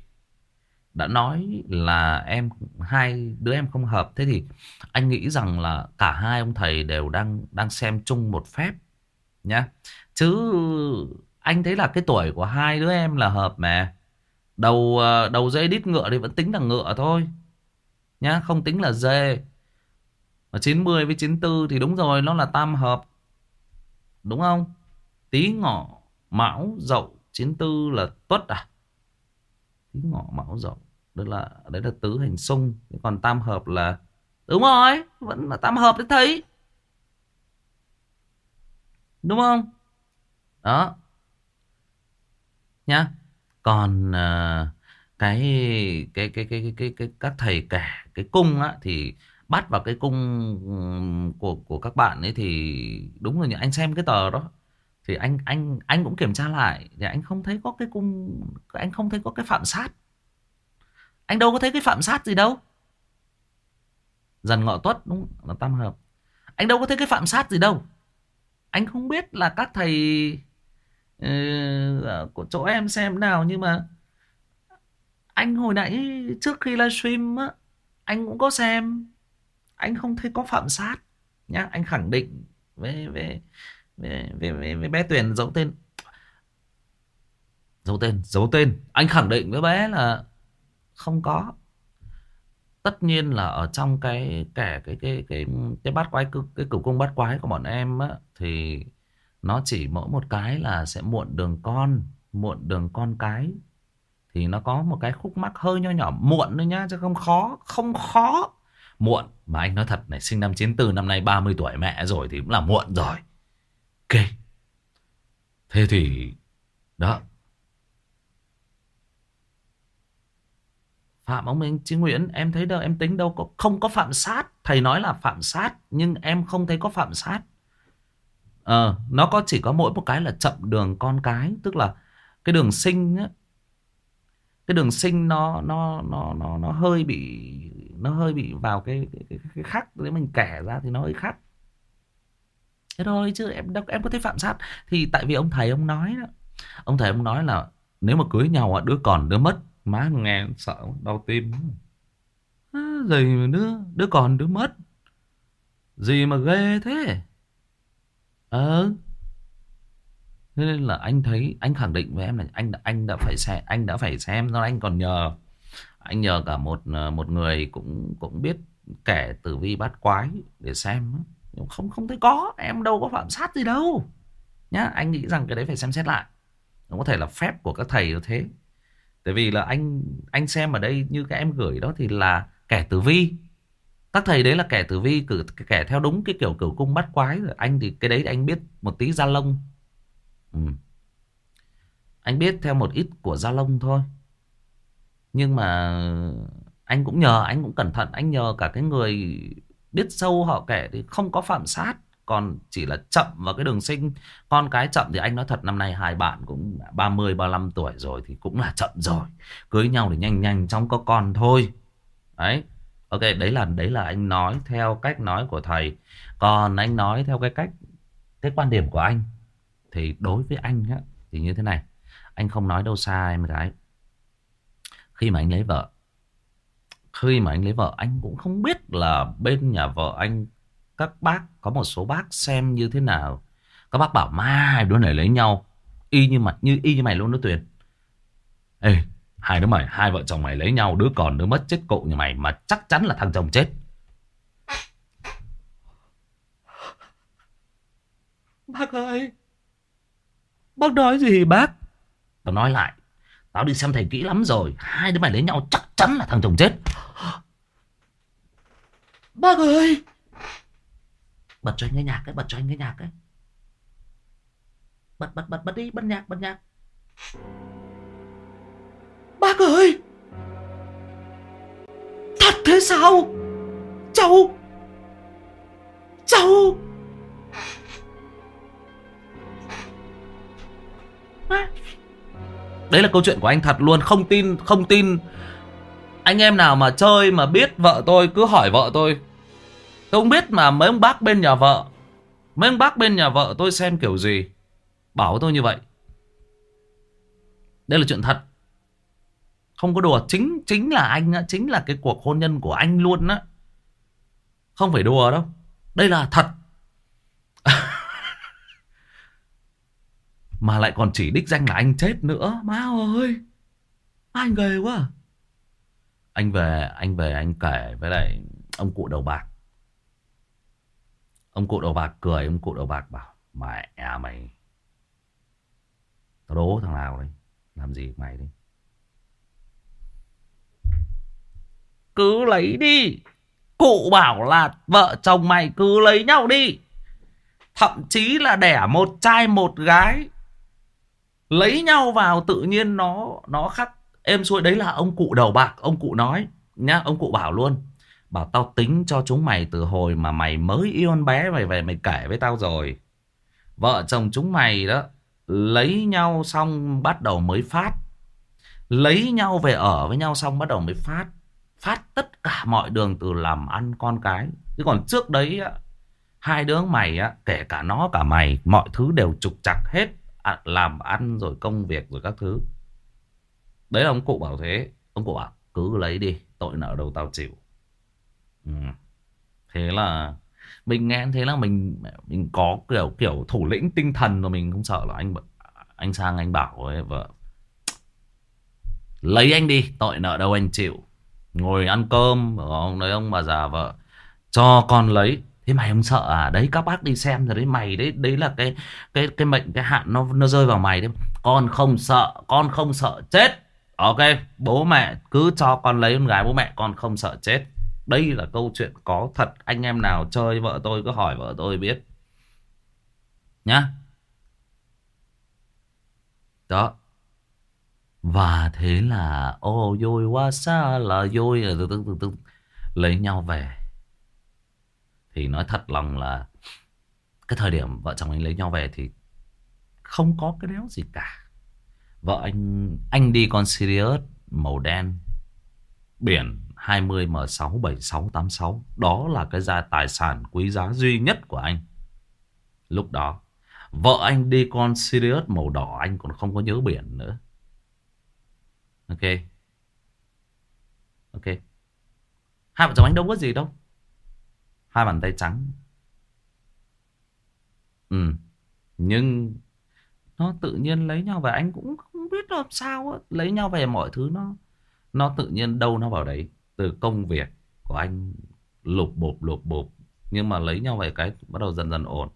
đã nói là em, hai đứa em không hợp. Thế thì anh nghĩ rằng là cả hai ông thầy đều đang đang xem chung một phép nhá. Chứ anh thấy là cái tuổi của hai đứa em là hợp mà. Đầu ờ, đầu dây đít ngựa thì vẫn tính là ngựa thôi nhá, không tính là dê mà 90 với 94 thì đúng rồi nó là tam hợp đúng không tí ngọ mão dậu 94 là tuất à tí ngọ mão dậu đó là đấy là tứ hành xung còn tam hợp là Đúng rồi, vẫn là tam hợp đấy thấy. Đúng không? Đó. Nhá. Còn uh, cái, cái, cái, cái, cái, cái, cái, các thầy cả cái cung á thì bắt vào cái cung của của các bạn ấy thì đúng rồi nhỉ anh xem cái tờ đó. Thì anh anh anh cũng kiểm tra lại thì anh không thấy có cái cung anh không thấy có cái phạm sát. Anh đâu có thấy cái phạm sát gì đâu. Dần ngọ tuất đúng là tam hợp. Anh đâu có thấy cái phạm sát gì đâu. Anh không biết là các thầy uh, của chỗ em xem nào nhưng mà anh hồi nãy trước khi livestream á anh cũng có xem anh không thấy có phạm sát nhá. Anh khẳng định với với với, với, với, với bé Tuyền giấu tên. Giấu tên giấu tên. Anh khẳng định với bé là không có. Tất nhiên là ở trong cái kẻ cái cái cái cái bát quái cái, cái cửu cung bát quái của bọn em á thì nó chỉ mỗi một cái là sẽ muộn đường con muộn đường con cái. Thì nó có một cái khúc mắc hơi nho nhỏ muộn thôi nhá chứ không khó không khó muộn. Mà anh nói thật này, sinh năm 94 năm nay 30 tuổi, mẹ rồi thì cũng là muộn rồi. Ok. Thế thì, đó. Phạm ông Minh Chí Nguyễn, em thấy đâu, em tính đâu, có, không có phạm sát. Thầy nói là phạm sát, nhưng em không thấy có phạm sát. Ờ nó có, chỉ có mỗi một cái là chậm đường con cái, tức là cái đường sinh á, cái đường sinh nó nó nó nó nó hơi bị nó hơi bị vào cái cái, cái, cái khắc nếu mình kể ra thì nó hơi khắc thế thôi chứ em đâu em có thấy phạm sát. Thì tại vì ông thầy ông nói đó ông thầy ông nói là nếu mà cưới nhau đứa còn đứa mất má nghe sợ đau tim. À, gì mà đứa đứa còn đứa mất gì mà ghê thế? Ờ. Thế nên là anh thấy anh khẳng định với em là anh anh đã phải xem anh đã phải xem nó anh còn nhờ anh nhờ cả một ờ, một người cũng cũng biết kẻ tử vi bát quái để xem nhưng không không thấy có. Em đâu có phạm sát gì đâu. Nhá, anh nghĩ rằng cái đấy phải xem xét lại. Nó có thể là phép của các thầy như thế. Tại vì là anh anh xem ở đây như các em gửi đó thì là kẻ tử vi. Các thầy đấy là kẻ tử vi, cử, kẻ theo đúng cái kiểu cửu cung bắt quái rồi. Anh thì cái đấy anh biết một tí gia lông. Ừ. anh biết theo một ít của gia lông thôi nhưng mà anh cũng nhờ, anh cũng cẩn thận. Anh nhờ cả cái người biết sâu họ kể thì không có phạm sát. Còn chỉ là chậm vào cái đường sinh. Con cái chậm thì anh nói thật, năm nay hai bạn cũng 30 35 tuổi rồi thì cũng là chậm rồi. Cưới nhau thì nhanh nhanh trong có con thôi. Đấy. Ok, đấy là đấy là anh nói theo cách nói của thầy. Còn anh nói theo cái cách, cái quan điểm của anh thì đối với anh á, thì như thế này. Anh không nói đâu xa em gái khi mà anh lấy vợ khi mà anh lấy vợ anh cũng không biết là bên nhà vợ anh các bác có một số bác xem như thế nào. Các bác bảo ma hai đứa này lấy nhau y như mặt như y như mày luôn đó tuyền. Ê hai đứa mày hai vợ chồng mày lấy nhau đứa còn đứa mất chết cộ như mày mà chắc chắn là thằng chồng chết. Bác ơi bác nói gì bác? Tao nói lại tao đi xem thầy kỹ lắm rồi hai đứa mày lấy nhau chắc chắn là thằng chồng chết. Bác ơi! Bật cho anh nghe nhạc ấy bật cho anh nghe nhạc ấy bật bật bật bật đi bật nhạc bật nhạc. Bác ơi! Thật thế sao? Cháu! Cháu đấy là câu chuyện của anh thật luôn. Không tin không tin anh em nào mà chơi mà biết vợ tôi, cứ hỏi vợ tôi. Tôi không biết mà mấy ông bác bên nhà vợ, Mấy ông bác bên nhà vợ tôi xem kiểu gì. Bảo tôi như vậy. Đây là chuyện thật. Không có đùa. Chính chính là anh Chính là cái cuộc hôn nhân của anh luôn á. Không phải đùa đâu. Đây là thật. Mà lại còn chỉ đích danh là anh chết nữa Má ơi Anh ghê quá Anh về Anh về anh kể với lại Ông cụ đầu bạc Ông cụ đầu bạc cười, ông cụ đầu bạc bảo, mẹ mày, tao đố thằng nào đấy làm gì mày đi. Cứ lấy đi, Cụ bảo là vợ chồng mày cứ lấy nhau đi. Thậm chí là đẻ một trai một gái. Lấy nhau vào tự nhiên nó nó khắc êm xuôi. Đấy là ông cụ đầu bạc. Ông cụ nói. Nhá, ông cụ bảo luôn. Bảo tao tính cho chúng mày từ hồi mà mày mới yêu con bé mày về mày kể với tao rồi. Vợ chồng chúng mày đó lấy nhau xong bắt đầu mới phát. Lấy nhau về ở với nhau xong bắt đầu mới phát. Phát tất cả mọi đường từ làm ăn con cái. Chứ còn trước đấy á, hai đứa mày á, kể cả nó cả mày, mọi thứ đều trục chặt hết. À, làm ăn rồi công việc rồi các thứ. Đấy là ông cụ bảo thế. Ông cụ bảo cứ lấy đi, tội nợ đầu tao chịu. Ừ. Thế là mình nghe thế là mình mình có kiểu kiểu thủ lĩnh tinh thần rồi mình không sợ là anh anh sang anh bảo ấy vợ lấy anh đi tội nợ đâu anh chịu ngồi ăn cơm ông nói ông bà già vợ cho con lấy thế mày không sợ à? Đấy, các bác đi xem rồi đấy, mày đấy đấy là cái cái cái mệnh, cái hạn nó nó rơi vào mày đấy. Con không sợ, con không sợ chết. Ok, bố mẹ cứ cho con lấy con gái bố mẹ, con không sợ chết. Đây là câu chuyện có thật. Anh em nào chơi vợ tôi cứ hỏi vợ tôi biết. Nhá. Đó. Và thế là ô vui quá xa là vui. Từ từ từ từ. Lấy nhau về thì nói thật lòng là cái thời điểm vợ chồng anh lấy nhau về thì không có cái đéo gì cả. Vợ anh anh đi con Sirius màu đen, biển 20 M6 7686 đó là cái gia tài sản quý giá duy nhất của anh. Lúc đó, vợ anh đi con Sirius màu đỏ, anh còn không có nhớ biển nữa. Ok. Ok. Hai vợ chồng anh đâu có gì đâu hai bàn tay trắng. Ừ nhưng nó tự nhiên lấy nhau về anh cũng không biết làm sao á. Lấy nhau về mọi thứ nó nó tự nhiên đâu nó vào đấy. Từ công việc của anh lục bộp lục bộp, nhưng mà lấy nhau về cái bắt đầu dần dần ổn.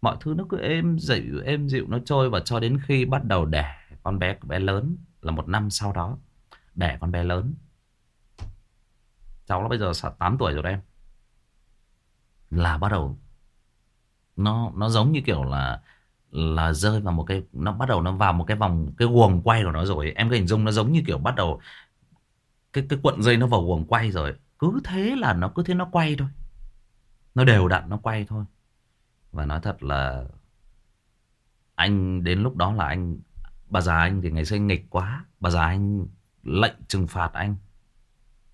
Mọi thứ nó cứ êm dịu êm dịu, nó trôi và cho đến khi bắt đầu đẻ con bé bé lớn là một năm sau đó, đẻ con bé lớn. Cháu nó bây giờ 8 tuổi rồi em là bắt đầu nó nó giống như kiểu là là rơi vào một cái, nó bắt đầu nó vào một cái vòng, cái guồng quay của nó rồi. Em cứ hình dung nó giống như kiểu bắt đầu cái cái cuộn dây nó vào guồng quay rồi. Cứ thế là nó, cứ thế nó quay thôi. Nó đều đặn, nó quay thôi. Và nói thật là anh, đến lúc đó là anh, bà già anh thì ngày xưa anh nghịch quá. Bà già anh lệnh trừng phạt anh.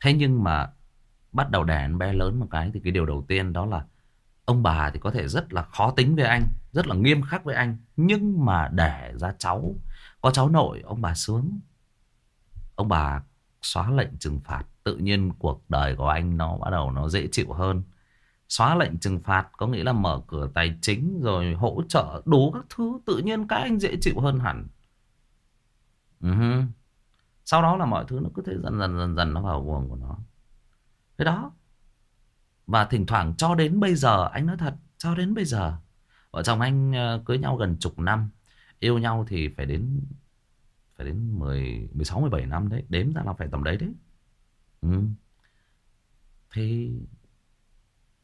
Thế nhưng mà bắt đầu đẻ bé lớn một cái thì cái điều đầu tiên đó là ông bà thì có thể rất là khó tính với anh, rất là nghiêm khắc với anh, nhưng mà đẻ ra cháu. Có cháu nội, ông bà sướng ông bà xóa lệnh trừng phạt, tự nhiên cuộc đời của anh nó bắt đầu nó dễ chịu hơn. Xóa lệnh trừng phạt có nghĩa là mở cửa tài chính rồi hỗ trợ đủ các thứ, tự nhiên các anh dễ chịu hơn hẳn. Uh-huh. sau đó là mọi thứ nó cứ thế dần dần dần dần nó vào guồng của nó cái đó và thỉnh thoảng cho đến bây giờ anh nói thật cho đến bây giờ vợ chồng anh ờ, cưới nhau gần chục năm yêu nhau thì phải đến phải đến 10, 16, 17 năm đấy. Đếm ra là phải tầm đấy đấy. Ừ. Thì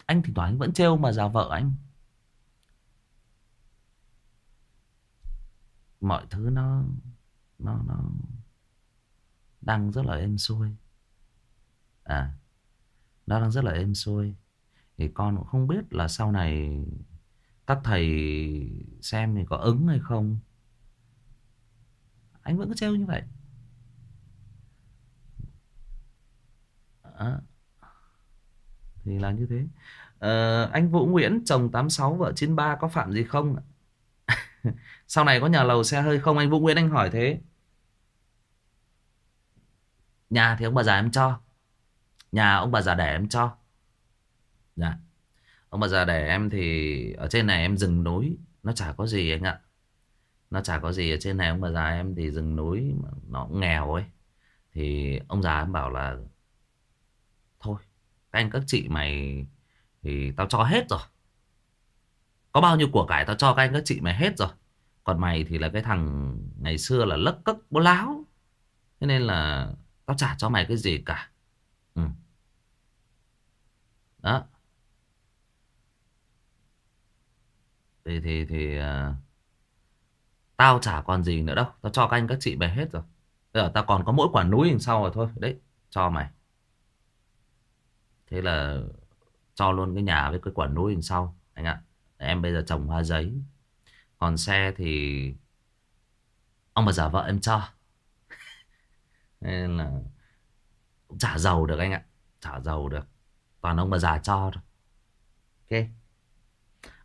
anh thỉnh thoảng anh vẫn trêu mà già vợ anh. Mọi thứ nó nó nó đang rất là êm xuôi. À, nó đang rất là êm xuôi. Thì con cũng không biết là sau này các thầy xem thì có ứng hay không. Anh vẫn cứ trêu như vậy. À, thì là như thế. À, anh Vũ Nguyễn chồng 86 vợ 93 có phạm gì không sau này có nhà lầu xe hơi không? Anh Vũ Nguyễn anh hỏi thế. Nhà thì ông bà già em cho nhà ông bà già đẻ em cho. Dạ. Ông bà già đẻ em thì ở trên này em dừng núi. Nó chả có gì anh ạ. Nó chả có gì ở trên này ông bà già em thì rừng núi mà nó cũng nghèo ấy. Thì ông già em bảo là, thôi, các anh các chị mày thì tao cho hết rồi. Có bao nhiêu của cải tao cho các anh các chị mày hết rồi. Còn mày thì là cái thằng ngày xưa là lấc cất bố láo. Thế nên là tao trả cho mày cái gì cả đó. Thì thì thì uh, tao chả còn gì nữa đâu. Tao cho các anh các chị về hết rồi. Bây giờ tao còn có mỗi quả núi đằng sau rồi thôi. Đấy cho mày. Thế là cho luôn cái nhà với cái quả núi đằng sau anh ạ. Em bây giờ trồng hoa giấy. Còn xe thì ông bà giả vợ em cho. Nên là cũng chả giàu được anh ạ. Chả giàu được. Toàn ông bà già cho Ok?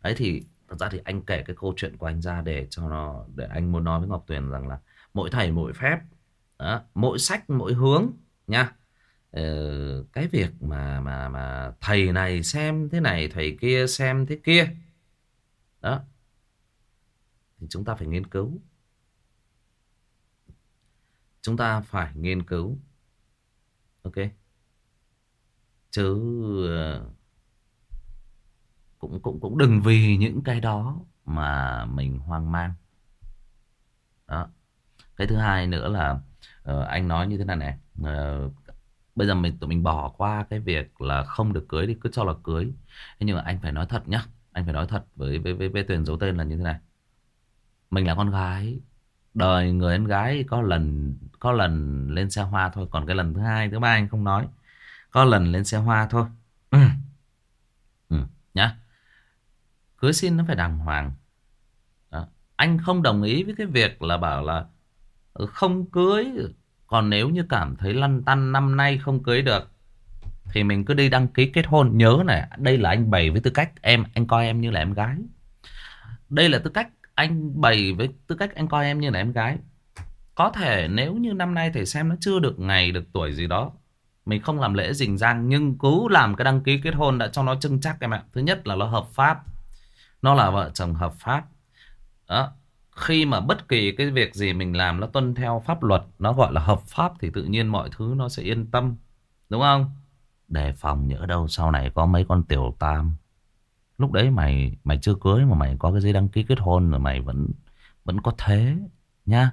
Ấy thì Thật ra thì anh kể cái câu chuyện của anh ra để cho nó Để anh muốn nói với Ngọc Tuyền rằng là Mỗi thầy mỗi phép đó, Mỗi sách mỗi hướng nha. Ờ, cái việc mà mà mà Thầy này xem thế này Thầy kia xem thế kia. Đó. Thì chúng ta phải nghiên cứu. Chúng ta phải nghiên cứu. Ok? Chứ ờ, cũng cũng cũng đừng vì những cái đó mà mình hoang mang. Đó. Cái thứ hai nữa là uh, anh nói như thế này này uh, bây giờ mình tụi mình bỏ qua cái việc là không được cưới thì cứ cho là cưới. Thế nhưng mà anh phải nói thật nhá anh phải nói thật với với với, với tuyền dấu tên là như thế này. Mình là con gái đời người em gái có lần có lần lên xe hoa thôi còn cái lần thứ hai thứ ba anh không nói có lần lên xe hoa thôi. Ừ. Ừ, nhá. Cưới xin nó phải đàng hoàng. Đó. anh không đồng ý với cái việc là bảo là ừ, không cưới. Còn nếu như cảm thấy lăn tăn năm nay không cưới được thì mình cứ đi đăng ký kết hôn. Nhớ này đây là anh bày với tư cách em anh coi em như là em gái. Đây là tư cách anh bày với tư cách anh coi em như là em gái. Có thể nếu như năm nay thầy xem nó chưa được ngày được tuổi gì đó mình không làm lễ rình rang, nhưng cứ làm cái đăng ký kết hôn đã cho nó trưng chắc em ạ. Thứ nhất là nó hợp pháp. Nó là vợ chồng hợp pháp. Đó. Khi mà bất kỳ cái việc gì mình làm nó tuân theo pháp luật, nó gọi là hợp pháp thì tự nhiên mọi thứ nó sẽ yên tâm. Đúng không? Đề phòng nhỡ đâu, sau này có mấy con tiểu tam. Lúc đấy mày mày chưa cưới mà mày có cái giấy đăng ký kết hôn rồi mày vẫn vẫn có thế, nhá.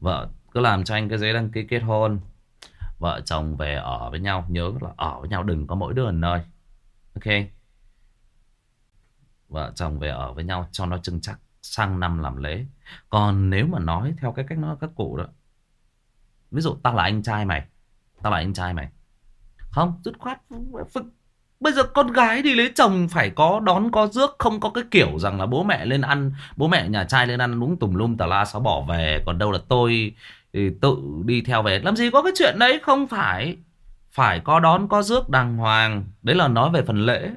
Vợ, cứ làm cho anh cái giấy đăng ký kết hôn vợ chồng về ở với nhau, nhớ là ở với nhau, đừng có mỗi đứa ở nơi. Ok? Vợ chồng về ở với nhau cho nó chừng chắc, sang năm làm lễ. Còn nếu mà nói theo cái cách nói các cụ đó, ví dụ tao là anh trai mày, tao là anh trai mày. Không, dứt khoát bây giờ con gái đi lấy chồng phải có đón, có rước, không có cái kiểu rằng là bố mẹ lên ăn, bố mẹ nhà trai lên ăn uống tùm lum tà la sao bỏ về. Còn đâu là tôi tự đi theo về làm gì có cái chuyện đấy không phải phải có đón có rước đàng hoàng đấy là nói về phần lễ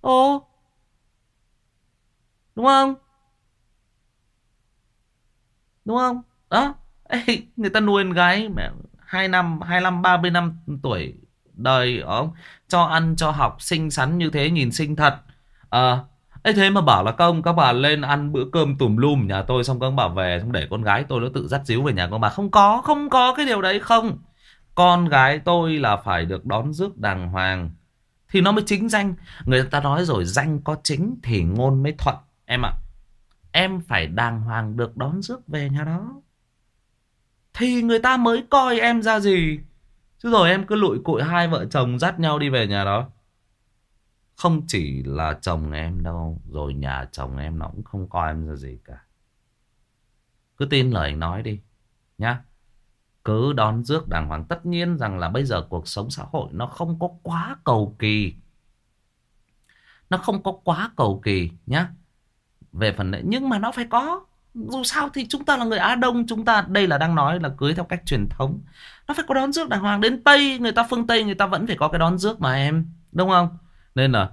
ô Đúng không? Đúng không? Đó. Ê, người ta nuôi con gái mẹ hai năm, 25, 30 năm tuổi đời ông cho ăn cho học xinh xắn như thế nhìn xinh thật. À, ấy thế mà bảo là công các bà lên ăn bữa cơm tùm lum nhà tôi xong các bà về xong để con gái tôi nó tự dắt díu về nhà con bà không có không có cái điều đấy không con gái tôi là phải được đón rước đàng hoàng thì nó mới chính danh người ta nói rồi danh có chính thì ngôn mới thuận Em ạ, em phải đàng hoàng được đón rước về nhà đó. Thì người ta mới coi em ra gì. Chứ rồi em cứ lụi cụi hai vợ chồng dắt nhau đi về nhà đó. Không chỉ là chồng em đâu, rồi nhà chồng em nó cũng không coi em ra gì cả. Cứ tin lời anh nói đi, nhá. Cứ đón rước đàng hoàng. Tất nhiên rằng là bây giờ cuộc sống xã hội nó không có quá cầu kỳ. Nó không có quá cầu kỳ nhá về phần lễ nhưng mà nó phải có dù sao thì chúng ta là người Á Đông chúng ta đây là đang nói là cưới theo cách truyền thống nó phải có đón rước đàng hoàng đến Tây người ta phương Tây người ta vẫn phải có cái đón rước mà em đúng không nên là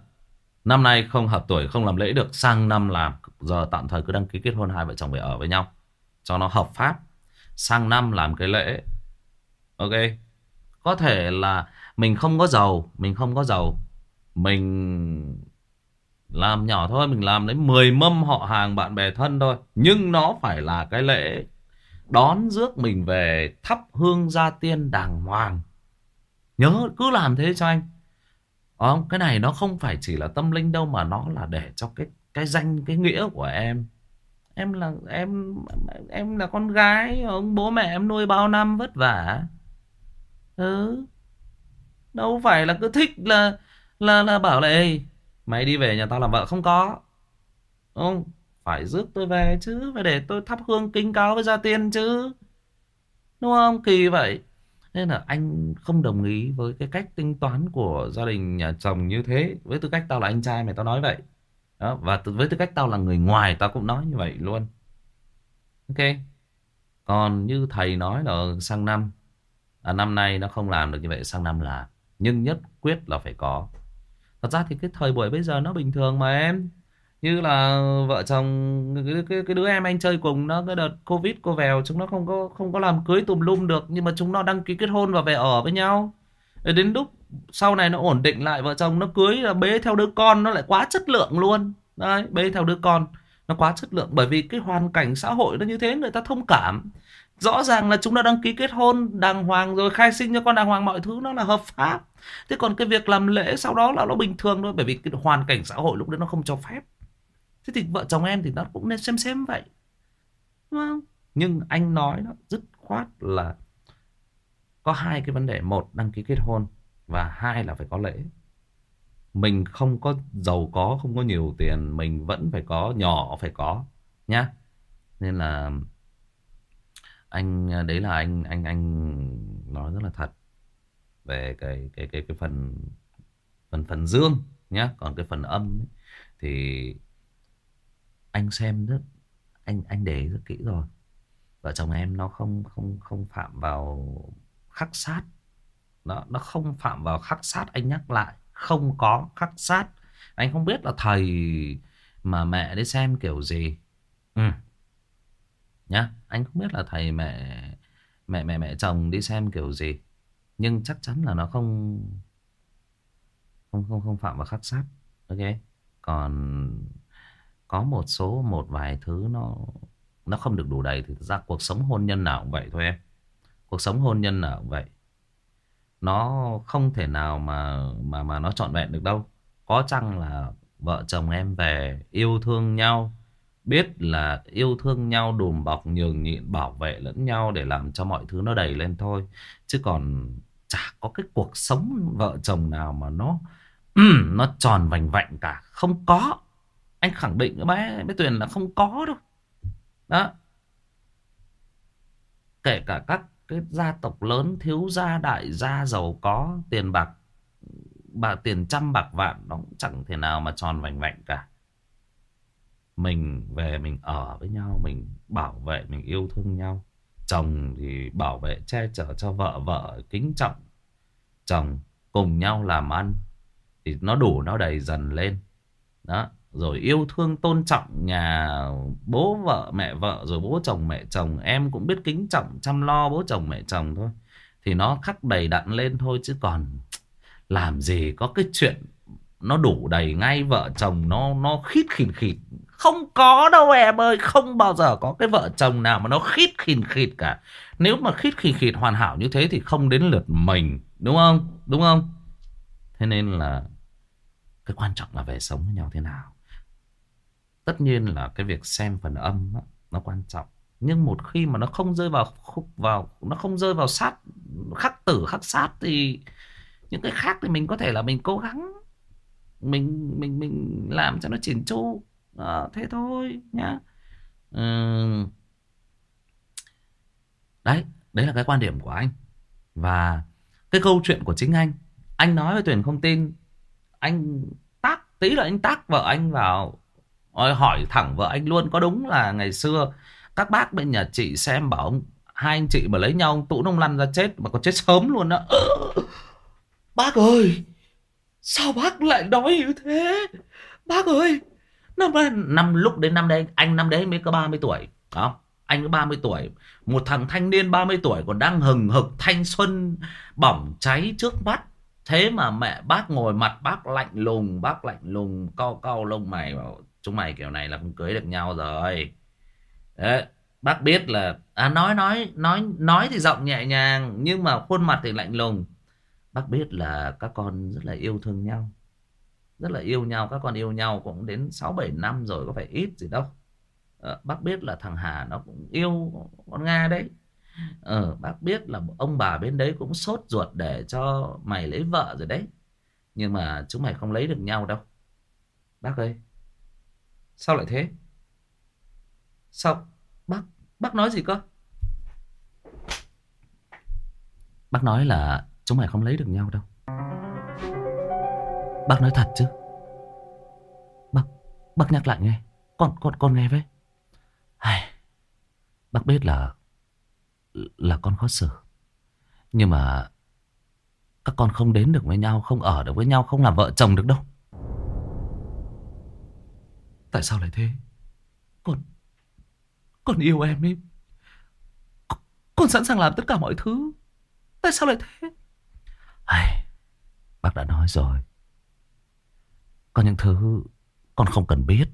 năm nay không hợp tuổi, không làm lễ được, sang năm làm giờ tạm thời cứ đăng ký kết hôn hai vợ chồng về ở với nhau, cho nó hợp pháp. Sang năm làm cái lễ, ok. Có thể là mình không có giàu, mình không có giàu, mình làm nhỏ thôi, Mình làm đến 10 mâm họ hàng bạn bè thân thôi. Nhưng nó phải là cái lễ Đón rước mình về Thắp hương gia tiên đàng hoàng. Nhớ, cứ làm thế cho anh không? Cái này nó không phải chỉ là tâm linh đâu Mà nó là để cho cái cái danh, Cái nghĩa của em. Em là, em em là con gái, Ông bố mẹ em nuôi bao năm vất vả. Ừ. Đâu phải là cứ thích là là là bảo là, Ê, Mày đi về nhà tao làm vợ. Không có. Không? Phải rước tôi về chứ, phải để tôi thắp hương kính cáo với gia tiên chứ. Đúng không? Kỳ vậy nên là anh không đồng ý với cái cách tính toán của gia đình nhà chồng như thế. Với tư cách tao là anh trai mày tao nói vậy. Đó, và với tư cách tao là người ngoài tao cũng nói như vậy luôn. Ok. Còn như thầy nói là sang năm. À, năm nay nó không làm được như vậy sang năm là. Nhưng nhất quyết là phải có. Thật ra thì cái thời buổi bây giờ nó bình thường mà em như là vợ chồng cái, cái, cái đứa em anh chơi cùng nó cái đợt covid cô vèo chúng nó không có không có làm cưới tùm lum được nhưng mà chúng nó đăng ký kết hôn và về ở với nhau. Đến lúc sau này nó ổn định lại vợ chồng nó cưới là bế theo đứa con nó lại quá chất lượng luôn. Đấy bế theo đứa con nó quá chất lượng. Bởi vì cái hoàn cảnh xã hội nó như thế người ta thông cảm. Rõ ràng là chúng ta đăng ký kết hôn đàng hoàng rồi khai sinh cho con đàng hoàng mọi thứ nó là hợp pháp. Thế còn cái việc làm lễ sau đó là nó bình thường thôi bởi vì cái hoàn cảnh xã hội lúc đấy nó không cho phép thế thì vợ chồng em thì nó cũng nên xem xem vậy. Đúng không? Nhưng anh nói nó dứt khoát là có hai cái vấn đề. Một đăng ký kết hôn và hai là phải có lễ. Mình không có giàu có không có nhiều tiền mình vẫn phải có nhỏ phải có nhá. Nên là anh đấy là anh anh anh nói rất là thật về cái cái cái cái phần phần phần dương nhá. Còn cái phần âm ấy, thì anh xem rất, anh anh để rất kỹ rồi. Vợ chồng em nó không không không phạm vào khắc sát. Nó nó không phạm vào khắc sát, anh nhắc lại, không có khắc sát. Anh không biết là thầy mà mẹ đi xem kiểu gì. Ừ. Nhá, anh không biết là thầy mẹ mẹ mẹ mẹ chồng đi xem kiểu gì. Nhưng chắc chắn là nó không không không không phạm vào khắc sát. Ok. Còn có một số, một vài thứ nó nó không được đủ đầy thì ra cuộc sống hôn nhân nào cũng vậy thôi em. Cuộc sống hôn nhân nào cũng vậy. Nó không thể nào mà mà mà nó trọn vẹn được đâu. Có chăng là vợ chồng em về yêu thương nhau, biết là yêu thương nhau, đùm bọc, nhường nhịn, bảo vệ lẫn nhau để làm cho mọi thứ nó đầy lên thôi. Chứ còn chả có cái cuộc sống vợ chồng nào mà nó nó tròn vành vạnh cả. Không có anh khẳng định với bé bé Tuyền là không có đâu. Đó. Kể cả các cái gia tộc lớn, thiếu gia, đại gia, giàu có, tiền bạc, bà, tiền trăm, bạc vạn, nó cũng chẳng thể nào mà tròn vành vạnh cả. Mình về mình ở với nhau, mình bảo vệ, mình yêu thương nhau. Chồng thì bảo vệ, che chở cho vợ vợ kính trọng. Chồng cùng nhau làm ăn. Thì nó đủ, nó đầy dần lên. Đó rồi yêu thương, tôn trọng nhà bố, vợ, mẹ, vợ, rồi bố chồng, mẹ chồng. Em cũng biết kính trọng, chăm lo bố chồng, mẹ chồng thôi. Thì nó khắc đầy đặn lên thôi, chứ còn làm gì có cái chuyện nó đủ đầy ngay vợ chồng, nó nó khít khìn khịt. Không có đâu em ơi, không bao giờ có cái vợ chồng nào mà nó khít khìn khịt cả. Nếu mà khít khìn khịt hoàn hảo như thế thì không đến lượt mình, đúng không? Đúng không? Thế nên là cái quan trọng là về sống với nhau thế nào tất nhiên là cái việc xem phần âm đó, nó quan trọng. Nhưng một khi mà nó không rơi vào khúc vào nó không rơi vào sát khắc tử khắc sát thì những cái khác thì mình có thể là mình cố gắng mình mình mình làm cho nó chỉn chu. À, thế thôi nhá. Ừ. đấy đấy là cái quan điểm của anh. Và cái câu chuyện của chính anh anh nói với tuyển không tin anh tác tí là anh tác vợ anh vào hỏi thẳng vợ anh luôn có đúng là ngày xưa các bác bên nhà chị xem bảo ông hai anh chị mà lấy nhau ông tũ ông lăn ra chết mà còn chết sớm luôn đó bác ơi sao bác lại nói như thế? Bác ơi năm năm lúc đến năm đấy anh năm đấy mới có 30 tuổi đó. Anh có 30 tuổi một thằng thanh niên 30 tuổi còn đang hừng hực thanh xuân bỏng cháy trước mắt. Thế mà mẹ bác ngồi mặt bác lạnh lùng bác lạnh lùng cau cau lông mày bảo chúng mày kiểu này là không cưới được nhau rồi. Đấy bác biết là à nói nói nói nói thì giọng nhẹ nhàng nhưng mà khuôn mặt thì lạnh lùng. Bác biết là các con rất là yêu thương nhau. Rất là yêu nhau các con yêu nhau cũng đến sáu bảy năm rồi có phải ít gì đâu. À, bác biết là thằng Hà nó cũng yêu con Nga đấy. Ờ, bác biết là ông bà bên đấy cũng sốt ruột để cho mày lấy vợ rồi đấy. Nhưng mà chúng mày không lấy được nhau đâu. Bác ơi sao lại thế? Sao bác Bác nói gì cơ? Bác nói là chúng mày không lấy được nhau đâu. Bác nói thật chứ? Bác Bác nhắc lại nghe. Con con con nghe với. Ai, Bác biết là Là con khó xử. Nhưng mà Các con không đến được với nhau Không ở được với nhau Không làm vợ chồng được đâu. Tại sao lại thế? Con Con yêu em ấy. Con, con sẵn sàng làm tất cả mọi thứ. Tại sao lại thế? Ai, Bác đã nói rồi. Có những thứ Con không cần biết.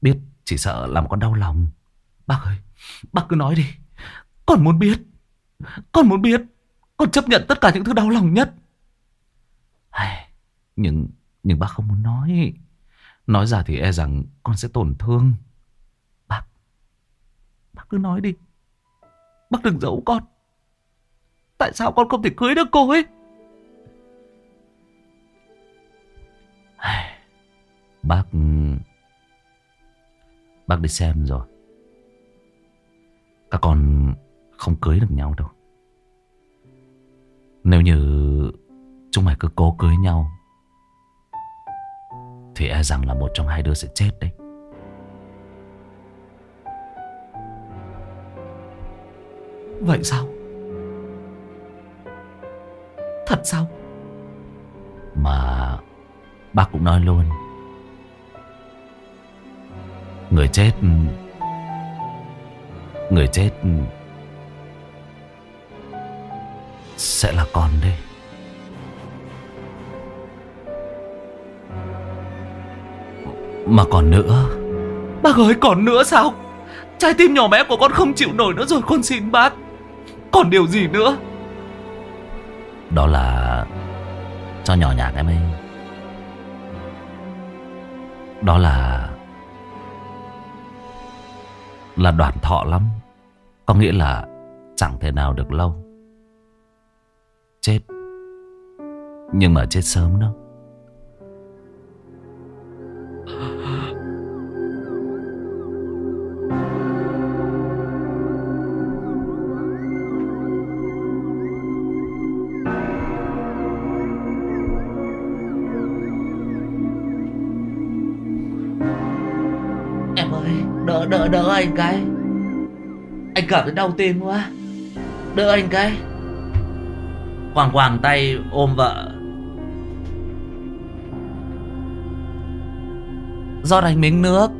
Biết chỉ sợ làm con đau lòng. Bác ơi Bác cứ nói đi. Con muốn biết. Con muốn biết. Con chấp nhận tất cả những thứ đau lòng nhất. Ai, Nhưng Nhưng bác không muốn nói Nói ra thì e rằng con sẽ tổn thương. Bác Bác cứ nói đi. Bác đừng giấu con. Tại sao con không thể cưới được cô ấy? Bác Bác đi xem rồi. Các con không cưới được nhau đâu. Nếu như Chúng mày cứ cố cưới nhau thì e rằng là một trong hai đứa sẽ chết đấy. Vậy sao? Thật sao? Mà Bác cũng nói luôn. Người chết Người chết Sẽ là con đây Mà còn nữa. Bác ơi còn nữa sao? Trái tim nhỏ bé của con không chịu nổi nữa rồi Con xin bác. Còn điều gì nữa? Đó là Cho nhỏ nhạc em ấy Đó là Là đoàn thọ lắm. Có nghĩa là Chẳng thể nào được lâu. Chết. Nhưng mà chết sớm đâu anh cái. Anh cảm thấy đau tim quá. Đỡ anh cái. Quàng quàng tay ôm vợ. Do anh miếng nước.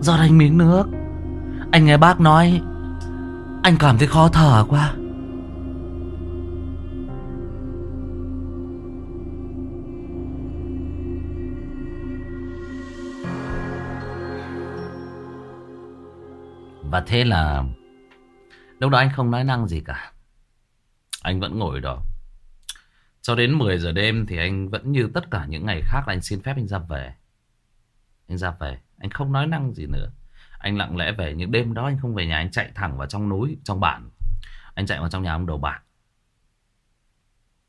Do anh miếng nước. Anh nghe bác nói Anh cảm thấy khó thở quá Và thế là Lúc đó anh không nói năng gì cả. Anh vẫn ngồi đó. Cho đến 10 giờ đêm Thì anh vẫn như tất cả những ngày khác là Anh xin phép anh ra về. Anh ra về, Anh không nói năng gì nữa. Anh lặng lẽ về, những đêm đó anh không về nhà, Anh chạy thẳng vào trong núi, Trong bản. Anh chạy vào trong nhà ông đầu bạc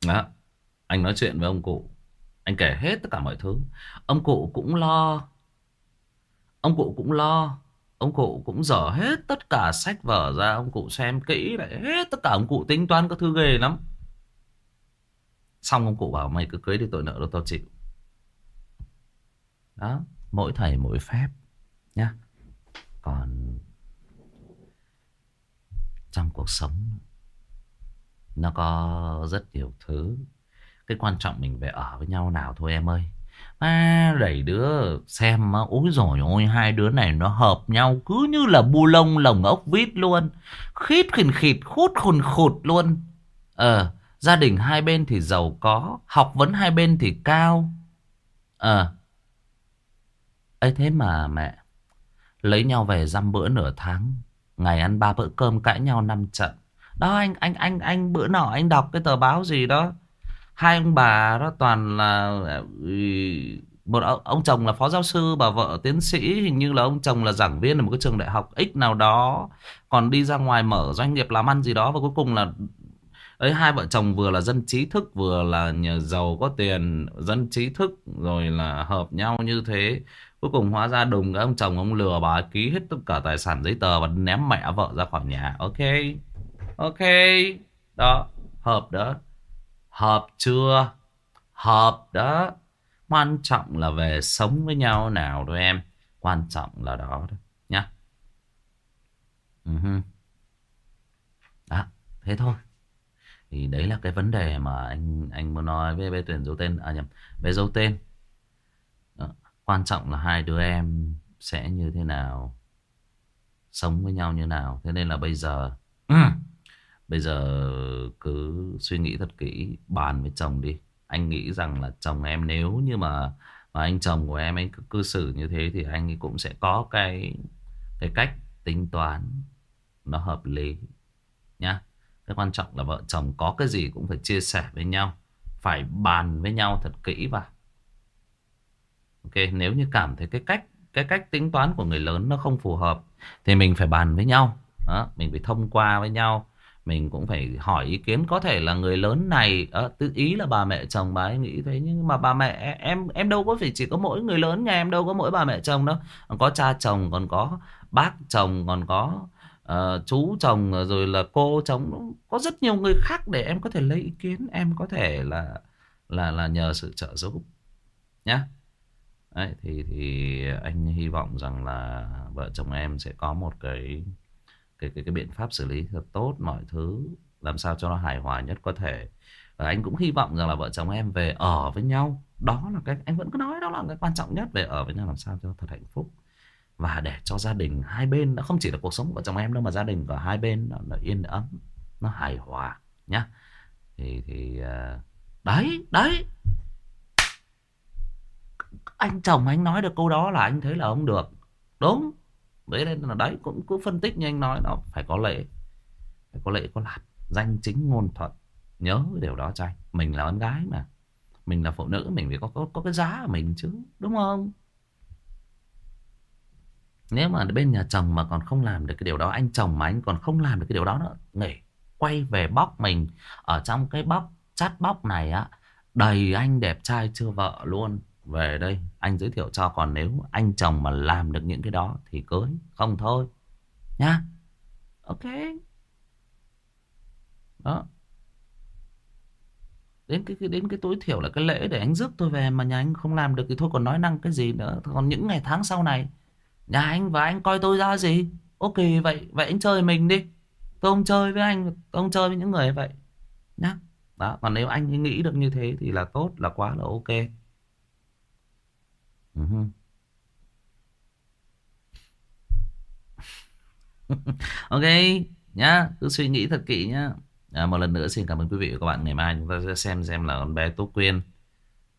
Đó, Anh nói chuyện với ông cụ. Anh kể hết tất cả mọi thứ. Ông cụ cũng lo. Ông cụ cũng lo. Ông cụ cũng dở hết tất cả sách vở ra, Ông cụ xem kỹ lại hết tất cả Ông cụ tính toán các thứ ghê lắm. Xong ông cụ bảo, mày cứ cưới đi tội nợ đâu tao chịu. Đó, Mỗi thầy mỗi phép, Nhá. Còn Trong cuộc sống, Nó có rất nhiều thứ. Cái quan trọng mình về ở với nhau nào thôi em ơi. À, đẩy đứa xem Úi rồi ôi hai đứa này nó hợp nhau Cứ như là bu lông lồng ốc vít luôn. Khít khìn khịt khút khùn khụt luôn. Ờ Gia đình hai bên thì giàu có Học vấn hai bên thì cao. Ờ. Ấy thế mà mẹ Lấy nhau về dăm bữa nửa tháng Ngày ăn ba bữa cơm cãi nhau năm trận. Đó anh anh anh anh bữa nọ anh đọc cái tờ báo gì đó hai ông bà đó toàn là ừ, một ông, ông chồng là phó giáo sư bà vợ tiến sĩ hình như là ông chồng là giảng viên ở một cái trường đại học x nào đó còn đi ra ngoài mở doanh nghiệp làm ăn gì đó và cuối cùng là ấy hai vợ chồng vừa là dân trí thức vừa là nhà giàu có tiền dân trí thức rồi là hợp nhau như thế Cuối cùng hóa ra đùng cái ông chồng ông lừa bà ký hết tất cả tài sản giấy tờ và ném mẹ vợ ra khỏi nhà. Ok. Ok. Đó. Hợp đó. Hợp chưa? Hợp đó. Quan trọng là về sống với nhau nào đó em. Quan trọng là đó đó. Nhá. Uh Đó. Thế thôi. Thì đấy là cái vấn đề mà anh anh muốn nói với bé tuyển dấu tên. À nhầm. Bé dấu tên. Đó. Quan trọng là hai đứa em sẽ như thế nào. Sống với nhau như nào. Thế nên là bây giờ... Ừ, Bây giờ cứ suy nghĩ thật kỹ, bàn với chồng đi. Anh nghĩ rằng là chồng em nếu như mà, mà anh chồng của em anh cứ cư xử như thế thì anh ấy cũng sẽ có cái cái cách tính toán nó hợp lý nhá. Cái quan trọng là vợ chồng có cái gì cũng phải chia sẻ với nhau, phải bàn với nhau thật kỹ vào. Ok, nếu như cảm thấy cái cách cái cách tính toán của người lớn nó không phù hợp thì mình phải bàn với nhau. Đó, mình phải thông qua với nhau mình cũng phải hỏi ý kiến. Có thể là người lớn này à, tự ý là bà mẹ chồng bà ấy nghĩ thế nhưng mà bà mẹ em em đâu có phải chỉ có mỗi người lớn nhà em đâu có mỗi bà mẹ chồng đâu. Còn có cha chồng còn có bác chồng còn có uh, chú chồng rồi là cô chồng có rất nhiều người khác để em có thể lấy ý kiến. Em có thể là là là nhờ sự trợ giúp nhá. Đấy, thì thì anh hy vọng rằng là vợ chồng em sẽ có một cái cái cái cái biện pháp xử lý thật tốt mọi thứ làm sao cho nó hài hòa nhất có thể. Và anh cũng hy vọng rằng là vợ chồng em về ở với nhau. Đó là cái anh vẫn cứ nói đó là cái quan trọng nhất về ở với nhau làm sao cho thật hạnh phúc. Và để cho gia đình hai bên nó không chỉ là cuộc sống của vợ chồng em đâu mà gia đình của hai bên nó, nó yên ấm nó hài hòa nhá. Thì thì à, đấy đấy. Anh chồng anh nói được câu đó là anh thấy là ông được đúng. Đấy nên là đấy cũng cứ phân tích như anh nói nó phải có lễ phải có lễ có lạt danh chính ngôn thuận nhớ cái điều đó cho anh. Mình là con gái mà mình là phụ nữ mình phải có có, có cái giá của mình chứ đúng không? Nếu mà bên nhà chồng mà còn không làm được cái điều đó anh chồng mà anh còn không làm được cái điều đó nữa nghỉ quay về bóc mình ở trong cái bóc chát bóc này á đầy anh đẹp trai chưa vợ luôn về đây, anh giới thiệu cho còn nếu anh chồng mà làm được những cái đó thì cưới, không thôi. Nhá ok. Đó. Đến cái đến cái tối thiểu là cái lễ để anh rước tôi về mà nhà anh không làm được thì thôi còn nói năng cái gì nữa. Còn những ngày tháng sau này, nhà anh và anh coi tôi ra gì? Ok, vậy vậy anh chơi mình đi. Tôi không chơi với anh, tôi không chơi với những người vậy. Nhá. Đó, còn nếu anh nghĩ được như thế thì là tốt, là quá là ok. Ok nhá. Cứ suy nghĩ thật kỹ nhá. À, một lần nữa xin cảm ơn quý vị và các bạn. Ngày mai chúng ta sẽ xem xem là con bé Tố Quyên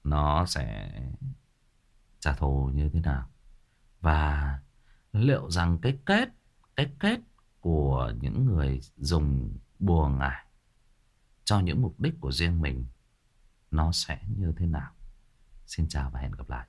nó sẽ trả thù như thế nào. Và liệu rằng cái kết cái kết của những người dùng bùa ngải cho những mục đích của riêng mình nó sẽ như thế nào? Xin chào và hẹn gặp lại.